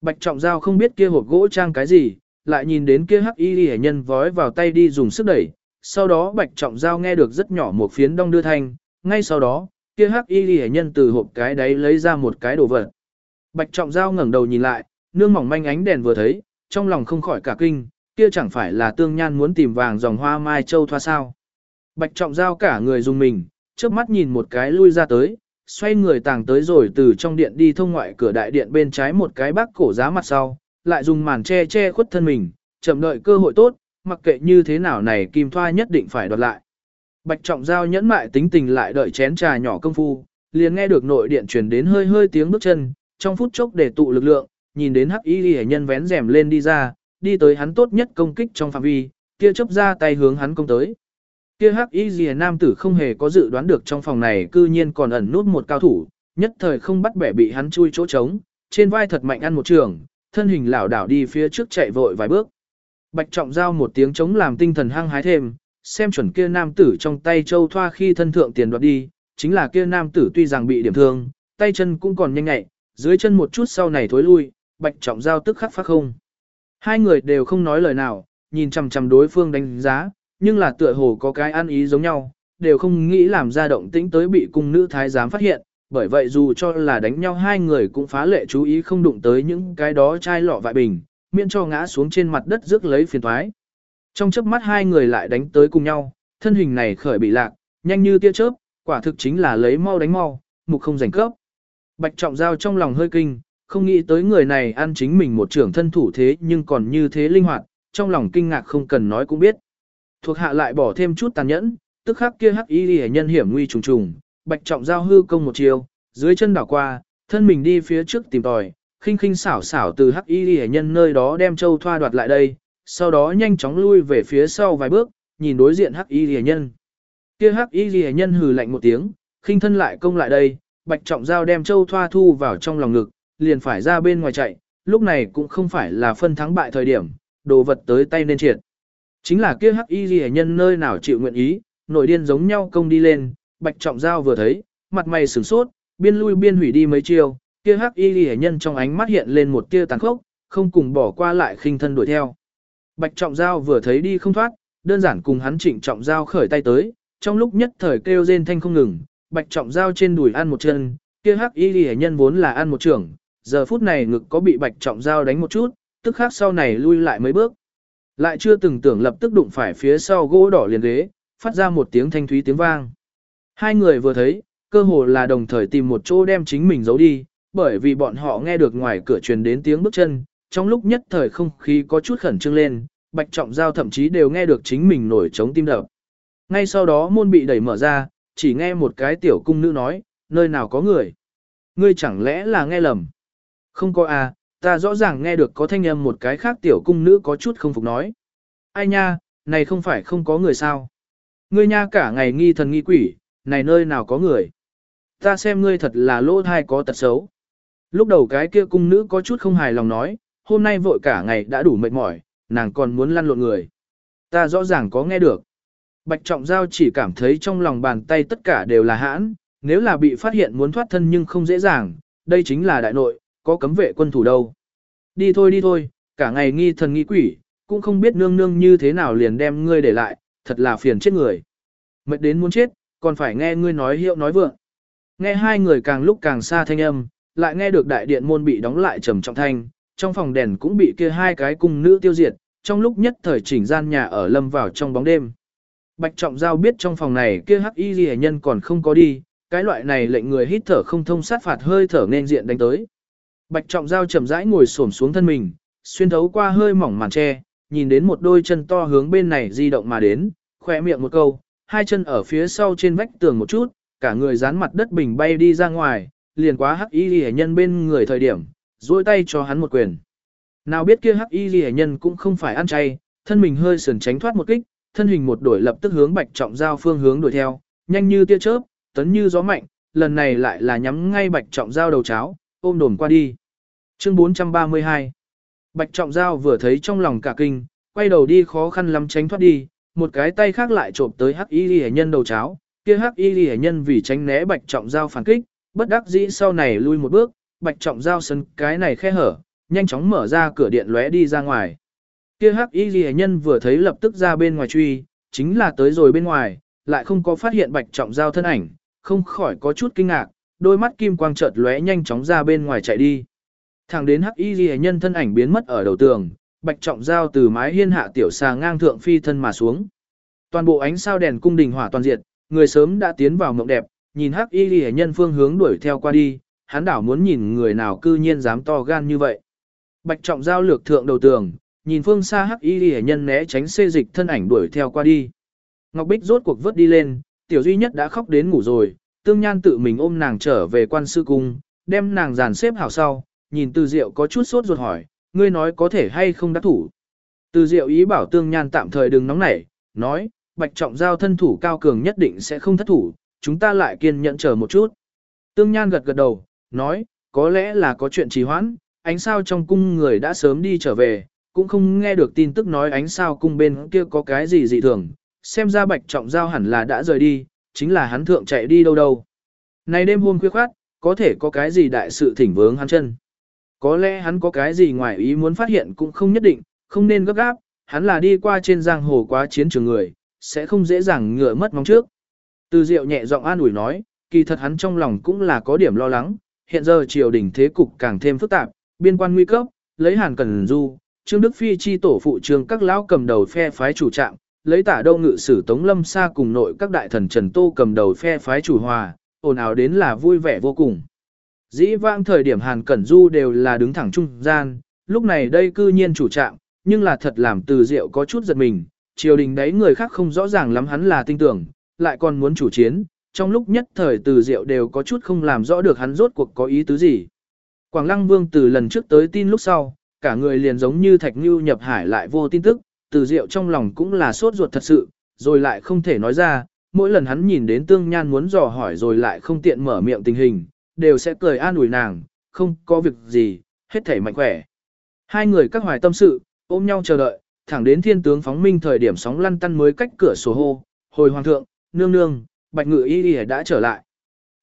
Bạch Trọng Giao không biết kia hộp gỗ trang cái gì, lại nhìn đến kia hắc y hệ nhân vói vào tay đi dùng sức đẩy, sau đó Bạch Trọng Giao nghe được rất nhỏ một phiến đong đưa thanh, ngay sau đó, kia hắc y hệ nhân từ hộp cái đấy lấy ra một cái đồ vật. Bạch Trọng Giao ngẩng đầu nhìn lại, nương mỏng manh ánh đèn vừa thấy, trong lòng không khỏi cả kinh, kia chẳng phải là tương nhan muốn tìm vàng dòng hoa mai châu thoa sao. Bạch Trọng Giao cả người dùng mình, trước mắt nhìn một cái lui ra tới, xoay người tàng tới rồi từ trong điện đi thông ngoại cửa đại điện bên trái một cái bác cổ giá mặt sau, lại dùng màn che che khuất thân mình, chậm đợi cơ hội tốt, mặc kệ như thế nào này kim thoa nhất định phải đoạt lại. Bạch Trọng Giao nhẫn mại tính tình lại đợi chén trà nhỏ công phu, liền nghe được nội điện truyền đến hơi hơi tiếng bước chân, trong phút chốc để tụ lực lượng, nhìn đến hắc y hệ nhân vén rèm lên đi ra, đi tới hắn tốt nhất công kích trong phạm vi, kia chấp ra tay hướng hắn công tới. Kia hắc y gì nam tử không hề có dự đoán được trong phòng này cư nhiên còn ẩn nút một cao thủ, nhất thời không bắt bẻ bị hắn chui chỗ trống, trên vai thật mạnh ăn một trường, thân hình lảo đảo đi phía trước chạy vội vài bước. Bạch trọng giao một tiếng chống làm tinh thần hăng hái thêm, xem chuẩn kia nam tử trong tay châu thoa khi thân thượng tiền đoạt đi, chính là kia nam tử tuy rằng bị điểm thương, tay chân cũng còn nhanh nhẹ, dưới chân một chút sau này thối lui, bạch trọng giao tức khắc phát không. Hai người đều không nói lời nào, nhìn chằm chằm đối phương đánh giá, nhưng là tựa hồ có cái ăn ý giống nhau, đều không nghĩ làm ra động tĩnh tới bị cung nữ thái giám phát hiện, bởi vậy dù cho là đánh nhau hai người cũng phá lệ chú ý không đụng tới những cái đó chai lọ vại bình, miễn cho ngã xuống trên mặt đất rước lấy phiền thoái. Trong chớp mắt hai người lại đánh tới cùng nhau, thân hình này khởi bị lạc, nhanh như tia chớp, quả thực chính là lấy mau đánh mau, mục không giành cấp. Bạch trọng giao trong lòng hơi kinh, không nghĩ tới người này ăn chính mình một trưởng thân thủ thế nhưng còn như thế linh hoạt, trong lòng kinh ngạc không cần nói cũng biết. Thuộc hạ lại bỏ thêm chút tàn nhẫn, tức khắc kia hắc y hệ nhân hiểm nguy trùng trùng, bạch trọng giao hư công một chiều, dưới chân đảo qua, thân mình đi phía trước tìm tòi, khinh khinh xảo xảo từ hắc y hệ nhân nơi đó đem châu thoa đoạt lại đây, sau đó nhanh chóng lui về phía sau vài bước, nhìn đối diện hắc y hệ nhân. Kia hắc y hệ nhân hừ lạnh một tiếng, khinh thân lại công lại đây, bạch trọng giao đem châu thoa thu vào trong lòng ngực, liền phải ra bên ngoài chạy, lúc này cũng không phải là phân thắng bại thời điểm, đồ vật tới tay nên triệt. Chính là kia hắc y hệ nhân nơi nào chịu nguyện ý, nổi điên giống nhau công đi lên, bạch trọng giao vừa thấy, mặt mày sửng sốt, biên lui biên hủy đi mấy chiêu, kia hắc y ghi nhân trong ánh mắt hiện lên một tia tàn khốc, không cùng bỏ qua lại khinh thân đuổi theo. Bạch trọng giao vừa thấy đi không thoát, đơn giản cùng hắn trịnh trọng giao khởi tay tới, trong lúc nhất thời kêu rên thanh không ngừng, bạch trọng giao trên đùi ăn một chân, kia hắc y ghi nhân vốn là ăn một trưởng, giờ phút này ngực có bị bạch trọng giao đánh một chút, tức khác sau này lui lại mấy bước. Lại chưa từng tưởng lập tức đụng phải phía sau gỗ đỏ liền ghế, phát ra một tiếng thanh thúy tiếng vang. Hai người vừa thấy, cơ hồ là đồng thời tìm một chỗ đem chính mình giấu đi, bởi vì bọn họ nghe được ngoài cửa truyền đến tiếng bước chân, trong lúc nhất thời không khí có chút khẩn trương lên, bạch trọng giao thậm chí đều nghe được chính mình nổi trống tim đập. Ngay sau đó môn bị đẩy mở ra, chỉ nghe một cái tiểu cung nữ nói, nơi nào có người. Ngươi chẳng lẽ là nghe lầm. Không có à, ta rõ ràng nghe được có thanh âm một cái khác tiểu cung nữ có chút không phục nói. Ai nha, này không phải không có người sao. Ngươi nha cả ngày nghi thần nghi quỷ, này nơi nào có người. Ta xem ngươi thật là lỗ thai có tật xấu. Lúc đầu cái kia cung nữ có chút không hài lòng nói, hôm nay vội cả ngày đã đủ mệt mỏi, nàng còn muốn lăn lộn người. Ta rõ ràng có nghe được. Bạch Trọng Giao chỉ cảm thấy trong lòng bàn tay tất cả đều là hãn, nếu là bị phát hiện muốn thoát thân nhưng không dễ dàng, đây chính là đại nội, có cấm vệ quân thủ đâu. Đi thôi đi thôi, cả ngày nghi thần nghi quỷ, cũng không biết nương nương như thế nào liền đem ngươi để lại, thật là phiền chết người. Mệt đến muốn chết, còn phải nghe ngươi nói hiệu nói vượng. Nghe hai người càng lúc càng xa thanh âm, lại nghe được đại điện môn bị đóng lại trầm trọng thanh, trong phòng đèn cũng bị kia hai cái cung nữ tiêu diệt, trong lúc nhất thời chỉnh gian nhà ở lâm vào trong bóng đêm. Bạch Trọng Giao biết trong phòng này kia hắc y ghi nhân còn không có đi, cái loại này lệnh người hít thở không thông sát phạt hơi thở nên diện đánh tới. Bạch trọng giao chậm rãi ngồi xổm xuống thân mình, xuyên thấu qua hơi mỏng màn tre, nhìn đến một đôi chân to hướng bên này di động mà đến, khỏe miệng một câu, hai chân ở phía sau trên vách tường một chút, cả người dán mặt đất bình bay đi ra ngoài, liền quá hắc y ghi nhân bên người thời điểm, duỗi tay cho hắn một quyền. Nào biết kia hắc y ghi nhân cũng không phải ăn chay, thân mình hơi sườn tránh thoát một kích, thân hình một đổi lập tức hướng bạch trọng giao phương hướng đuổi theo, nhanh như tia chớp, tấn như gió mạnh, lần này lại là nhắm ngay bạch trọng giao đầu cháo, ôm đồn qua đi. Chương 432 Bạch trọng giao vừa thấy trong lòng cả kinh, quay đầu đi khó khăn lắm tránh thoát đi, một cái tay khác lại trộm tới hắc y ghi nhân đầu cháo, kia hắc y ghi nhân vì tránh né bạch trọng giao phản kích, bất đắc dĩ sau này lui một bước, bạch trọng giao sân cái này khe hở, nhanh chóng mở ra cửa điện lóe đi ra ngoài. Kia hắc y ghi nhân vừa thấy lập tức ra bên ngoài truy, chính là tới rồi bên ngoài, lại không có phát hiện bạch trọng giao thân ảnh, không khỏi có chút kinh ngạc, đôi mắt kim quang chợt lóe nhanh chóng ra bên ngoài chạy đi. Thẳng đến hắc y ghi nhân thân ảnh biến mất ở đầu tường, bạch trọng giao từ mái hiên hạ tiểu xà ngang thượng phi thân mà xuống. Toàn bộ ánh sao đèn cung đình hỏa toàn diệt, người sớm đã tiến vào mộng đẹp, nhìn hắc y ghi nhân phương hướng đuổi theo qua đi, hắn đảo muốn nhìn người nào cư nhiên dám to gan như vậy. Bạch trọng giao lược thượng đầu tường, nhìn phương xa hắc y ghi nhân né tránh xê dịch thân ảnh đuổi theo qua đi. Ngọc Bích rốt cuộc vớt đi lên, tiểu duy nhất đã khóc đến ngủ rồi, tương nhan tự mình ôm nàng trở về quan sư cung, đem nàng dàn xếp hảo sau, nhìn từ diệu có chút sốt ruột hỏi, ngươi nói có thể hay không đắc thủ. Từ diệu ý bảo tương nhan tạm thời đừng nóng nảy, nói, bạch trọng giao thân thủ cao cường nhất định sẽ không thất thủ, chúng ta lại kiên nhẫn chờ một chút. Tương nhan gật gật đầu, nói, có lẽ là có chuyện trì hoãn, ánh sao trong cung người đã sớm đi trở về, cũng không nghe được tin tức nói ánh sao cung bên kia có cái gì dị thường, xem ra bạch trọng giao hẳn là đã rời đi, chính là hắn thượng chạy đi đâu đâu. Này đêm hôm khuya khoát, có thể có cái gì đại sự thỉnh vướng hắn chân. Có lẽ hắn có cái gì ngoài ý muốn phát hiện cũng không nhất định, không nên gấp gáp, hắn là đi qua trên giang hồ quá chiến trường người, sẽ không dễ dàng ngựa mất mong trước. Từ Diệu nhẹ giọng an ủi nói, kỳ thật hắn trong lòng cũng là có điểm lo lắng, hiện giờ triều đình thế cục càng thêm phức tạp, biên quan nguy cấp, lấy Hàn Cần Du, Trương Đức Phi chi tổ phụ trương các lão cầm đầu phe phái chủ trạm, lấy tả đâu ngự sử Tống Lâm Sa cùng nội các đại thần Trần Tô cầm đầu phe phái chủ hòa, ồn ào đến là vui vẻ vô cùng. Dĩ vãng thời điểm Hàn Cẩn Du đều là đứng thẳng trung gian, lúc này đây cư nhiên chủ trạm, nhưng là thật làm từ diệu có chút giật mình, triều đình đấy người khác không rõ ràng lắm hắn là tin tưởng, lại còn muốn chủ chiến, trong lúc nhất thời từ diệu đều có chút không làm rõ được hắn rốt cuộc có ý tứ gì. Quảng Lăng Vương từ lần trước tới tin lúc sau, cả người liền giống như thạch như nhập hải lại vô tin tức, từ diệu trong lòng cũng là sốt ruột thật sự, rồi lại không thể nói ra, mỗi lần hắn nhìn đến tương nhan muốn dò hỏi rồi lại không tiện mở miệng tình hình, đều sẽ cười an ủi nàng, không có việc gì, hết thể mạnh khỏe. Hai người các hoài tâm sự, ôm nhau chờ đợi, thẳng đến thiên tướng phóng minh thời điểm sóng lăn tăn mới cách cửa sổ hô, hồi hoàng thượng, nương nương, bạch ngự y y đã trở lại.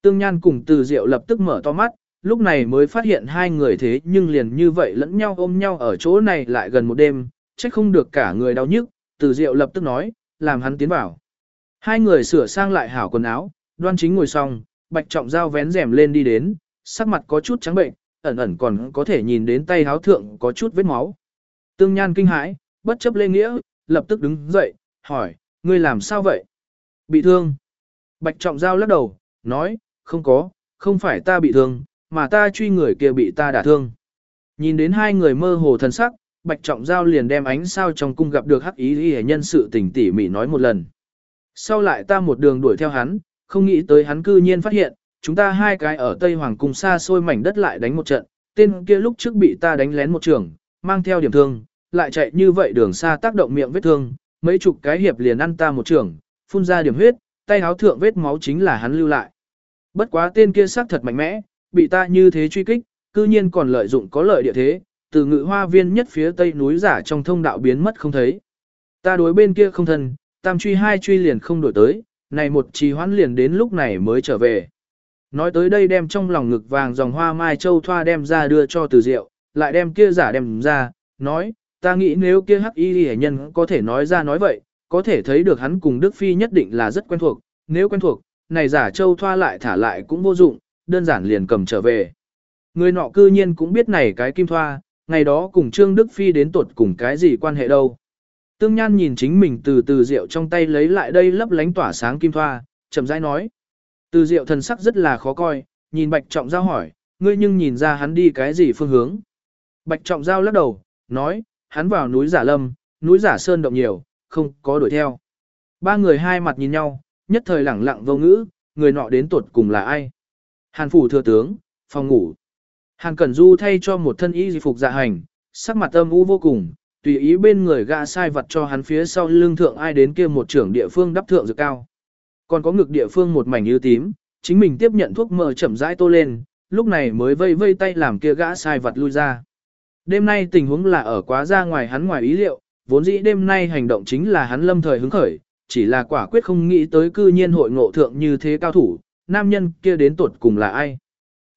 Tương Nhan cùng từ diệu lập tức mở to mắt, lúc này mới phát hiện hai người thế nhưng liền như vậy lẫn nhau ôm nhau ở chỗ này lại gần một đêm, chắc không được cả người đau nhức, từ diệu lập tức nói, làm hắn tiến vào. Hai người sửa sang lại hảo quần áo, đoan chính ngồi xong, bạch trọng dao vén rèm lên đi đến, sắc mặt có chút trắng bệnh, ẩn ẩn còn có thể nhìn đến tay háo thượng có chút vết máu. Tương Nhan kinh hãi, bất chấp lê nghĩa, lập tức đứng dậy, hỏi, ngươi làm sao vậy? Bị thương. Bạch trọng giao lắc đầu, nói, không có, không phải ta bị thương, mà ta truy người kia bị ta đả thương. Nhìn đến hai người mơ hồ thần sắc, Bạch Trọng Giao liền đem ánh sao trong cung gặp được hắc ý y nhân sự tình tỉ mỉ nói một lần. Sau lại ta một đường đuổi theo hắn, không nghĩ tới hắn cư nhiên phát hiện, chúng ta hai cái ở Tây Hoàng cung xa xôi mảnh đất lại đánh một trận, tên kia lúc trước bị ta đánh lén một trường, mang theo điểm thương, lại chạy như vậy đường xa tác động miệng vết thương, mấy chục cái hiệp liền ăn ta một trường, phun ra điểm huyết, tay áo thượng vết máu chính là hắn lưu lại. Bất quá tên kia xác thật mạnh mẽ, bị ta như thế truy kích, cư nhiên còn lợi dụng có lợi địa thế, từ ngự hoa viên nhất phía tây núi giả trong thông đạo biến mất không thấy. Ta đối bên kia không thân, tam truy hai truy liền không đổi tới, này một trì hoãn liền đến lúc này mới trở về. Nói tới đây đem trong lòng ngực vàng dòng hoa mai châu thoa đem ra đưa cho từ diệu, lại đem kia giả đem ra, nói, ta nghĩ nếu kia hắc y hệ nhân có thể nói ra nói vậy, có thể thấy được hắn cùng Đức Phi nhất định là rất quen thuộc, nếu quen thuộc, này giả châu thoa lại thả lại cũng vô dụng, đơn giản liền cầm trở về. Người nọ cư nhiên cũng biết này cái kim thoa, ngày đó cùng Trương Đức Phi đến tuột cùng cái gì quan hệ đâu. Tương Nhan nhìn chính mình từ từ rượu trong tay lấy lại đây lấp lánh tỏa sáng kim thoa, chậm rãi nói. Từ diệu thần sắc rất là khó coi, nhìn bạch trọng giao hỏi, ngươi nhưng nhìn ra hắn đi cái gì phương hướng. Bạch trọng giao lắc đầu, nói, hắn vào núi giả lâm, núi giả sơn động nhiều, không có đuổi theo. Ba người hai mặt nhìn nhau, nhất thời lẳng lặng vô ngữ, người nọ đến tuột cùng là ai. Hàn phủ thừa tướng, phòng ngủ. Hàn Cẩn Du thay cho một thân y phục dạ hành, sắc mặt âm u vô cùng, tùy ý bên người gã sai vật cho hắn phía sau lưng thượng ai đến kia một trưởng địa phương đắp thượng dược cao. Còn có ngực địa phương một mảnh như tím, chính mình tiếp nhận thuốc mỡ chậm rãi tô lên, lúc này mới vây vây tay làm kia gã sai vật lui ra. Đêm nay tình huống là ở quá ra ngoài hắn ngoài ý liệu, vốn dĩ đêm nay hành động chính là hắn lâm thời hứng khởi, chỉ là quả quyết không nghĩ tới cư nhiên hội ngộ thượng như thế cao thủ, nam nhân kia đến tuột cùng là ai.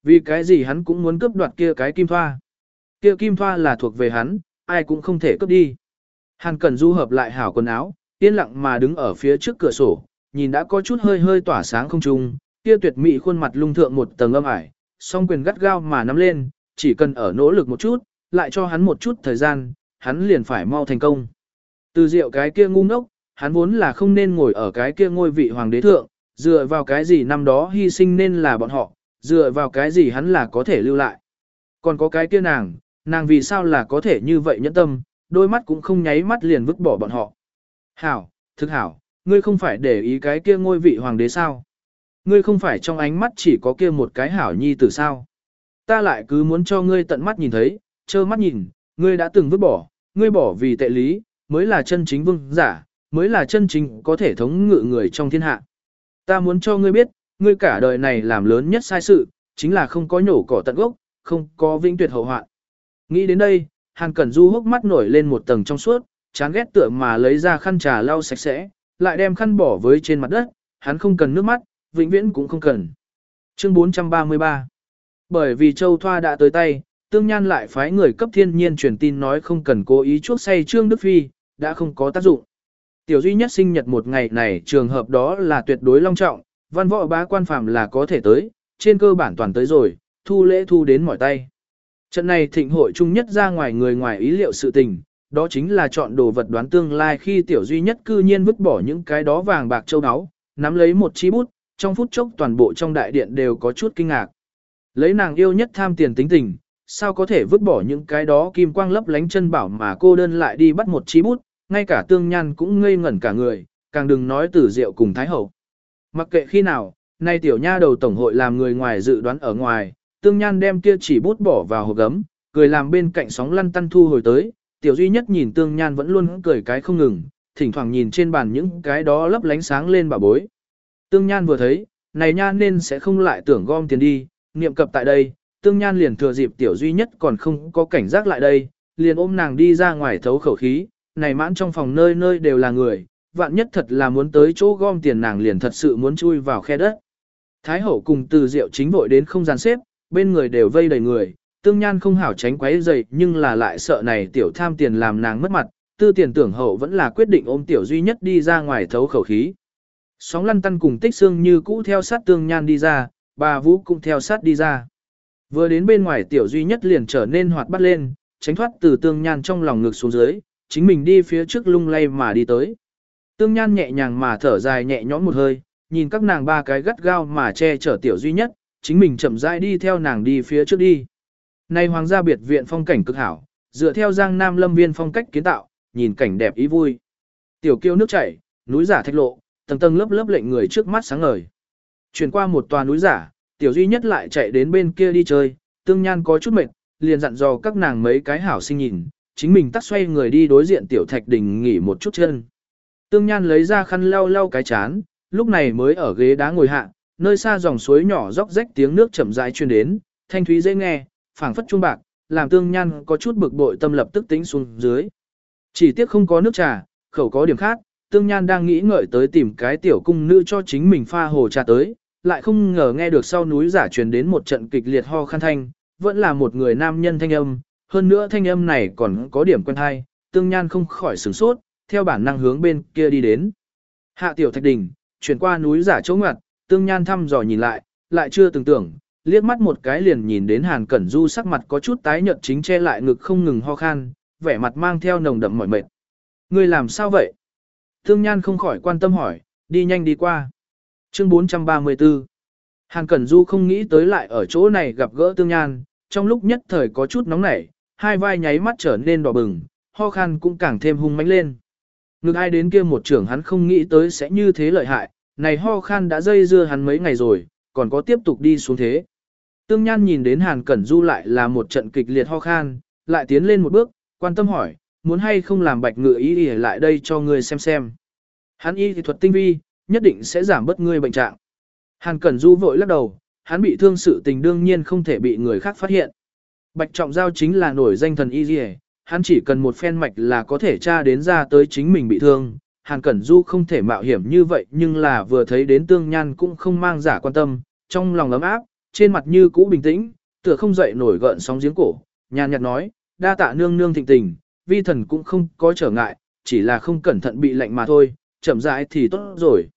Vì cái gì hắn cũng muốn cướp đoạt kia cái kim thoa. Kia kim thoa là thuộc về hắn, ai cũng không thể cướp đi. Hàn Cẩn Du hợp lại hảo quần áo, yên lặng mà đứng ở phía trước cửa sổ, nhìn đã có chút hơi hơi tỏa sáng không trung, kia tuyệt mỹ khuôn mặt lung thượng một tầng âm ải, song quyền gắt gao mà nắm lên, chỉ cần ở nỗ lực một chút, lại cho hắn một chút thời gian, hắn liền phải mau thành công. Từ diệu cái kia ngu ngốc, hắn vốn là không nên ngồi ở cái kia ngôi vị hoàng đế thượng, dựa vào cái gì năm đó hy sinh nên là bọn họ, dựa vào cái gì hắn là có thể lưu lại. Còn có cái kia nàng, nàng vì sao là có thể như vậy nhẫn tâm, đôi mắt cũng không nháy mắt liền vứt bỏ bọn họ. Hảo, thực hảo, ngươi không phải để ý cái kia ngôi vị hoàng đế sao? Ngươi không phải trong ánh mắt chỉ có kia một cái hảo nhi tử sao? Ta lại cứ muốn cho ngươi tận mắt nhìn thấy, trơ mắt nhìn, ngươi đã từng vứt bỏ, ngươi bỏ vì tệ lý, mới là chân chính vương giả, mới là chân chính có thể thống ngự người trong thiên hạ. Ta muốn cho ngươi biết, ngươi cả đời này làm lớn nhất sai sự, chính là không có nhổ cỏ tận gốc, không có vĩnh tuyệt hậu hoạn. Nghĩ đến đây, Hàn Cẩn Du hốc mắt nổi lên một tầng trong suốt, chán ghét tựa mà lấy ra khăn trà lau sạch sẽ, lại đem khăn bỏ với trên mặt đất, hắn không cần nước mắt, vĩnh viễn cũng không cần. Chương 433 Bởi vì Châu Thoa đã tới tay, Tương Nhan lại phái người cấp thiên nhiên truyền tin nói không cần cố ý chuốc say Trương Đức Phi, đã không có tác dụng. Tiểu duy nhất sinh nhật một ngày này trường hợp đó là tuyệt đối long trọng, văn võ bá quan phạm là có thể tới, trên cơ bản toàn tới rồi, thu lễ thu đến mỏi tay. Trận này thịnh hội chung nhất ra ngoài người ngoài ý liệu sự tình, đó chính là chọn đồ vật đoán tương lai khi tiểu duy nhất cư nhiên vứt bỏ những cái đó vàng bạc châu áo, nắm lấy một chi bút, trong phút chốc toàn bộ trong đại điện đều có chút kinh ngạc. Lấy nàng yêu nhất tham tiền tính tình, sao có thể vứt bỏ những cái đó kim quang lấp lánh chân bảo mà cô đơn lại đi bắt một chí bút, ngay cả tương nhan cũng ngây ngẩn cả người, càng đừng nói tử diệu cùng thái hậu. Mặc kệ khi nào, nay tiểu nha đầu tổng hội làm người ngoài dự đoán ở ngoài, tương nhan đem kia chỉ bút bỏ vào hộp gấm, cười làm bên cạnh sóng lăn tăn thu hồi tới, tiểu duy nhất nhìn tương nhan vẫn luôn cười cái không ngừng, thỉnh thoảng nhìn trên bàn những cái đó lấp lánh sáng lên bà bối. Tương nhan vừa thấy, này nhan nên sẽ không lại tưởng gom tiền đi, niệm cập tại đây, tương nhan liền thừa dịp tiểu duy nhất còn không có cảnh giác lại đây, liền ôm nàng đi ra ngoài thấu khẩu khí, này mãn trong phòng nơi nơi đều là người, vạn nhất thật là muốn tới chỗ gom tiền nàng liền thật sự muốn chui vào khe đất. Thái hậu cùng từ diệu chính vội đến không gian xếp, bên người đều vây đầy người, tương nhan không hảo tránh quấy dậy nhưng là lại sợ này tiểu tham tiền làm nàng mất mặt, tư tiền tưởng hậu vẫn là quyết định ôm tiểu duy nhất đi ra ngoài thấu khẩu khí. Sóng lăn tăn cùng tích xương như cũ theo sát tương nhan đi ra, bà vũ cũng theo sát đi ra. Vừa đến bên ngoài tiểu duy nhất liền trở nên hoạt bắt lên, tránh thoát từ tương nhan trong lòng ngực xuống dưới, chính mình đi phía trước lung lay mà đi tới. Tương nhan nhẹ nhàng mà thở dài nhẹ nhõm một hơi, nhìn các nàng ba cái gắt gao mà che chở tiểu duy nhất, chính mình chậm rãi đi theo nàng đi phía trước đi. Nay hoàng gia biệt viện phong cảnh cực hảo, dựa theo giang nam lâm viên phong cách kiến tạo, nhìn cảnh đẹp ý vui. Tiểu kiêu nước chảy, núi giả thạch lộ, tầng tầng lớp lớp lệnh người trước mắt sáng ngời. Chuyển qua một tòa núi giả, tiểu duy nhất lại chạy đến bên kia đi chơi, tương nhan có chút mệt, liền dặn dò các nàng mấy cái hảo sinh nhìn, chính mình tắt xoay người đi đối diện tiểu thạch đình nghỉ một chút chân. Tương Nhan lấy ra khăn lau lau cái chán, lúc này mới ở ghế đá ngồi hạ, nơi xa dòng suối nhỏ róc rách tiếng nước chậm rãi truyền đến, thanh thúy dễ nghe, phảng phất trung bạc, làm Tương Nhan có chút bực bội tâm lập tức tính xuống dưới. Chỉ tiếc không có nước trà, khẩu có điểm khác, Tương Nhan đang nghĩ ngợi tới tìm cái tiểu cung nữ cho chính mình pha hồ trà tới, lại không ngờ nghe được sau núi giả truyền đến một trận kịch liệt ho khăn thanh, vẫn là một người nam nhân thanh âm, hơn nữa thanh âm này còn có điểm quen hay, Tương Nhan không khỏi sửng sốt, theo bản năng hướng bên kia đi đến. Hạ tiểu thạch đỉnh, chuyển qua núi giả chỗ ngoặt, tương nhan thăm dò nhìn lại, lại chưa từng tưởng, liếc mắt một cái liền nhìn đến Hàn Cẩn Du sắc mặt có chút tái nhợt chính che lại ngực không ngừng ho khan, vẻ mặt mang theo nồng đậm mỏi mệt. Người làm sao vậy? Tương Nhan không khỏi quan tâm hỏi, đi nhanh đi qua. Chương 434 Hàn Cẩn Du không nghĩ tới lại ở chỗ này gặp gỡ tương nhan, trong lúc nhất thời có chút nóng nảy, hai vai nháy mắt trở nên đỏ bừng, ho khan cũng càng thêm hung mãnh lên. Ngược ai đến kia một trưởng hắn không nghĩ tới sẽ như thế lợi hại, này ho khan đã dây dưa hắn mấy ngày rồi, còn có tiếp tục đi xuống thế. Tương Nhan nhìn đến Hàn Cẩn Du lại là một trận kịch liệt ho khan, lại tiến lên một bước, quan tâm hỏi, muốn hay không làm bạch ngựa ý để lại đây cho người xem xem. Hắn y thì thuật tinh vi, nhất định sẽ giảm bớt ngươi bệnh trạng. Hàn Cẩn Du vội lắc đầu, hắn bị thương sự tình đương nhiên không thể bị người khác phát hiện. Bạch Trọng Giao chính là nổi danh thần y dì hắn chỉ cần một phen mạch là có thể tra đến ra tới chính mình bị thương. Hàn Cẩn Du không thể mạo hiểm như vậy nhưng là vừa thấy đến tương nhan cũng không mang giả quan tâm, trong lòng ấm áp, trên mặt như cũ bình tĩnh, tựa không dậy nổi gợn sóng giếng cổ, nhàn nhạt nói, đa tạ nương nương thịnh tình, vi thần cũng không có trở ngại, chỉ là không cẩn thận bị lạnh mà thôi, chậm rãi thì tốt rồi.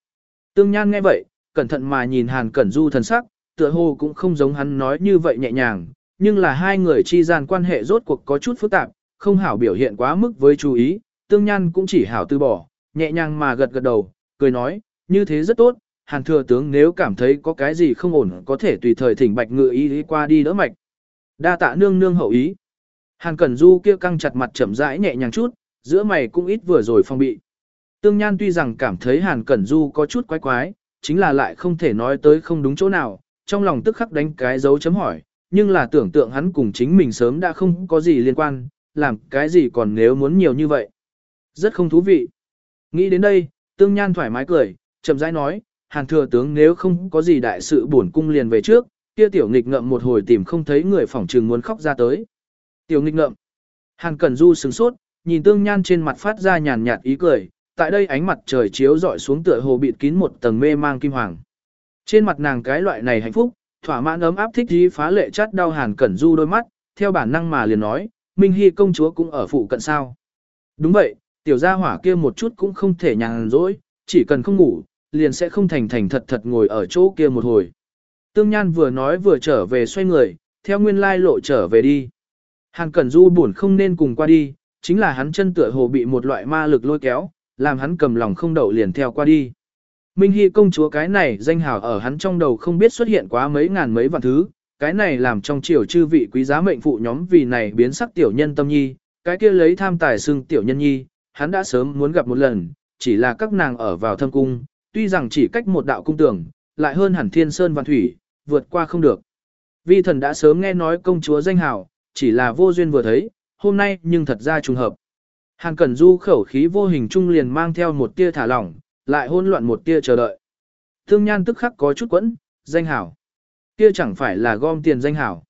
Tương Nhan nghe vậy, cẩn thận mà nhìn Hàn Cẩn Du thần sắc, tựa hồ cũng không giống hắn nói như vậy nhẹ nhàng, nhưng là hai người chi gian quan hệ rốt cuộc có chút phức tạp, không hảo biểu hiện quá mức với chú ý, Tương Nhan cũng chỉ hảo từ bỏ, nhẹ nhàng mà gật gật đầu, cười nói, như thế rất tốt, Hàn thừa tướng nếu cảm thấy có cái gì không ổn có thể tùy thời thỉnh bạch ngự ý qua đi đỡ mạch. Đa tạ nương nương hậu ý. Hàn Cẩn Du kia căng chặt mặt chậm rãi nhẹ nhàng chút, giữa mày cũng ít vừa rồi phong bị. Tương Nhan tuy rằng cảm thấy Hàn Cẩn Du có chút quái quái, chính là lại không thể nói tới không đúng chỗ nào, trong lòng tức khắc đánh cái dấu chấm hỏi, nhưng là tưởng tượng hắn cùng chính mình sớm đã không có gì liên quan, làm cái gì còn nếu muốn nhiều như vậy. Rất không thú vị. Nghĩ đến đây, Tương Nhan thoải mái cười, chậm rãi nói, Hàn thừa tướng nếu không có gì đại sự buồn cung liền về trước, kia tiểu nghịch ngậm một hồi tìm không thấy người phỏng trừng muốn khóc ra tới. Tiểu nghịch ngậm. Hàn Cẩn Du sừng sốt, nhìn Tương Nhan trên mặt phát ra nhàn nhạt ý cười, tại đây ánh mặt trời chiếu rọi xuống tựa hồ bịt kín một tầng mê mang kim hoàng. Trên mặt nàng cái loại này hạnh phúc, thỏa mãn ấm áp thích thú phá lệ chát đau Hàn Cẩn Du đôi mắt, theo bản năng mà liền nói, Minh Hy công chúa cũng ở phụ cận sao. Đúng vậy, tiểu gia hỏa kia một chút cũng không thể nhàn rỗi, chỉ cần không ngủ, liền sẽ không thành thành thật thật ngồi ở chỗ kia một hồi. Tương Nhan vừa nói vừa trở về xoay người, theo nguyên lai lộ trở về đi. Hàn Cẩn Du buồn không nên cùng qua đi, chính là hắn chân tựa hồ bị một loại ma lực lôi kéo, làm hắn cầm lòng không đậu liền theo qua đi. Minh Hy công chúa cái này danh hào ở hắn trong đầu không biết xuất hiện quá mấy ngàn mấy vạn thứ, cái này làm trong triều chư vị quý giá mệnh phụ nhóm vì này biến sắc tiểu nhân tâm nhi, cái kia lấy tham tài xưng tiểu nhân nhi, hắn đã sớm muốn gặp một lần, chỉ là các nàng ở vào thâm cung, tuy rằng chỉ cách một đạo cung tường, lại hơn hẳn thiên sơn văn thủy, vượt qua không được. Vi thần đã sớm nghe nói công chúa danh hào, chỉ là vô duyên vừa thấy, hôm nay nhưng thật ra trùng hợp. Hàn Cẩn Du khẩu khí vô hình trung liền mang theo một tia thả lỏng, lại hỗn loạn một tia chờ đợi. Tương Nhan tức khắc có chút quẫn, danh hảo. Kia chẳng phải là gom tiền danh hảo.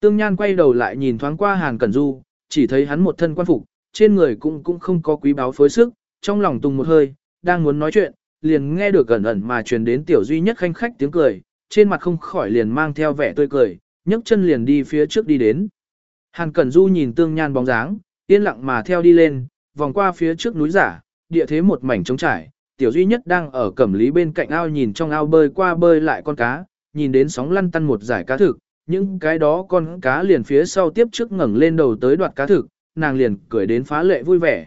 Tương Nhan quay đầu lại nhìn thoáng qua Hàn Cẩn Du, chỉ thấy hắn một thân quan phục, trên người cũng cũng không có quý báo phối sức, trong lòng tung một hơi, đang muốn nói chuyện, liền nghe được gần ẩn mà truyền đến tiểu duy nhất khanh khách tiếng cười, trên mặt không khỏi liền mang theo vẻ tươi cười, nhấc chân liền đi phía trước đi đến. Hàn Cẩn Du nhìn Tương Nhan bóng dáng, yên lặng mà theo đi lên, vòng qua phía trước núi giả, địa thế một mảnh trống trải, tiểu duy nhất đang ở cẩm lý bên cạnh ao nhìn trong ao bơi qua bơi lại con cá, nhìn đến sóng lăn tăn một giải cá thực, những cái đó con cá liền phía sau tiếp trước ngẩng lên đầu tới đoạt cá thực, nàng liền cười đến phá lệ vui vẻ.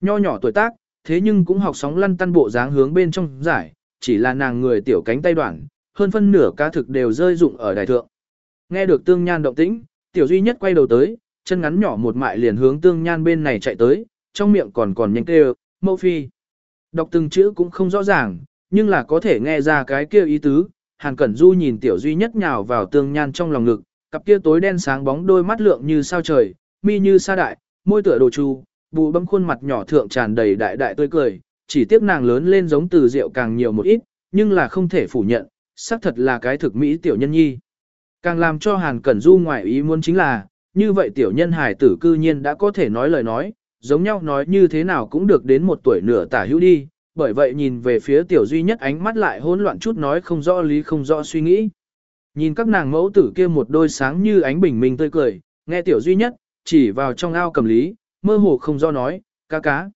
Nho nhỏ tuổi tác, thế nhưng cũng học sóng lăn tăn bộ dáng hướng bên trong giải, chỉ là nàng người tiểu cánh tay đoạn, hơn phân nửa cá thực đều rơi dụng ở đài thượng. Nghe được tương nhan động tĩnh, tiểu duy nhất quay đầu tới, chân ngắn nhỏ một mại liền hướng tương nhan bên này chạy tới, trong miệng còn còn nhanh kêu, mẫu phi. Đọc từng chữ cũng không rõ ràng, nhưng là có thể nghe ra cái kia ý tứ. Hàn Cẩn Du nhìn tiểu duy nhất nhào vào tương nhan trong lòng ngực, cặp kia tối đen sáng bóng đôi mắt lượng như sao trời, mi như sa đại, môi tựa đồ chu, bù bấm khuôn mặt nhỏ thượng tràn đầy đại đại tươi cười, chỉ tiếc nàng lớn lên giống từ rượu càng nhiều một ít, nhưng là không thể phủ nhận, xác thật là cái thực mỹ tiểu nhân nhi. Càng làm cho Hàn Cẩn Du ngoại ý muốn chính là, như vậy tiểu nhân hài tử cư nhiên đã có thể nói lời nói, giống nhau nói như thế nào cũng được đến một tuổi nửa tả hữu đi, bởi vậy nhìn về phía tiểu duy nhất ánh mắt lại hỗn loạn chút nói không rõ lý không rõ suy nghĩ. Nhìn các nàng mẫu tử kia một đôi sáng như ánh bình minh tươi cười, nghe tiểu duy nhất, chỉ vào trong ao cầm lý, mơ hồ không do nói, cá cá.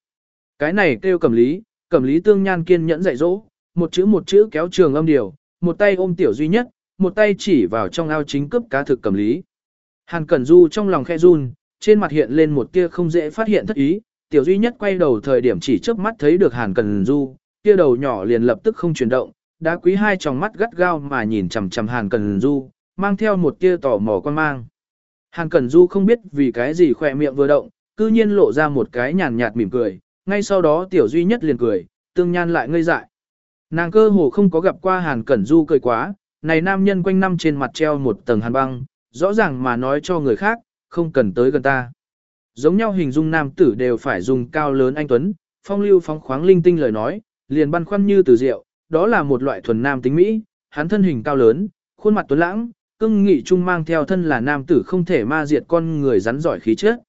Cái này kêu cầm lý, cầm lý tương nhan kiên nhẫn dạy dỗ, một chữ một chữ kéo trường âm điều, một tay ôm tiểu duy nhất, một tay chỉ vào trong ao chính cấp cá thực cầm lý. Hàn Cẩn Du trong lòng khe run, trên mặt hiện lên một tia không dễ phát hiện thất ý, tiểu duy nhất quay đầu thời điểm chỉ chớp mắt thấy được Hàn Cẩn Du, kia đầu nhỏ liền lập tức không chuyển động, đá quý hai tròng mắt gắt gao mà nhìn chằm chằm Hàn Cẩn Du, mang theo một tia tò mò quan mang. Hàn Cẩn Du không biết vì cái gì khỏe miệng vừa động, cư nhiên lộ ra một cái nhàn nhạt mỉm cười, ngay sau đó tiểu duy nhất liền cười, tương nhan lại ngây dại. Nàng cơ hồ không có gặp qua Hàn Cẩn Du cười quá, này nam nhân quanh năm trên mặt treo một tầng hàn băng, rõ ràng mà nói cho người khác, không cần tới gần ta. Giống nhau hình dung nam tử đều phải dùng cao lớn anh Tuấn, phong lưu phóng khoáng linh tinh lời nói, liền băn khoăn như từ diệu, đó là một loại thuần nam tính Mỹ, hắn thân hình cao lớn, khuôn mặt tuấn lãng, cưng nghị trung mang theo thân là nam tử không thể ma diệt con người rắn giỏi khí chất.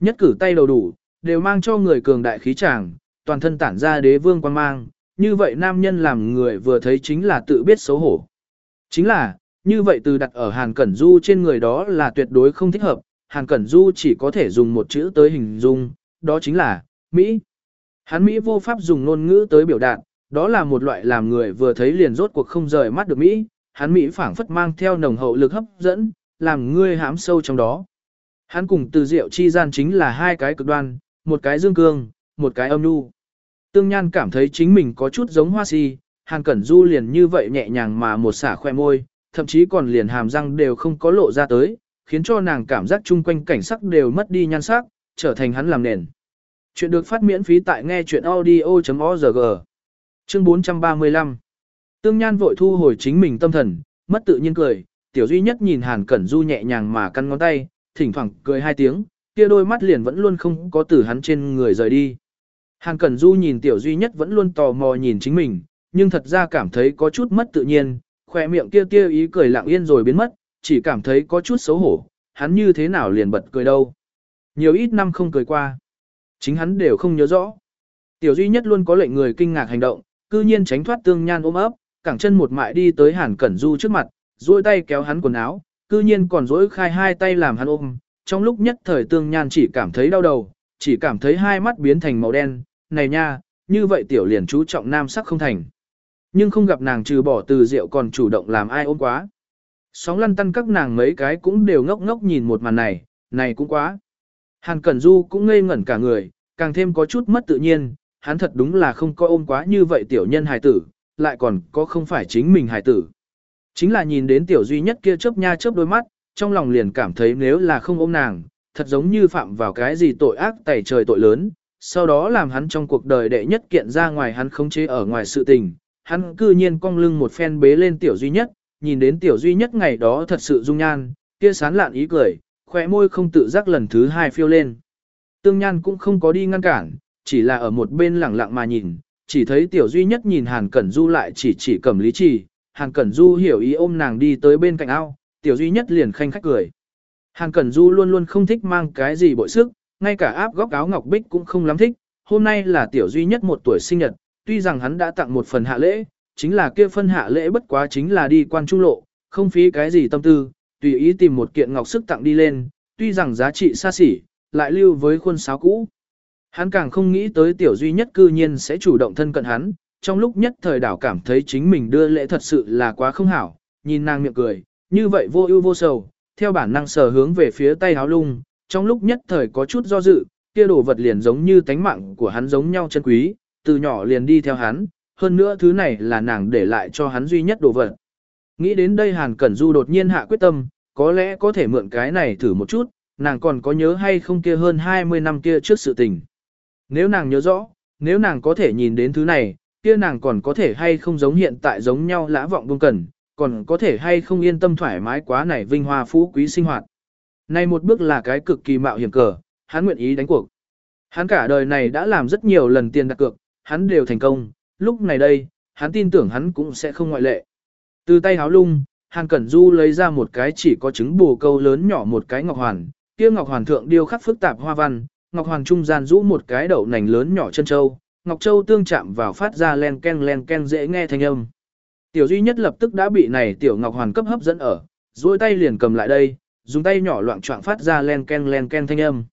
Nhất cử tay đầu đủ, đều mang cho người cường đại khí tràng, toàn thân tản ra đế vương quan mang, như vậy nam nhân làm người vừa thấy chính là tự biết xấu hổ. Chính là, như vậy từ đặt ở Hàn Cẩn Du trên người đó là tuyệt đối không thích hợp, Hàn Cẩn Du chỉ có thể dùng một chữ tới hình dung, đó chính là, Mỹ. Hắn Mỹ vô pháp dùng ngôn ngữ tới biểu đạt, đó là một loại làm người vừa thấy liền rốt cuộc không rời mắt được Mỹ, hắn Mỹ phảng phất mang theo nồng hậu lực hấp dẫn, làm ngươi hãm sâu trong đó. Hắn cùng từ diệu chi gian chính là hai cái cực đoan, một cái dương cương, một cái âm nhu. Tương Nhan cảm thấy chính mình có chút giống hoa si, Hàn Cẩn Du liền như vậy nhẹ nhàng mà một xả khoe môi, thậm chí còn liền hàm răng đều không có lộ ra tới, khiến cho nàng cảm giác chung quanh cảnh sắc đều mất đi nhan sắc, trở thành hắn làm nền. Chuyện được phát miễn phí tại nghe chuyện audio.org. Chương 435 Tương Nhan vội thu hồi chính mình tâm thần, mất tự nhiên cười, tiểu duy nhất nhìn Hàn Cẩn Du nhẹ nhàng mà căn ngón tay, thỉnh thoảng cười hai tiếng, kia đôi mắt liền vẫn luôn không có từ hắn trên người rời đi. Hàn Cẩn Du nhìn tiểu duy nhất vẫn luôn tò mò nhìn chính mình, nhưng thật ra cảm thấy có chút mất tự nhiên, Khoe miệng kia kia ý cười lặng yên rồi biến mất, chỉ cảm thấy có chút xấu hổ, hắn như thế nào liền bật cười đâu. Nhiều ít năm không cười qua. Chính hắn đều không nhớ rõ. Tiểu duy nhất luôn có lệnh người kinh ngạc hành động, cư nhiên tránh thoát tương nhan ôm ấp, cẳng chân một mại đi tới Hàn Cẩn Du trước mặt, duỗi tay kéo hắn quần áo, cư nhiên còn duỗi khai hai tay làm hắn ôm. Trong lúc nhất thời tương nhan chỉ cảm thấy đau đầu, chỉ cảm thấy hai mắt biến thành màu đen, này nha, như vậy tiểu liền chú trọng nam sắc không thành. Nhưng không gặp nàng trừ bỏ từ rượu còn chủ động làm ai ôm quá. Sóng lăn tăn các nàng mấy cái cũng đều ngốc ngốc nhìn một màn này, này cũng quá. Hàn Cẩn Du cũng ngây ngẩn cả người, càng thêm có chút mất tự nhiên, hắn thật đúng là không có ôm quá như vậy tiểu nhân hài tử, lại còn có không phải chính mình hài tử. Chính là nhìn đến tiểu duy nhất kia chớp nha chớp đôi mắt, trong lòng liền cảm thấy nếu là không ôm nàng, thật giống như phạm vào cái gì tội ác tẩy trời tội lớn, sau đó làm hắn trong cuộc đời đệ nhất kiện ra ngoài hắn không chế ở ngoài sự tình, hắn cư nhiên cong lưng một phen bế lên tiểu duy nhất, nhìn đến tiểu duy nhất ngày đó thật sự dung nhan, kia sán lạn ý cười, khỏe môi không tự giác lần thứ hai phiêu lên. Tương nhan cũng không có đi ngăn cản, chỉ là ở một bên lẳng lặng mà nhìn, chỉ thấy tiểu duy nhất nhìn Hàn Cẩn Du lại chỉ chỉ cầm lý trì, Hàn Cẩn Du hiểu ý ôm nàng đi tới bên cạnh ao, tiểu duy nhất liền khanh khách cười. Hàn Cẩn Du luôn luôn không thích mang cái gì bội sức, ngay cả áp góc áo ngọc bích cũng không lắm thích, hôm nay là tiểu duy nhất một tuổi sinh nhật, tuy rằng hắn đã tặng một phần hạ lễ, chính là kia phân hạ lễ bất quá chính là đi quan trung lộ, không phí cái gì tâm tư, tùy ý tìm một kiện ngọc sức tặng đi lên, tuy rằng giá trị xa xỉ, lại lưu với khuôn sáo cũ. Hắn càng không nghĩ tới tiểu duy nhất cư nhiên sẽ chủ động thân cận hắn, trong lúc nhất thời đảo cảm thấy chính mình đưa lễ thật sự là quá không hảo, nhìn nàng miệng cười, như vậy vô ưu vô sầu, theo bản năng sờ hướng về phía tay háo lung, trong lúc nhất thời có chút do dự, kia đồ vật liền giống như tánh mạng của hắn giống nhau chân quý, từ nhỏ liền đi theo hắn, hơn nữa thứ này là nàng để lại cho hắn duy nhất đồ vật. Nghĩ đến đây Hàn Cẩn Du đột nhiên hạ quyết tâm, có lẽ có thể mượn cái này thử một chút, nàng còn có nhớ hay không kia hơn 20 năm kia trước sự tình. Nếu nàng nhớ rõ, nếu nàng có thể nhìn đến thứ này, kia nàng còn có thể hay không giống hiện tại giống nhau lã vọng buông cần, còn có thể hay không yên tâm thoải mái quá này vinh hoa phú quý sinh hoạt. nay một bước là cái cực kỳ mạo hiểm cờ, hắn nguyện ý đánh cuộc. Hắn cả đời này đã làm rất nhiều lần tiền đặt cược, hắn đều thành công, lúc này đây, hắn tin tưởng hắn cũng sẽ không ngoại lệ. Từ tay háo lung, Hàn Cẩn Du lấy ra một cái chỉ có trứng bồ câu lớn nhỏ một cái ngọc hoàn, kia ngọc hoàn thượng điêu khắc phức tạp hoa văn, ngọc hoàn trung gian rũ một cái đậu nành lớn nhỏ chân châu, ngọc châu tương chạm vào phát ra len ken len ken dễ nghe thanh âm. Tiểu duy nhất lập tức đã bị này tiểu ngọc hoàn cấp hấp dẫn ở, duỗi tay liền cầm lại đây, dùng tay nhỏ loạn choạng phát ra len ken len ken thanh âm.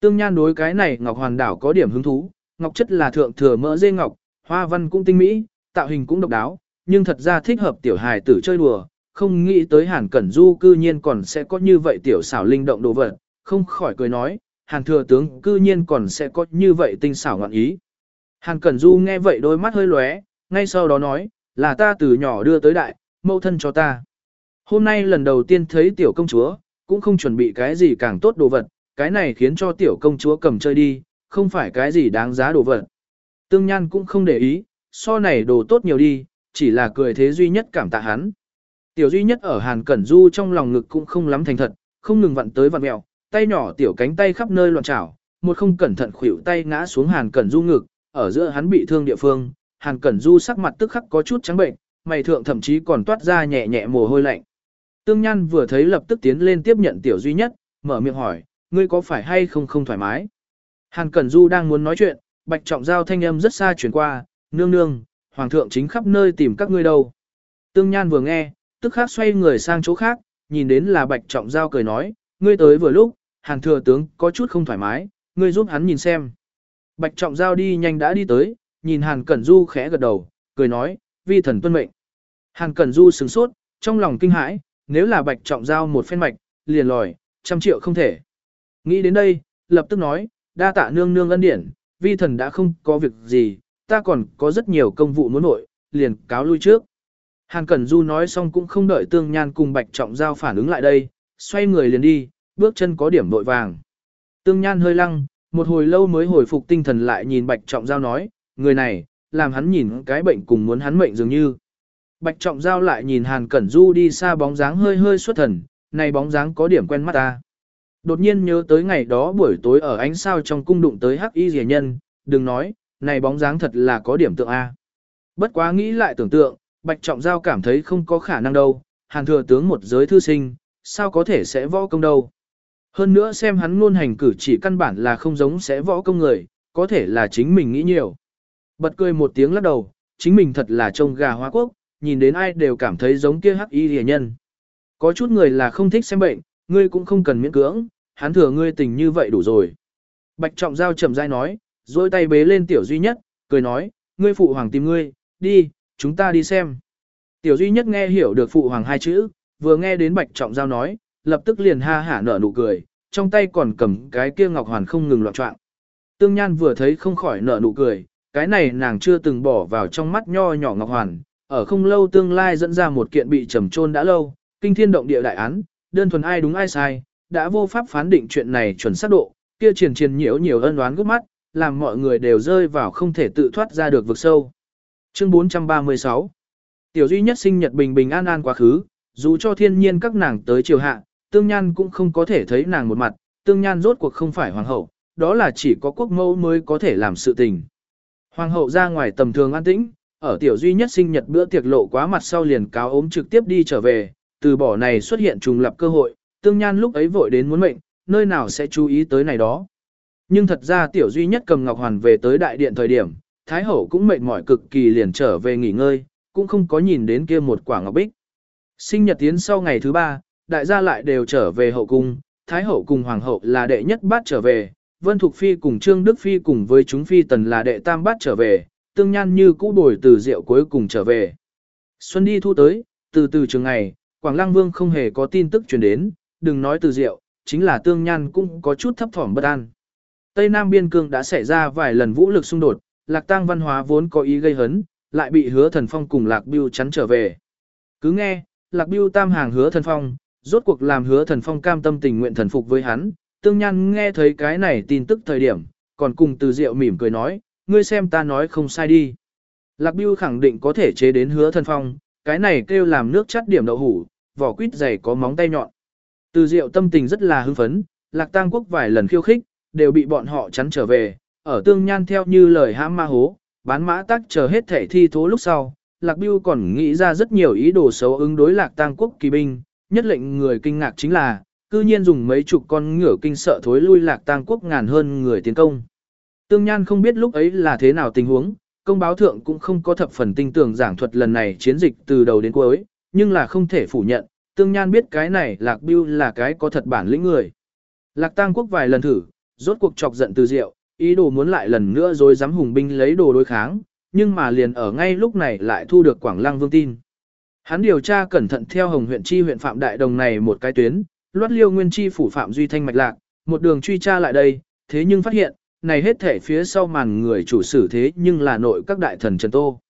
Tương Nhan đối cái này ngọc hoàn đảo có điểm hứng thú, ngọc chất là thượng thừa mỡ dê ngọc, hoa văn cũng tinh mỹ, tạo hình cũng độc đáo, nhưng thật ra thích hợp tiểu hài tử chơi đùa, không nghĩ tới Hàn Cẩn Du cư nhiên còn sẽ có như vậy tiểu xảo linh động đồ vật, không khỏi cười nói, Hàn thừa tướng cư nhiên còn sẽ có như vậy tinh xảo ngọn ý. Hàn Cẩn Du nghe vậy đôi mắt hơi lóe, ngay sau đó nói, là ta từ nhỏ đưa tới đại, mẫu thân cho ta. Hôm nay lần đầu tiên thấy tiểu công chúa, cũng không chuẩn bị cái gì càng tốt đồ vật, cái này khiến cho tiểu công chúa cầm chơi đi, không phải cái gì đáng giá đồ vật. Tương Nhan cũng không để ý, so này đồ tốt nhiều đi, chỉ là cười thế duy nhất cảm tạ hắn. Tiểu duy nhất ở Hàn Cẩn Du trong lòng ngực cũng không lắm thành thật, không ngừng vặn tới vặn mẹo, tay nhỏ tiểu cánh tay khắp nơi loạn trảo, một không cẩn thận khuỷu tay ngã xuống Hàn Cẩn Du ngực, ở giữa hắn bị thương địa phương, Hàn Cẩn Du sắc mặt tức khắc có chút trắng bệnh, mày thượng thậm chí còn toát ra nhẹ nhẹ mồ hôi lạnh. Tương Nhan vừa thấy lập tức tiến lên tiếp nhận tiểu duy nhất, mở miệng hỏi, ngươi có phải hay không không thoải mái? Hàn Cẩn Du đang muốn nói chuyện, Bạch Trọng Giao thanh âm rất xa chuyển qua, nương nương, Hoàng thượng chính khắp nơi tìm các ngươi đâu. Tương Nhan vừa nghe, tức khắc xoay người sang chỗ khác, nhìn đến là Bạch Trọng Giao cười nói, ngươi tới vừa lúc, Hàn Thừa Tướng có chút không thoải mái, ngươi giúp hắn nhìn xem. Bạch Trọng Giao đi nhanh đã đi tới, nhìn Hàn Cẩn Du khẽ gật đầu, cười nói, vi thần tuân mệnh. Hàn Cẩn Du sửng sốt, trong lòng kinh hãi, nếu là Bạch Trọng Giao một phen mạch, liền lòi, trăm triệu không thể. Nghĩ đến đây, lập tức nói, đa tạ nương nương ân điển, vi thần đã không có việc gì, ta còn có rất nhiều công vụ muốn nội, liền cáo lui trước. Hàn Cẩn Du nói xong cũng không đợi Tương Nhan cùng Bạch Trọng Giao phản ứng lại đây, xoay người liền đi, bước chân có điểm vội vàng. Tương Nhan hơi lăng, một hồi lâu mới hồi phục tinh thần lại nhìn Bạch Trọng Giao nói, người này, làm hắn nhìn cái bệnh cùng muốn hắn mệnh dường như. Bạch Trọng Giao lại nhìn Hàn Cẩn Du đi xa bóng dáng hơi hơi xuất thần, này bóng dáng có điểm quen mắt ta. Đột nhiên nhớ tới ngày đó buổi tối ở ánh sao trong cung đụng tới hắc y rẻ nhân, đừng nói, này bóng dáng thật là có điểm tượng A. Bất quá nghĩ lại tưởng tượng, Bạch Trọng Giao cảm thấy không có khả năng đâu, hàng thừa tướng một giới thư sinh, sao có thể sẽ võ công đâu. Hơn nữa xem hắn luôn hành cử chỉ căn bản là không giống sẽ võ công người, có thể là chính mình nghĩ nhiều. Bật cười một tiếng lắc đầu, chính mình thật là trông gà hoa quốc, nhìn đến ai đều cảm thấy giống kia hắc y rẻ nhân. Có chút người là không thích xem bệnh, ngươi cũng không cần miễn cưỡng, hắn thừa ngươi tình như vậy đủ rồi. Bạch Trọng Giao chậm rãi nói, dôi tay bế lên tiểu duy nhất, cười nói, ngươi phụ hoàng tìm ngươi, đi, chúng ta đi xem. Tiểu duy nhất nghe hiểu được phụ hoàng hai chữ, vừa nghe đến Bạch Trọng Giao nói, lập tức liền ha hả nở nụ cười, trong tay còn cầm cái kia ngọc hoàn không ngừng loạn trọng. Tương Nhan vừa thấy không khỏi nở nụ cười, cái này nàng chưa từng bỏ vào trong mắt nho nhỏ ngọc hoàn, ở không lâu tương lai dẫn ra một kiện bị trầm trôn đã lâu, kinh thiên động địa đại án, đơn thuần ai đúng ai sai, đã vô pháp phán định chuyện này chuẩn xác độ, kia triền triền nhiễu nhiều ân đoán gấp mắt, làm mọi người đều rơi vào không thể tự thoát ra được vực sâu. Chương 436 Tiểu duy nhất sinh nhật bình bình an an quá khứ, dù cho thiên nhiên các nàng tới triều hạ, tương nhan cũng không có thể thấy nàng một mặt, tương nhan rốt cuộc không phải hoàng hậu, đó là chỉ có quốc mẫu mới có thể làm sự tình. Hoàng hậu ra ngoài tầm thường an tĩnh, ở tiểu duy nhất sinh nhật bữa tiệc lộ quá mặt sau liền cáo ốm trực tiếp đi trở về, từ bỏ này xuất hiện trùng lập cơ hội, tương nhan lúc ấy vội đến muốn mệnh, nơi nào sẽ chú ý tới này đó. Nhưng thật ra tiểu duy nhất cầm Ngọc Hoàn về tới đại điện thời điểm, Thái Hậu cũng mệt mỏi cực kỳ liền trở về nghỉ ngơi, cũng không có nhìn đến kia một quả ngọc bích. Sinh nhật tiến sau ngày thứ ba, đại gia lại đều trở về hậu cung, Thái Hậu cùng Hoàng Hậu là đệ nhất bát trở về, Vân Thục Phi cùng Trương Đức Phi cùng với chúng Phi tần là đệ tam bát trở về, tương nhan như cũ đổi từ rượu cuối cùng trở về. Xuân đi thu tới, từ từ trường ngày, Quảng Lăng Vương không hề có tin tức truyền đến, đừng nói từ Diệu, chính là tương nhan cũng có chút thấp thỏm bất an. Tây Nam Biên Cương đã xảy ra vài lần vũ lực xung đột, lạc tang văn hóa vốn có ý gây hấn, lại bị hứa thần phong cùng lạc biêu chắn trở về. Cứ nghe, lạc biêu tam hàng hứa thần phong, rốt cuộc làm hứa thần phong cam tâm tình nguyện thần phục với hắn, tương nhan nghe thấy cái này tin tức thời điểm, còn cùng từ Diệu mỉm cười nói, ngươi xem ta nói không sai đi. Lạc biêu khẳng định có thể chế đến hứa thần phong, cái này kêu làm nước chắt điểm đậu hủ, vỏ quýt dày có móng tay nhọn. Từ diệu tâm tình rất là hưng phấn, lạc tang quốc vài lần khiêu khích, đều bị bọn họ chắn trở về, ở tương nhan theo như lời hãm ma hố, bán mã tắc chờ hết thể thi thố lúc sau. Lạc Biêu còn nghĩ ra rất nhiều ý đồ xấu ứng đối lạc tang quốc kỳ binh, nhất lệnh người kinh ngạc chính là, cư nhiên dùng mấy chục con ngựa kinh sợ thối lui lạc tang quốc ngàn hơn người tiến công. Tương Nhan không biết lúc ấy là thế nào tình huống, công báo thượng cũng không có thập phần tinh tưởng giảng thuật lần này chiến dịch từ đầu đến cuối, nhưng là không thể phủ nhận, Tương Nhan biết cái này Lạc Biêu là cái có thật bản lĩnh người. Lạc tang Quốc vài lần thử, rốt cuộc chọc giận từ diệu, ý đồ muốn lại lần nữa rồi dám hùng binh lấy đồ đối kháng, nhưng mà liền ở ngay lúc này lại thu được Quảng Lăng Vương tin. Hắn điều tra cẩn thận theo Hồng huyện chi huyện Phạm Đại Đồng này một cái tuyến, loát liêu nguyên chi phủ Phạm Duy Thanh mạch lạc, một đường truy tra lại đây, thế nhưng phát hiện, này hết thể phía sau màn người chủ sử thế nhưng là nội các đại thần Trần Tô.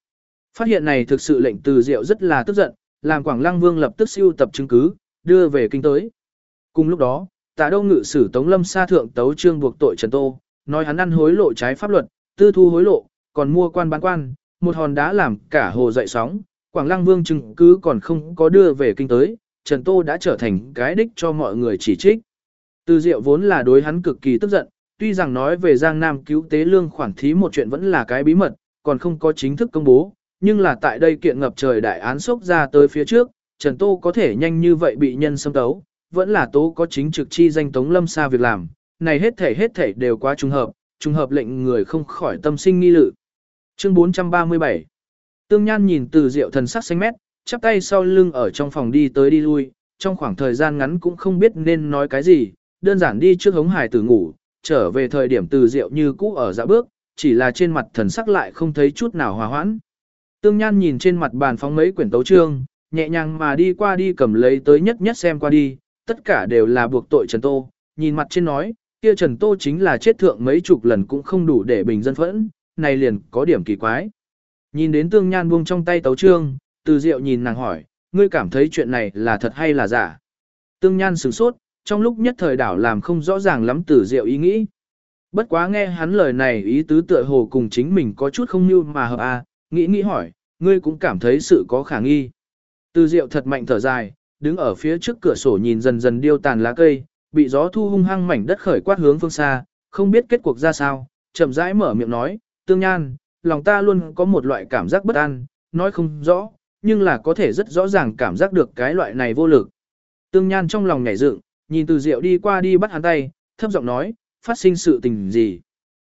Phát hiện này thực sự lệnh từ diệu rất là tức giận, làm Quảng Lăng Vương lập tức siêu tập chứng cứ, đưa về kinh tới. Cùng lúc đó, Tạ Đâu ngự sử Tống Lâm sa thượng tấu trương buộc tội Trần Tô, nói hắn ăn hối lộ trái pháp luật, tư thu hối lộ, còn mua quan bán quan, một hòn đá làm cả hồ dậy sóng, Quảng Lăng Vương chứng cứ còn không có đưa về kinh tới, Trần Tô đã trở thành cái đích cho mọi người chỉ trích. Từ Diệu vốn là đối hắn cực kỳ tức giận, tuy rằng nói về Giang Nam cứu tế lương khoản thí một chuyện vẫn là cái bí mật, còn không có chính thức công bố, nhưng là tại đây kiện ngập trời đại án sốc ra tới phía trước, Trần Tô có thể nhanh như vậy bị nhân xâm tấu, vẫn là Tô có chính trực chi danh Tống Lâm xa việc làm, này hết thể hết thể đều quá trùng hợp, trùng hợp lệnh người không khỏi tâm sinh nghi lự. Chương 437 Tương Nhan nhìn từ Diệu thần sắc xanh mét, chắp tay sau lưng ở trong phòng đi tới đi lui, trong khoảng thời gian ngắn cũng không biết nên nói cái gì, đơn giản đi trước hống hải tử ngủ, trở về thời điểm từ Diệu như cũ ở dạ bước, chỉ là trên mặt thần sắc lại không thấy chút nào hòa hoãn. Tương Nhan nhìn trên mặt bàn phóng mấy quyển tấu chương, nhẹ nhàng mà đi qua đi cầm lấy tới nhất nhất xem qua đi, tất cả đều là buộc tội Trần Tô, nhìn mặt trên nói, kia Trần Tô chính là chết thượng mấy chục lần cũng không đủ để bình dân phẫn, này liền có điểm kỳ quái. Nhìn đến Tương Nhan buông trong tay tấu chương, từ diệu nhìn nàng hỏi, ngươi cảm thấy chuyện này là thật hay là giả? Tương Nhan sửng sốt, trong lúc nhất thời đảo làm không rõ ràng lắm từ diệu ý nghĩ. Bất quá nghe hắn lời này ý tứ tựa hồ cùng chính mình có chút không như mà hợp a, nghĩ nghĩ hỏi, ngươi cũng cảm thấy sự có khả nghi. Từ diệu thật mạnh thở dài, đứng ở phía trước cửa sổ nhìn dần dần điêu tàn lá cây, bị gió thu hung hăng mảnh đất khởi quát hướng phương xa, không biết kết cuộc ra sao, chậm rãi mở miệng nói, tương nhan, lòng ta luôn có một loại cảm giác bất an, nói không rõ, nhưng là có thể rất rõ ràng cảm giác được cái loại này vô lực. Tương nhan trong lòng nhảy dựng, nhìn từ diệu đi qua đi bắt hắn tay, thấp giọng nói, phát sinh sự tình gì.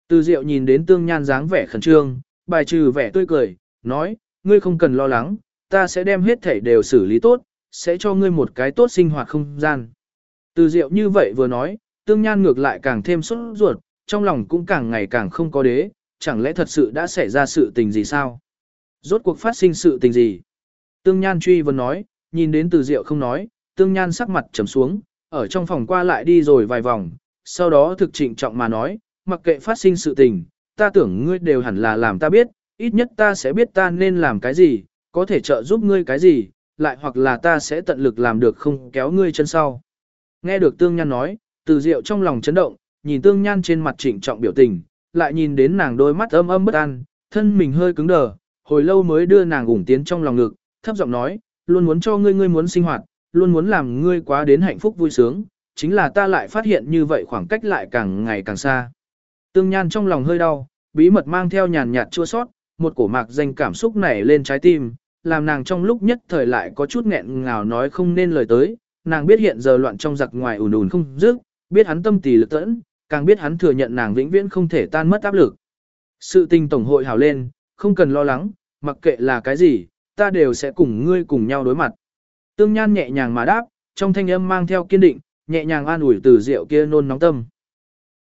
Từ diệu nhìn đến tương nhan dáng vẻ khẩn trương, bài trừ vẻ tươi cười, nói, ngươi không cần lo lắng, ta sẽ đem hết thể đều xử lý tốt, sẽ cho ngươi một cái tốt sinh hoạt không gian. Từ diệu như vậy vừa nói, tương nhan ngược lại càng thêm sốt ruột, trong lòng cũng càng ngày càng không có đế, chẳng lẽ thật sự đã xảy ra sự tình gì sao? Rốt cuộc phát sinh sự tình gì? Tương nhan truy vấn nói, nhìn đến từ diệu không nói, tương nhan sắc mặt trầm xuống, ở trong phòng qua lại đi rồi vài vòng, sau đó thực trịnh trọng mà nói, mặc kệ phát sinh sự tình, ta tưởng ngươi đều hẳn là làm ta biết, ít nhất ta sẽ biết ta nên làm cái gì, có thể trợ giúp ngươi cái gì, lại hoặc là ta sẽ tận lực làm được không kéo ngươi chân sau. Nghe được tương nhan nói, từ diệu trong lòng chấn động, nhìn tương nhan trên mặt trịnh trọng biểu tình, lại nhìn đến nàng đôi mắt âm âm bất an, thân mình hơi cứng đờ, hồi lâu mới đưa nàng ủng tiến trong lòng ngực, thấp giọng nói, luôn muốn cho ngươi ngươi muốn sinh hoạt, luôn muốn làm ngươi quá đến hạnh phúc vui sướng, chính là ta lại phát hiện như vậy khoảng cách lại càng ngày càng xa. Tương Nhan trong lòng hơi đau, bí mật mang theo nhàn nhạt chua sót, một cổ mạc danh cảm xúc nảy lên trái tim, làm nàng trong lúc nhất thời lại có chút nghẹn ngào nói không nên lời tới, nàng biết hiện giờ loạn trong giặc ngoài ùn ùn không dứt, biết hắn tâm tỳ lực tẫn, càng biết hắn thừa nhận nàng vĩnh viễn không thể tan mất áp lực. Sự tình tổng hội hào lên, không cần lo lắng, mặc kệ là cái gì, ta đều sẽ cùng ngươi cùng nhau đối mặt. Tương Nhan nhẹ nhàng mà đáp, trong thanh âm mang theo kiên định, nhẹ nhàng an ủi từ rượu kia nôn nóng tâm.